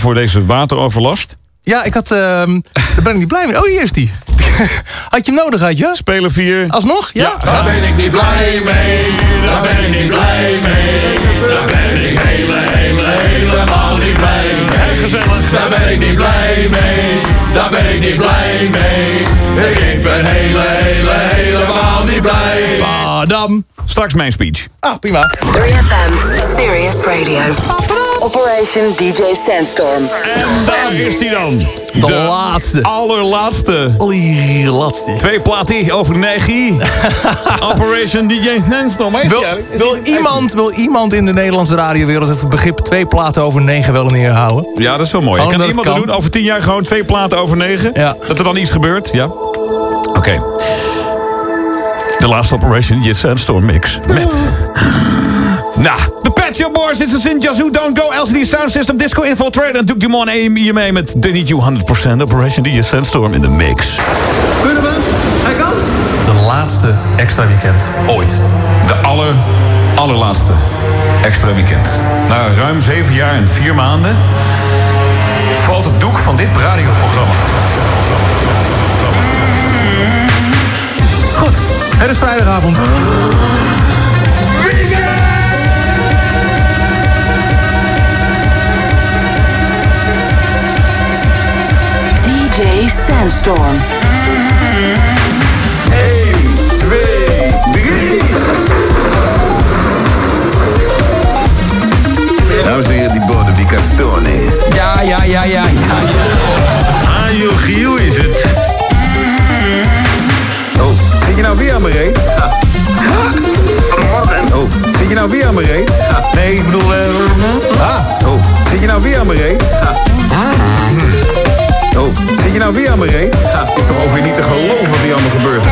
voor deze wateroverlast. Ja, ik had... ehm daar ben ik niet blij mee. Oh, hier is die. had je hem nodig, had je? Speler 4. Alsnog? Ja? Daar ben ik niet blij mee, daar ben ik niet blij mee. Daar ben ik hele, hele, helemaal niet blij mee. Daar ben ik niet blij mee, daar ben ik niet blij mee. Straks mijn speech. Ah, prima. 3FM, Serious Radio. Operation DJ Sandstorm. En daar is hij dan. De laatste. Allerlaatste. Allerlaatste. Twee platen over negen. Operation DJ Sandstorm. Wil, iemand, wil iemand in de Nederlandse radiowereld het begrip twee platen over negen wel neerhouden? Ja, dat is wel mooi. Gewoon kan iemand kan. doen? Over tien jaar gewoon twee platen over negen? Ja. Dat er dan iets gebeurt? Ja. Oké. De laatste Operation DJ Sandstorm mix. Met... Nou, de Pet Shop Boys, dit is in Yazoo, Don't Go, LCD Sound System, Disco Infiltrator en Duke Dumont en IMA met They Need You 100% Operation DJ Sandstorm in de mix. Kunnen we? Hij kan. De laatste extra weekend ooit. De aller, allerlaatste extra weekend. Na ruim zeven jaar en vier maanden valt het doek van dit radioprogramma. Goed, het is vrijdagavond. DJ Sandstorm. 1, 2, 3. Dames en heren, die borden die kartonnen. Ja, ja, ja, ja, ja. Ah, joh, Giel is het. Zit je nou weer aan mijn reet? Oh, zit je nou weer aan mijn reet? Nee, ik bedoel... eh, ah, oh, zit je nou weer aan mijn reet? Oh, zit je nou weer aan mijn reet? Is toch ook weer niet te geloven wat hier allemaal gebeurt?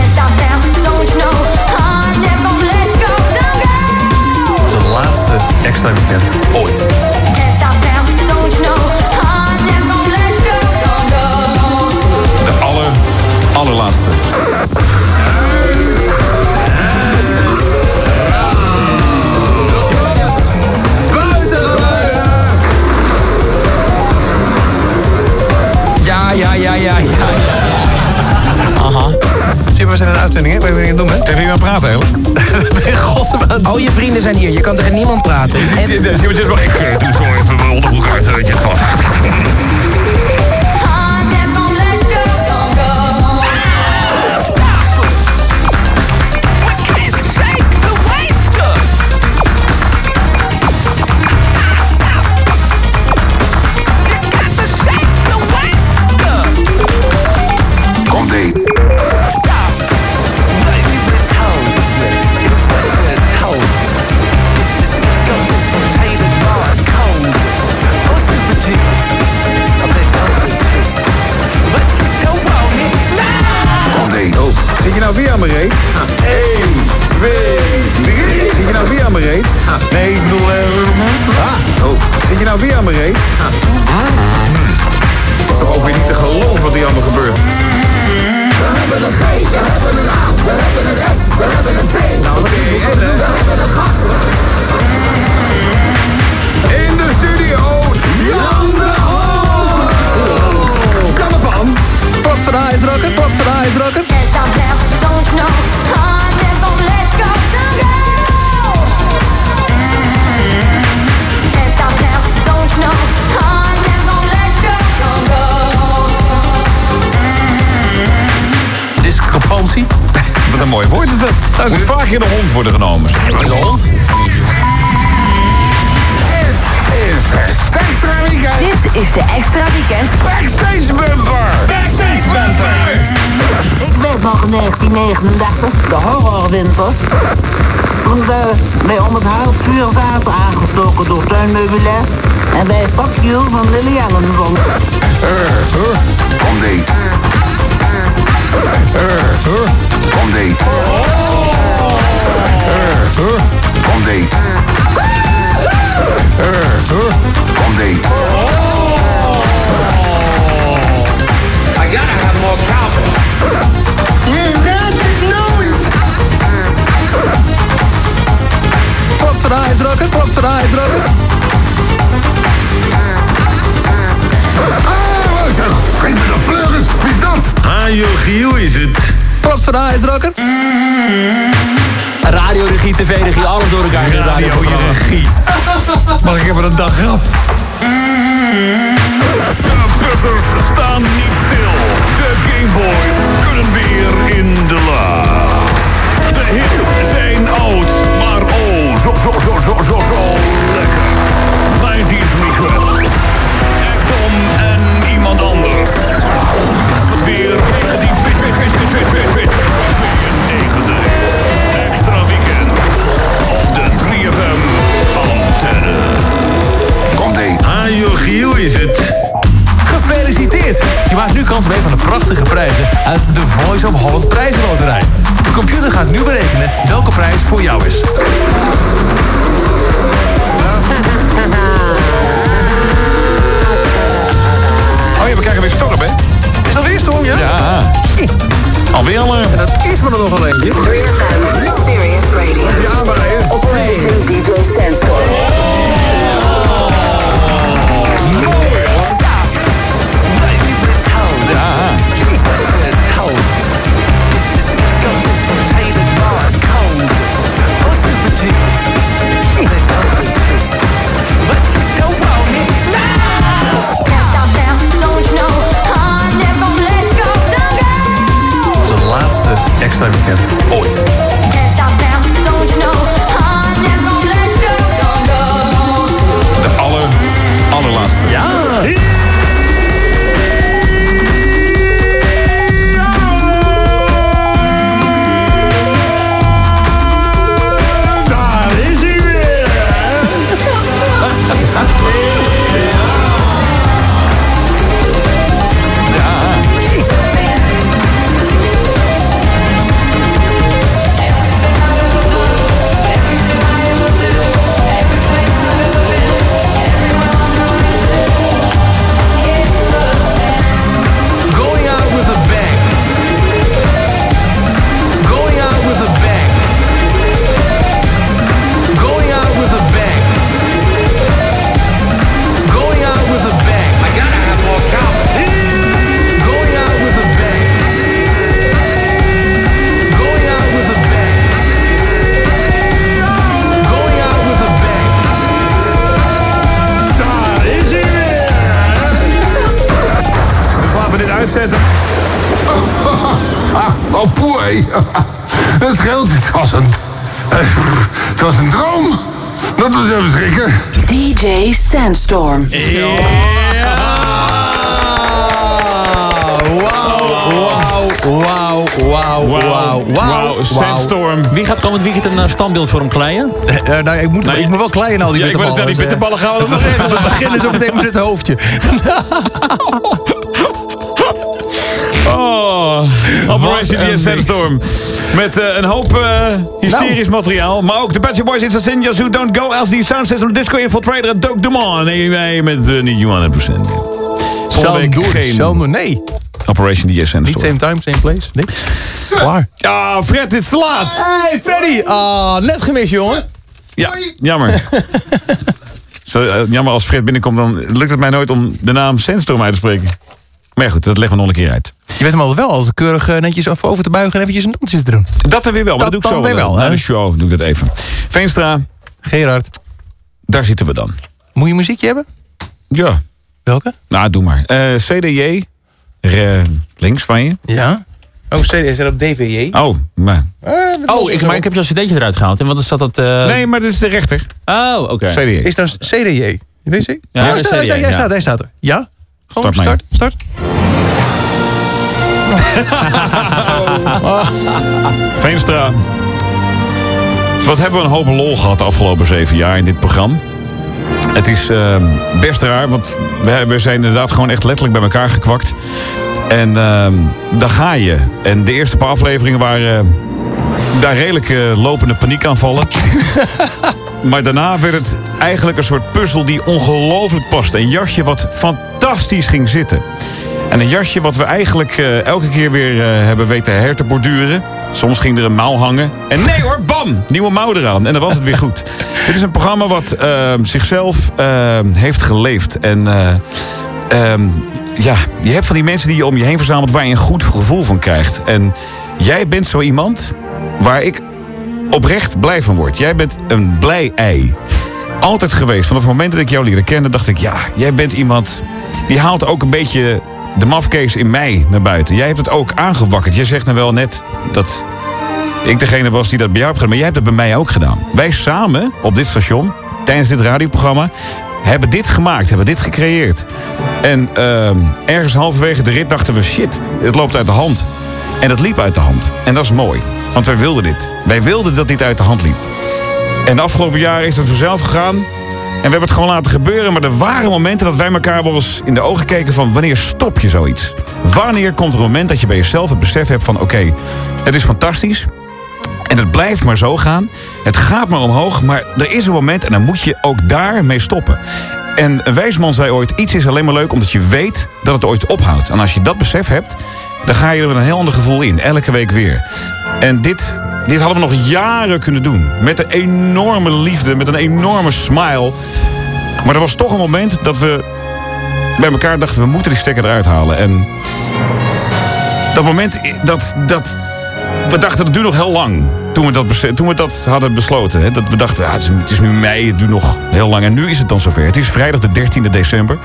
De laatste extra weekend ooit. De aller, allerlaatste. Ja, ja, ja, ja. Aha. Tim, we zijn in een uitzending, hè? Wat ben je aan het doen, hè? Tegen wie het praten eigenlijk? Godsnaam. Al je vrienden zijn hier, je kan tegen niemand praten. En... Ik eh, doe zo even mijn onderbroek uit. weet je, vaak in de hond worden genomen. De hond. Extra weekend. Dit is de extra weekend. Backstage bumper. Backstage bumper. Ik weet nog 1939, de horrorwinter. Toen we bij om het houtvuur zaten aangestoken door tuinmeubilair. En wij Fuck You van Lily Allen zongen. Ie. Komt ie. Komt ie. Komt ie. I gotta have more cowbell. You got to know it. Prost voor de ijsdrokker, prost voor de Jezus, geef me de pleuris, wie is dat? Is het. Wat voor is rocker? Radio, regie, tv, regie, alles door elkaar. Radio, regie. Mag ik even een dag grap? De buzzers staan niet stil. De Gameboys kunnen weer in de la. De hits zijn oud, maar oh, zo, zo, zo, zo, zo, zo lekker. 90s Ik Ekdom en niemand anders. Weer negatief, wit, wit, wit, wit, wit, wit, wit. 92. Extra weekend. Op de 3FM antenne. Komt-ie. Ah, Jochiel is het. Gefeliciteerd! Je maakt nu kans mee van de prachtige prijzen uit de Voice of Holland Prijzenloterij. De computer gaat nu berekenen welke prijs voor jou is. Ja, we krijgen weer storm, hè? Is dat weer storm, ja? Ja. Alweer al. En dat is me er nog wel eentje. Serious Radio. Ja, maar hè. Operation DJ Sandstorm. De voor hem kleien? Eh, nou, ik moet, ik moet wel kleien al die Ja, ik bitterballen. net zeggen, die bitterballen gaan we nog We beginnen zo meteen met het hoofdje. Oh, Operation Wat een DS Sandstorm. Met eh, een hoop hysterisch materiaal. Maar ook de Bad Boys, It's a Sin, Just Who Don't Go, LSD Sound System, Disco Infiltrator en Doug Dumont. En wij met uh, niet 100%. Volgende week doen, geen zal. Nee, Operation DS niet Sandstorm. same time, same place. Nee. Klaar. Ja, Fred, het is te laat. Hey, Freddy. Ah, net gemist, jongen. Ja, jammer. Zo, eh, jammer als Fred binnenkomt, dan lukt het mij nooit om de naam Sandstorm uit te spreken. Maar goed, dat leggen we nog een keer uit. Je weet hem altijd wel, als keurig eh, netjes over te buigen en eventjes een dansje te doen. Dat dan weer wel, maar dat, Dat doe ik zo weer wel, Na de show doe ik dat even. Veenstra, Gerard, daar zitten we dan. moet je muziekje hebben? Ja. Welke? Nou, doe maar. Eh, CDJ, re- links van je. Ja. Oh, CD is op DVJ. Oh, maar... Oh, ik, maar ik heb jouw cd'tje eruit gehaald. En wat is dat? dat eh, Nee, maar dit is de rechter. Oh, oké. CDJ. Is nou CDJ? Weet je? Ja, dat is staat, hij, CDJ, staat, hij ja. staat, hij staat er. Ja? Gewoon Start maar. start, start. Veenstra. Wat hebben we een hoop lol gehad de afgelopen zeven jaar in dit programma. Het is eh, best raar, want we, we zijn inderdaad gewoon echt letterlijk bij elkaar gekwakt. En uh, daar ga je. En de eerste paar afleveringen waren eh, daar redelijk eh, lopende paniekaanvallen. maar daarna werd het eigenlijk een soort puzzel die ongelooflijk paste. Een jasje wat fantastisch ging zitten. En een jasje wat we eigenlijk eh, elke keer weer hebben weten her te borduren. Soms ging er een mouw hangen. En nee hoor, bam! Nieuwe mouw eraan. En dan was het weer goed. Dit is een programma wat eh, zichzelf eh, heeft geleefd. En eh, ehm, ja, je hebt van die mensen die je om je heen verzamelt... waar je een goed gevoel van krijgt. En jij bent zo iemand waar ik oprecht blij van word. Jij bent een blij ei. Altijd geweest. Vanaf het moment dat ik jou leerde kennen, dacht ik... ja, jij bent iemand die haalt ook een beetje de mafkees in mij naar buiten. Jij hebt het ook aangewakkerd. Jij zegt nou wel net dat ik degene was die dat bij jou gedaan. Maar jij hebt het bij mij ook gedaan. Wij samen op dit station, tijdens dit radioprogramma... hebben dit gemaakt, hebben dit gecreëerd. En ehm, ergens halverwege de rit dachten we... shit, het loopt uit de hand. En dat liep uit de hand. En dat is mooi. Want wij wilden dit. Wij wilden dat dit uit de hand liep. En de afgelopen jaren is het vanzelf gegaan. En we hebben het gewoon laten gebeuren. Maar er waren momenten dat wij elkaar wel eens in de ogen keken van... wanneer stop je zoiets? Wanneer komt er een moment dat je bij jezelf het besef hebt van... oké, het is fantastisch. En het blijft maar zo gaan. Het gaat maar omhoog. Maar er is een moment en dan moet je ook daarmee stoppen. En een wijsman zei ooit... iets is alleen maar leuk omdat je weet dat het ooit ophoudt. En als je dat besef hebt... dan ga je er een heel ander gevoel in. Elke week weer. En dit, dit hadden we nog jaren kunnen doen. Met een enorme liefde, met een enorme smile. Maar er was toch een moment dat we bij elkaar dachten... we moeten die stekker eruit halen. En dat moment, dat, dat, we dachten dat duurt nog heel lang. Toen we dat, toen we dat hadden besloten. Hè, dat we dachten, het, is, het is nu mei, het duurt nog heel lang. En nu is het dan zover. Het is vrijdag de 13e december.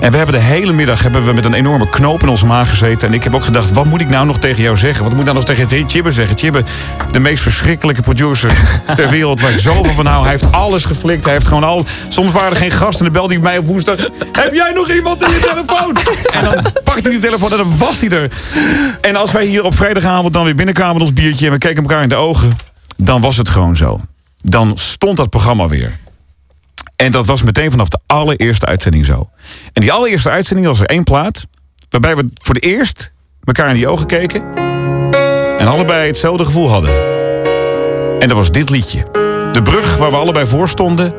En we hebben de hele middag hebben we met een enorme knoop in onze maag gezeten. En ik heb ook gedacht, wat moet ik nou nog tegen jou zeggen? Wat moet ik nou nog tegen Chibbe zeggen? Chibbe, de meest verschrikkelijke producer ter wereld... waar ik zoveel van hou. Hij heeft alles geflikt. Hij heeft gewoon al... Soms waren er geen gasten en dan belde hij mij op woensdag... Heb jij nog iemand in je telefoon? En dan pakte hij die telefoon en dan was hij er. En als wij hier op vrijdagavond dan weer binnenkwamen met ons biertje... en we keken elkaar in de ogen, dan was het gewoon zo. Dan stond dat programma weer. En dat was meteen vanaf de allereerste uitzending zo. En die allereerste uitzending was er één plaat... waarbij we voor het eerst elkaar in die ogen keken... en allebei hetzelfde gevoel hadden. En dat was dit liedje. De brug waar we allebei voor stonden,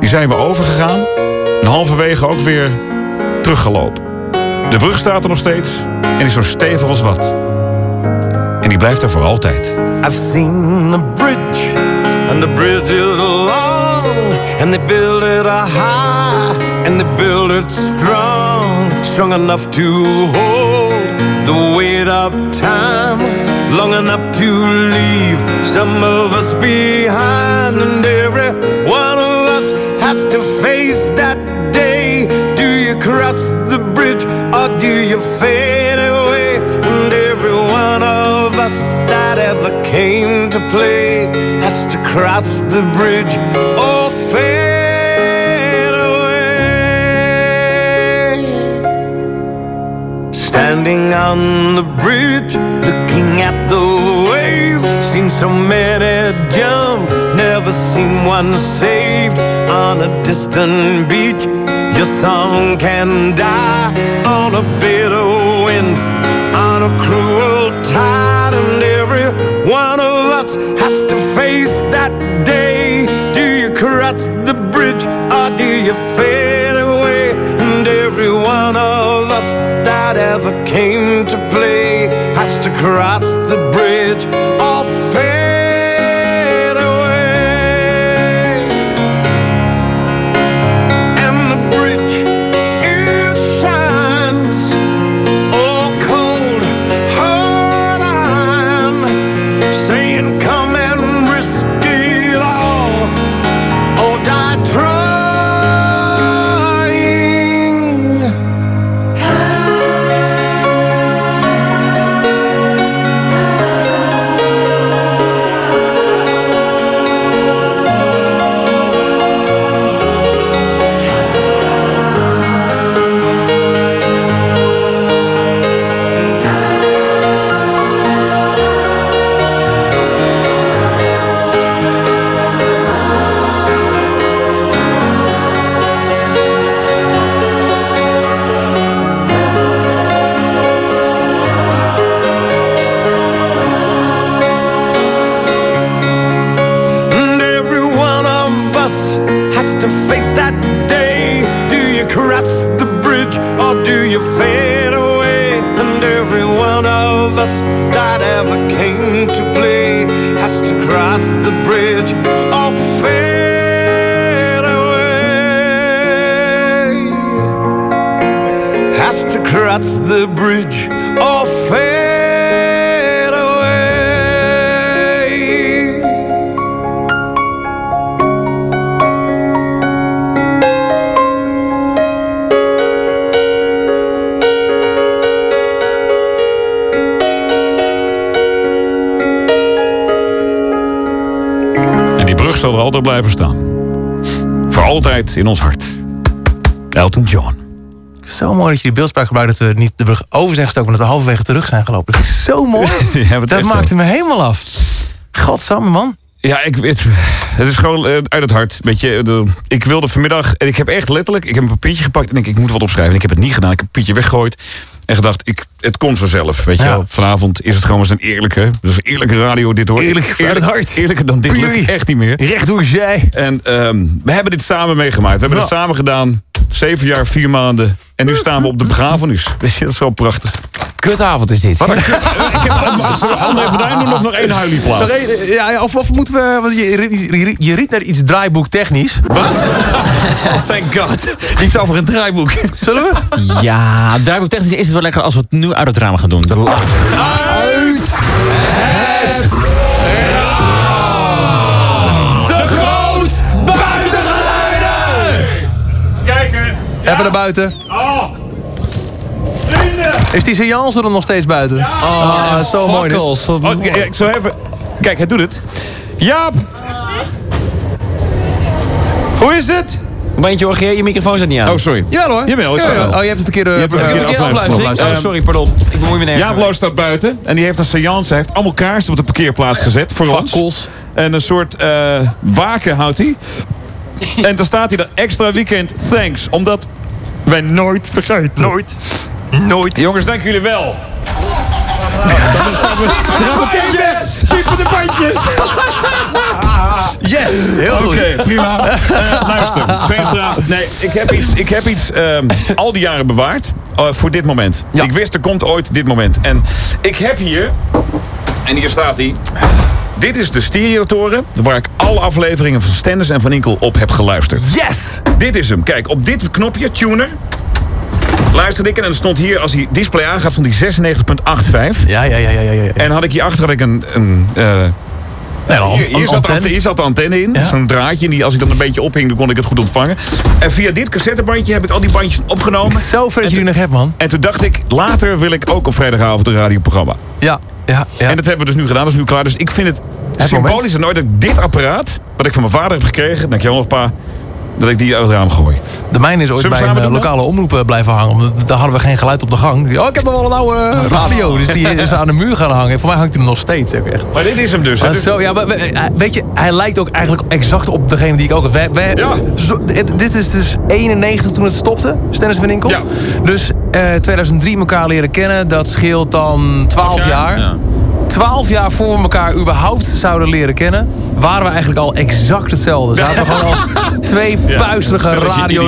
die zijn we overgegaan... en halverwege ook weer teruggelopen. De brug staat er nog steeds en is zo stevig als wat. En die blijft er voor altijd. I've seen the bridge, and the bridge is long, and they build it high, and they build it strong, strong enough to hold the weight of time, long enough to leave some of us behind, and every one of us has to face that day. Do you cross the bridge or do you fade that ever came to play has to cross the bridge or fade away. Standing on the bridge, looking at the waves, seen so many jump, never seen one saved on a distant beach. Your song can die on a bitter wind, on a cruel tide, one of us has to face that day. Do you cross the bridge or do you fade away? And every one of us that ever came to play has to cross the the bridge or fade. En die brug zal er altijd blijven staan. Voor altijd in ons hart. Elton John. Zo mooi dat je die beeldspraak gebruikt dat we niet de brug over zijn gestoken, maar dat we halverwege terug zijn gelopen. Dat ik zo mooi. Ja, dat maakte zo. me helemaal af. Godsamme, man. Ja, ik weet. Het is gewoon eh, uit het hart. Weet je, de- ik wilde vanmiddag. En ik heb echt letterlijk. Ik heb een papiertje gepakt. En ik, ik moet wat opschrijven. En ik heb het niet gedaan. Ik heb het papiertje weggegooid. En gedacht, ik, het komt vanzelf. Weet je Ja. wel. Vanavond is het gewoon eens een eerlijke. Dus een eerlijke radio dit hoor. Eerlijk, uit het hart. Eerlijker dan dit lukt echt niet meer. Recht door zij. En ehm, we hebben dit samen meegemaakt. We hebben Ja. het samen gedaan. Zeven jaar, vier maanden. En nu staan we op de begrafenis. Weet je, dat is wel prachtig. Kutavond is dit. Wat een kut. André van Duin doen of nog één huilieplaat? Nog één, eh, ja, ja, of, of moeten we... Want je, je, je, je riet naar iets draaiboek technisch. Wat? Thank God. Iets over een draaiboek. Zullen we? Ja, draaiboek technisch is het wel lekker als we het nu uit het raam gaan doen. De laatste. De Even naar buiten. Oh. Vrienden. Is die seance er nog steeds buiten? Ah, zo mooi dit. Oh, ik zou even... Kijk, hij doet het. Jaap! Hoe is het? Bandje hoor, je microfoon staat niet aan. Oh, sorry. Ja hoor. Jawel, Ja, ja. wel. Oh, je hebt de verkeerde... Je hebt de verkeerde verkeerde afluistering. afluistering. Oh, sorry, pardon. Ik bemoei me nergens Jaap. Loos staat buiten en die heeft een seance. Hij heeft allemaal kaarsen op de parkeerplaats gezet voor ons. Fakkels. En een soort eh, waken houdt hij. en dan staat hij er extra weekend thanks. Omdat wij nooit vergeten. Nooit. Nooit. Jongens, dank jullie wel. Bandjes! Piepen de bandjes! Yes, heel goed. Oké, prima. Eh, luister, Veenstra. Nee, ik heb iets, ik heb iets ehm, al die jaren bewaard. eh, voor dit moment. Ik wist, er komt ooit dit moment. En ik heb hier... En hier staat hij. Dit is de stereotoren waar ik alle afleveringen van Stenders en Van Inkel op heb geluisterd. Yes! Dit is hem. Kijk, op dit knopje, tuner, luisterde ik en er stond hier, als die display aangaat, stond die 96.85. Ja, ja, ja, ja, ja. ja. En had ik hierachter had ik een... een eh, Nee, een hier, zat antenne. ante- hier zat de antenne in, Ja. zo'n draadje. En die, als ik dan een beetje ophing, dan kon ik het goed ontvangen. En via dit cassettebandje heb ik al die bandjes opgenomen. Zo ver dat je nog hebt, man. En toen dacht ik, later wil ik ook op vrijdagavond een radioprogramma. Ja, ja, ja. En dat hebben we dus nu gedaan, dat is nu klaar. Dus ik vind het, Het symbolisch nooit dat ik dit apparaat, wat ik van mijn vader heb gekregen, dankjewel nog pa, dat ik die uit het raam gooi. De mijne is ooit Zullen bij een eh, dan? lokale omroep eh, blijven hangen. Daar hadden we geen geluid op de gang. Oh, ik heb nog wel een oude eh, radio. Dus die is aan de muur gaan hangen. Voor mij hangt hij nog steeds. Echt. Maar dit is hem dus. Het is- zo, ja, maar, we- weet je, hij lijkt ook eigenlijk exact op degene die ik ook. Wij, wij, Ja. zo- dit, is dus 91 toen het stopte, Stennis van Inkel. Ja. Dus eh 2003 elkaar leren kennen, dat scheelt dan 12 jaar. Ja. 12 jaar voor elkaar überhaupt zouden leren kennen, waren we eigenlijk al exact hetzelfde. Zaten we gewoon als twee puisterige radio.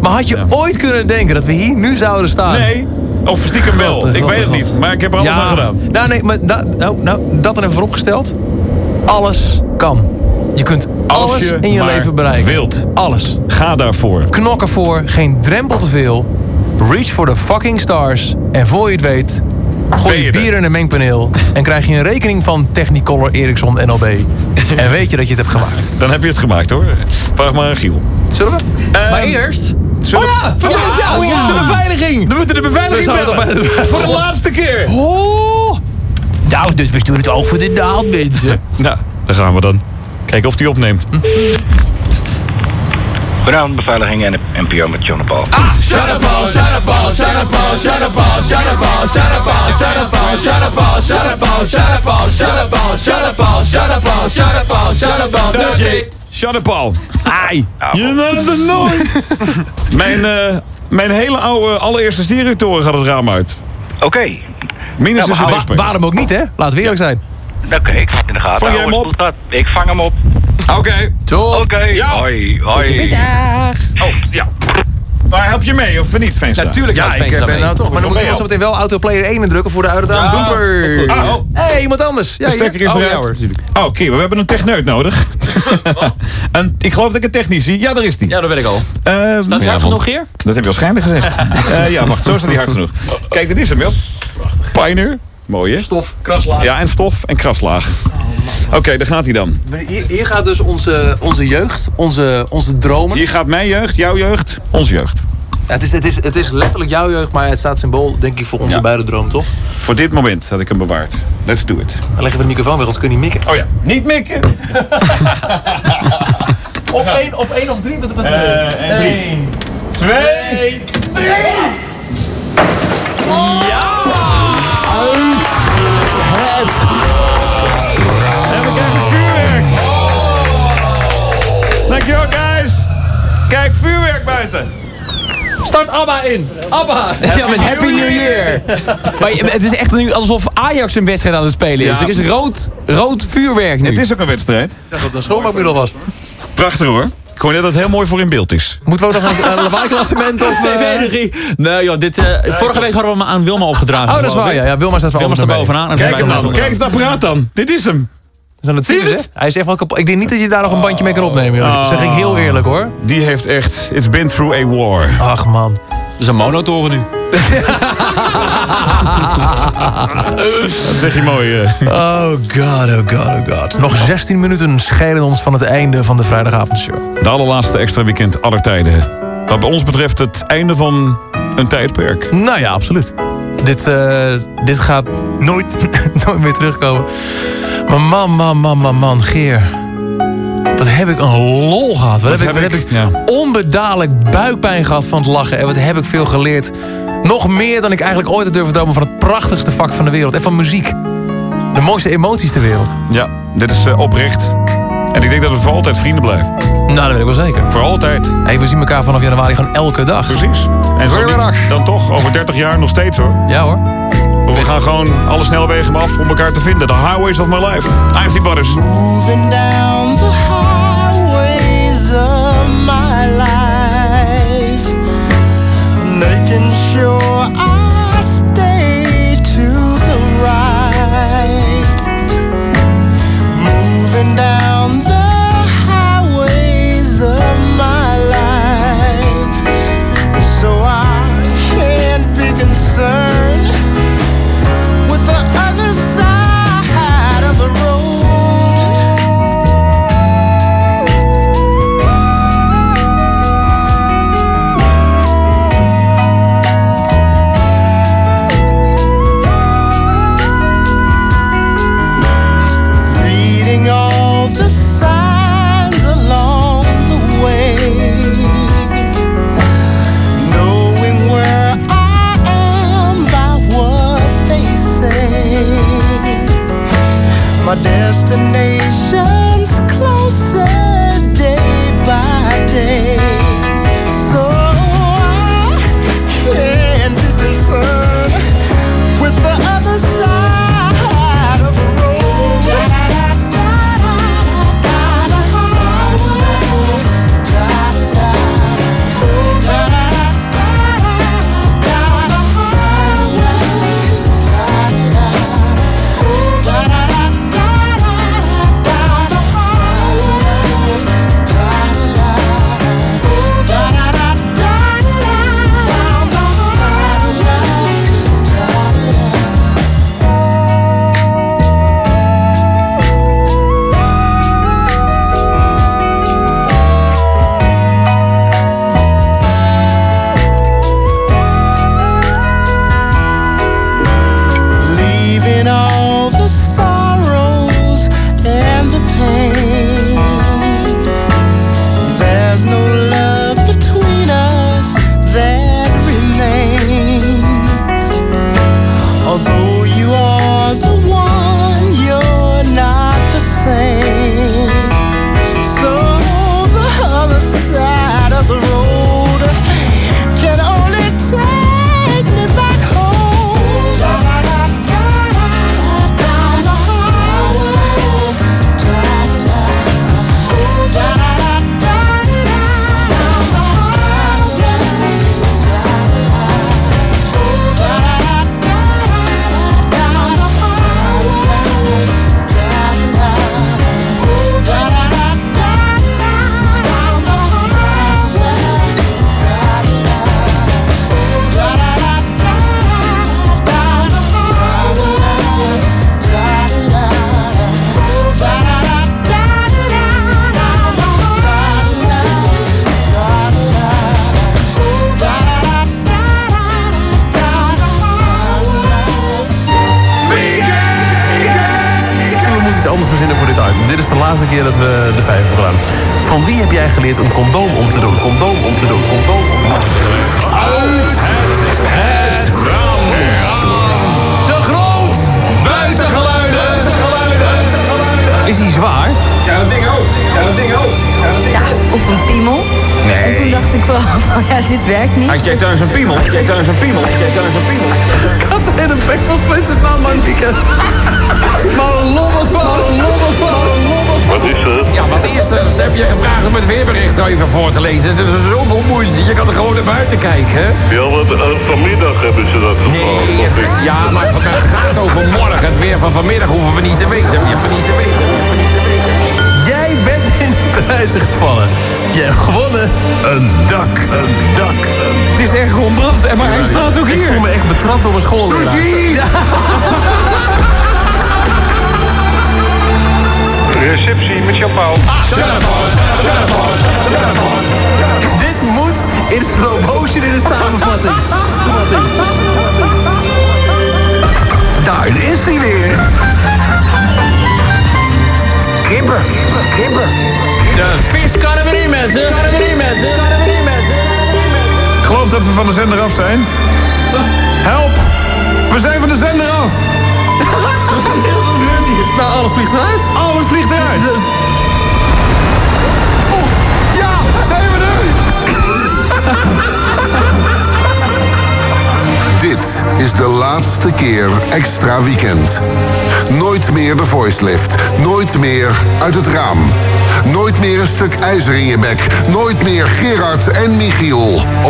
Maar had je ooit kunnen denken dat we hier nu zouden staan? Nee, of stiekem wel. Ik weet het niet, maar ik heb er alles aan gedaan. Nou, nee, maar da- nou, nou, dat dan even vooropgesteld. Alles kan. Je kunt Als alles je in je leven bereiken. wilt. Alles. Ga daarvoor. Knok ervoor, geen drempel te veel. Reach for the fucking stars. En voor je het weet, gooi je er. bier in een mengpaneel... en krijg je een rekening van Technicolor Ericsson NLB. en weet je dat je het hebt gemaakt. Dan heb je het gemaakt hoor. Vraag maar aan Giel. Zullen we? maar eerst... Oh ja, vergeet ja, ja. de beveiliging. We moeten de beveiliging bellen. Voor de laatste keer. Oh. Nou, dus we sturen het oog voor de naald, mensen. Nou, daar gaan we dan. Kijken of die opneemt. Brandbeveiliging en NPO met John Paul. Shut up all, shut up all, shut up all, shut up all, shut up all, shut up all, shut up all, shut up all, shut up all, shut up all, shut up all, shut up all, shut up all, shut up all, shut up all, dirty. Shut up Paul. Ai. Je namt het nooit. mijn, eh, mijn hele oude allereerste stereotoren gaat het raam uit. Oké. Een maar cd-speler. Waarom ook niet, hè? Laten we eerlijk zijn. Oké, ik in de gaten. Vang jij hem op? Ik vang hem op. Oké. Oké, hoi, hoi. Oh, ja. Maar help je mee of niet, Veenstra? Natuurlijk ja, ik eh, ben nou toch. Maar dan moet ik zo meteen wel autoplayer 1 indrukken voor de uiteraard Ja, doemper. goed. Ah, oh. hey, iemand anders. Ja, de stekker is eruit. Oh, natuurlijk. Oh, Kier, we hebben een techneut nodig. en ik geloof dat ik een technici. Ja, daar is die. Ja, dat weet ik al. Uh, Staat hij hard genoeg hier? Dat heb je waarschijnlijk gezegd. Eh, ja, wacht, zo staat hij hard genoeg. Kijk, dit is hem, joh. Pioneer. Mooi, hè? Stof, kraslaag. Ja, en stof en kraslagen. Oké, daar gaat hij dan. Hier, hier gaat dus onze, onze jeugd, onze, onze dromen. Hier gaat mijn jeugd, jouw jeugd, onze jeugd. Ja, het, is, het, is, het is letterlijk jouw jeugd, maar het staat symbool, denk ik, voor onze Ja. beide droom, toch? Voor dit moment had ik hem bewaard. Let's do it. Dan leggen we de microfoon weg, anders kun je niet mikken. Oh ja, niet mikken. Op één, op één of drie? Wat, wat, Eh, en drie. Eén, Twee, drie! ABBA in. ABBA. Ja, met Happy New Year. Maar het is echt nu alsof Ajax een wedstrijd aan het spelen is. Ja. Er is rood, rood vuurwerk nu. Het is ook een wedstrijd. Dat het een schoonmaakmiddel was. Prachtig hoor. Ik hoor net dat het heel mooi voor in beeld is. Moeten we ook nog een, een lawaai-klassement of... eh, VV-regie. Nee joh, dit, eh, vorige week hadden we hem aan Wilma opgedragen. Oh, dat is waar. Ja, ja Wilma staat altijd erbij. bovenaan. En Kijk hem dan. Kijk het apparaat dan. Dit is hem. Is? Hij is echt wel kapot. Ik denk niet dat je daar nog een bandje mee kan opnemen. Dat zeg ik heel eerlijk hoor. Die heeft echt... It's been through a war. Ach man. Dat is een monotoren nu. Dat zeg je mooi. eh. Oh god, oh god, oh god. Nog 16 minuten scheiden ons van het einde van de vrijdagavondshow. De allerlaatste extra weekend aller tijden. Wat bij ons betreft het einde van een tijdperk. Nou ja, absoluut. Dit, eh, dit gaat nooit, nooit meer terugkomen. Man, man, man, man, man, Geer. Wat heb ik een lol gehad. Wat, Wat heb, ik, heb wat ik? heb ik onbedadelijk buikpijn gehad van het lachen. En wat heb ik veel geleerd. Nog meer dan ik eigenlijk ooit had durven dromen van het prachtigste vak van de wereld. En van muziek. De mooiste emoties ter wereld. Ja, dit is eh, oprecht. En ik denk dat we voor altijd vrienden blijven. Nou, dat weet ik wel zeker. Voor altijd. Hey, we zien elkaar vanaf januari gewoon elke dag. Precies. En zo dan toch over 30 jaar nog steeds hoor. Ja hoor. Gaan gewoon alle snelwegen af om elkaar te vinden. The highways of my life. Isley Brothers. Moving down the highways of my life, making sure I stay to the right. Moving down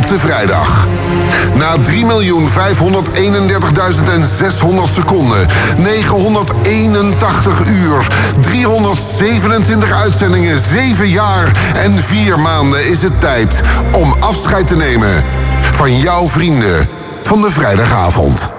De Vrijdag. Na 3.531.600 seconden, 981 uur, 327 uitzendingen, 7 jaar en 4 maanden is het tijd om afscheid te nemen van jouw vrienden van de vrijdagavond.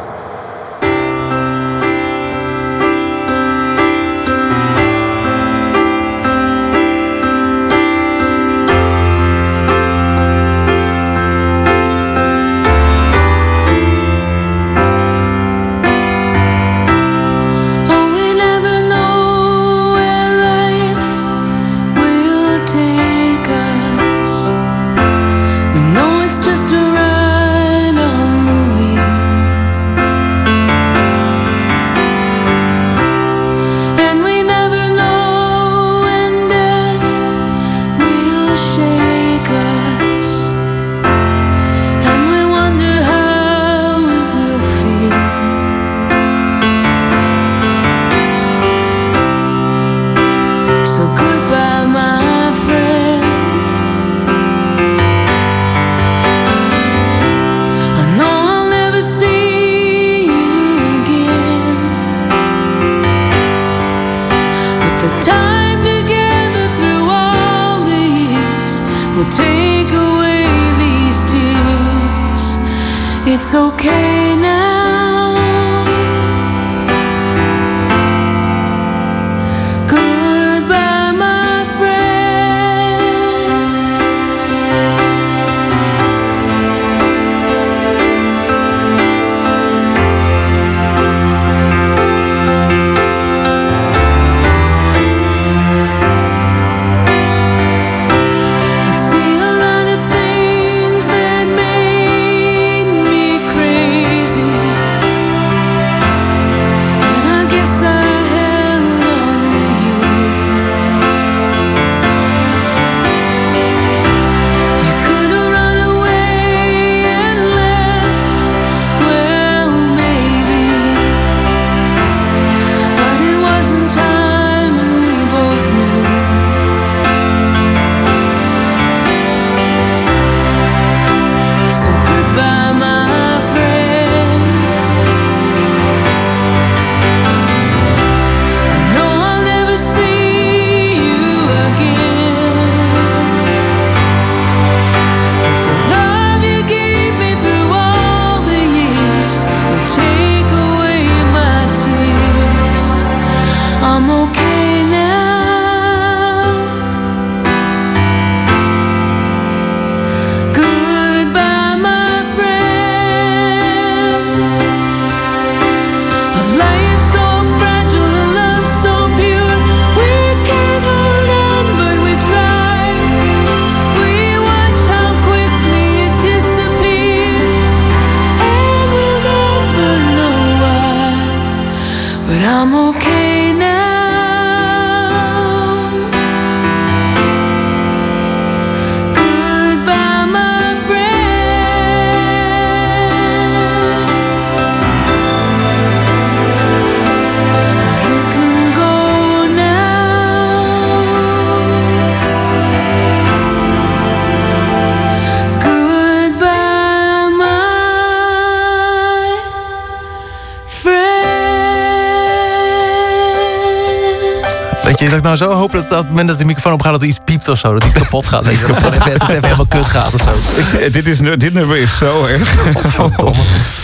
Nou zo hoop dat op het moment dat de microfoon opgaat... dat er iets piept of zo, dat iets kapot gaat. Dat het even, het even helemaal kut gaat of zo. Ik- dit, is, dit nummer is zo erg.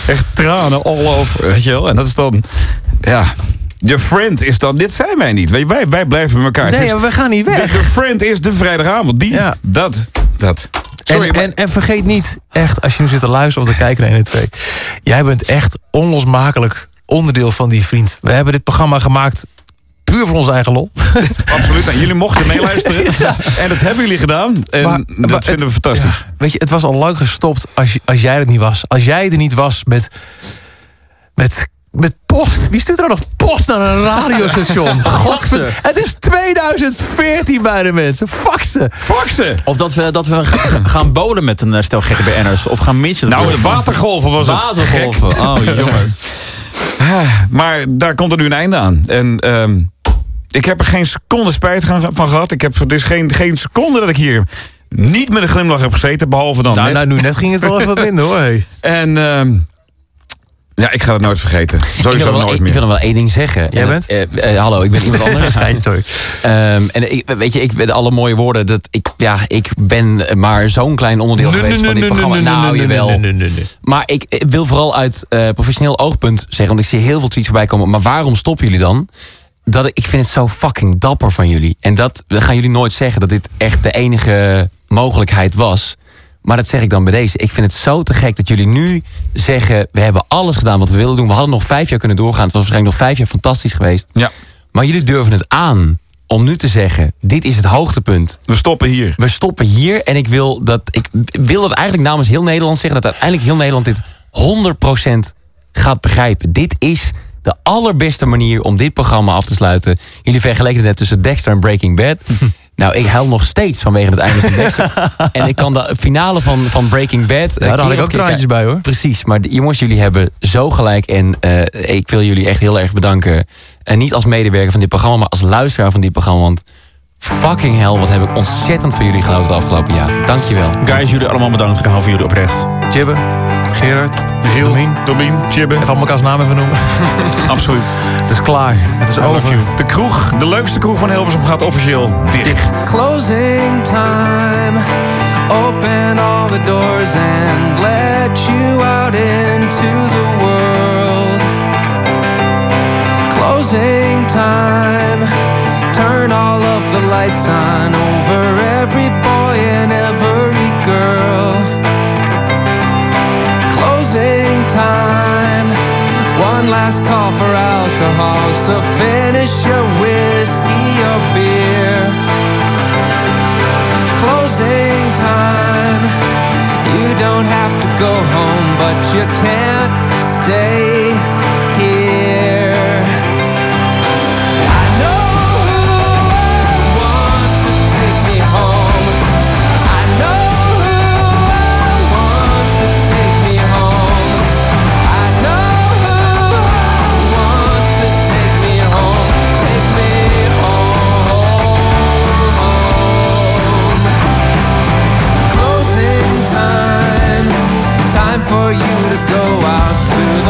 Echt tranen all over, weet je wel. En dat is dan, ja... Je friend is dan, dit zijn wij niet. Wij, wij blijven met elkaar. Nee, Het is- we gaan niet weg. De, de friend is de vrijdagavond. Die, dat, dat. Sorry, en, maar- en, en vergeet niet, echt, als je nu zit te luisteren of te kijken naar 1 en 2... jij bent echt onlosmakelijk onderdeel van die vriend. We hebben dit programma gemaakt puur voor onze eigen lol. Absoluut. En jullie mochten meeluisteren. En dat hebben jullie gedaan. En Maar- dat maar vinden we het- fantastisch. ja, weet je, het was al lang gestopt als, als jij er niet was. Als jij er niet was met... met met post. Wie stuurt er nou nog post naar een radiostation? Godver... Het is 2014 bij de mensen. Faxen. Faxen. Of dat we, dat we gaan bolen met een eh, stel gekke BN'ers. Of gaan mitchen. Nou, de watergolven was het. Watergolven. Gek. Oh, jongens. Maar daar komt er nu een einde aan. En ehm, ik heb er geen seconde spijt van gehad. Ik heb dus geen, geen seconde dat ik hier niet met een glimlach heb gezeten. Behalve dan Nou, net. nou, nu net ging het wel even wat minder hoor. Hey. En ehm, ja, ik ga het nooit vergeten. Sowieso nooit meer. ik wil nog wel één ding zeggen. Jij En bent? eh, eh, hallo, ik ben iemand anders. Fijn, sorry. Ehm, en ik, weet je, ik alle mooie woorden. Dat ik, ja, ik ben maar zo'n klein onderdeel Nee, geweest nee, van dit nee, programma. nou, jawel. nee, nee, nee, nee. Maar ik wil vooral uit eh, professioneel oogpunt zeggen, want ik zie heel veel tweets voorbij komen. Maar waarom stoppen jullie dan? Dat ik, vind het zo fucking dapper van jullie. En dat, dat gaan jullie nooit zeggen dat dit echt de enige mogelijkheid was. Maar dat zeg ik dan bij deze. Ik vind het zo te gek dat jullie nu zeggen: we hebben alles gedaan wat we willen doen. We hadden nog vijf jaar kunnen doorgaan. Het was waarschijnlijk nog vijf jaar fantastisch geweest. Ja. Maar jullie durven het aan om nu te zeggen: dit is het hoogtepunt. We stoppen hier. We stoppen hier. En ik wil dat, ik wil dat eigenlijk namens heel Nederland zeggen: dat uiteindelijk heel Nederland dit 100% gaat begrijpen. Dit is de allerbeste manier om dit programma af te sluiten. Jullie vergeleken het net tussen Dexter en Breaking Bad. nou, ik huil nog steeds vanwege het einde van Dexter. en ik kan de finale van, van Breaking Bad... eh, daar had ik ook traantjes bij, hoor. Precies, maar de- jongens, jullie hebben zo gelijk. En eh, ik wil jullie echt heel erg bedanken. En niet als medewerker van dit programma, maar als luisteraar van dit programma. Want fucking hell, wat heb ik ontzettend van jullie genoten het afgelopen jaar. Dankjewel. Guys, jullie allemaal bedankt. Ik hou van jullie oprecht. Jibbe, Gerard, Michiel, Tobien, Chibbe. Even allemaal elkaars naam even noemen. Absoluut. Het is klaar. Het is over. De kroeg, de leukste kroeg van Hilversum gaat officieel dicht. Closing time. Open all the doors and let you out into the world. Closing time. Turn all of the lights on over every time. One last call for alcohol, so finish your whiskey or beer. Closing time. You don't have to go home, but you can't stay here.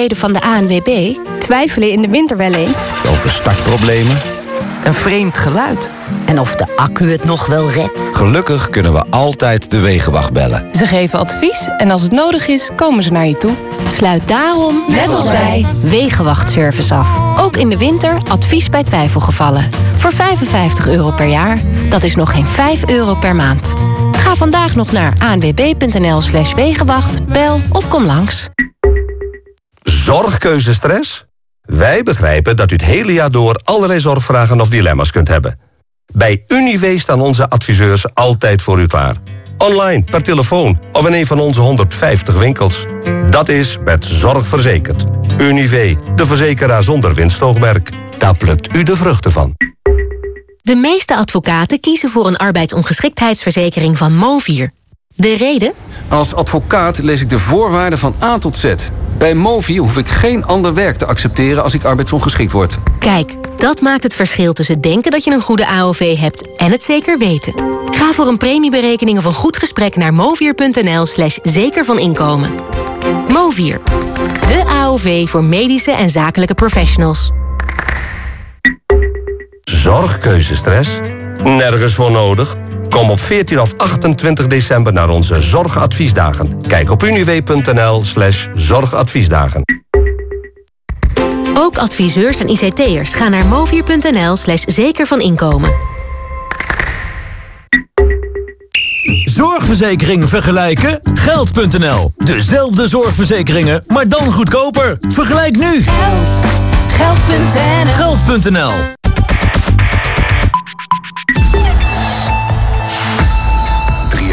leden van de ANWB, twijfelen in de winter wel eens Over startproblemen. Een vreemd geluid. En of de accu het nog wel redt. Gelukkig kunnen we altijd de Wegenwacht bellen. Ze geven advies en als het nodig is, komen ze naar je toe. Sluit daarom, net als wij, Wegenwachtservice af. Ook in de winter advies bij twijfelgevallen. Voor 55 euro per jaar. Dat is nog geen 5 euro per maand. Ga vandaag nog naar anwb.nl slash wegenwacht, bel of kom langs. Zorgkeuzestress? Wij begrijpen dat u het hele jaar door allerlei zorgvragen of dilemma's kunt hebben. Bij Unive staan onze adviseurs altijd voor u klaar. Online, per telefoon of in een van onze 150 winkels. Dat is met zorg verzekerd. Unive, de verzekeraar zonder winstoogmerk. Daar plukt u de vruchten van. De meeste advocaten kiezen voor een arbeidsongeschiktheidsverzekering van Movier. De reden? Als advocaat lees ik de voorwaarden van A tot Z. Bij Movi hoef ik geen ander werk te accepteren als ik arbeidsongeschikt word. Kijk, dat maakt het verschil tussen denken dat je een goede AOV hebt en het zeker weten. Ga voor een premieberekening of een goed gesprek naar movier.nl slash zeker van inkomen. Movier, de AOV voor medische en zakelijke professionals. Zorgkeuzestress? Nergens voor nodig. Kom op 14 of 28 december naar onze zorgadviesdagen. Kijk op univ.nl slash zorgadviesdagen. Ook adviseurs en ICT'ers gaan naar movier.nl slash zeker van inkomen. Zorgverzekering vergelijken? Geld.nl. Dezelfde zorgverzekeringen, maar dan goedkoper. Vergelijk nu. Geld.nl Geld.nl.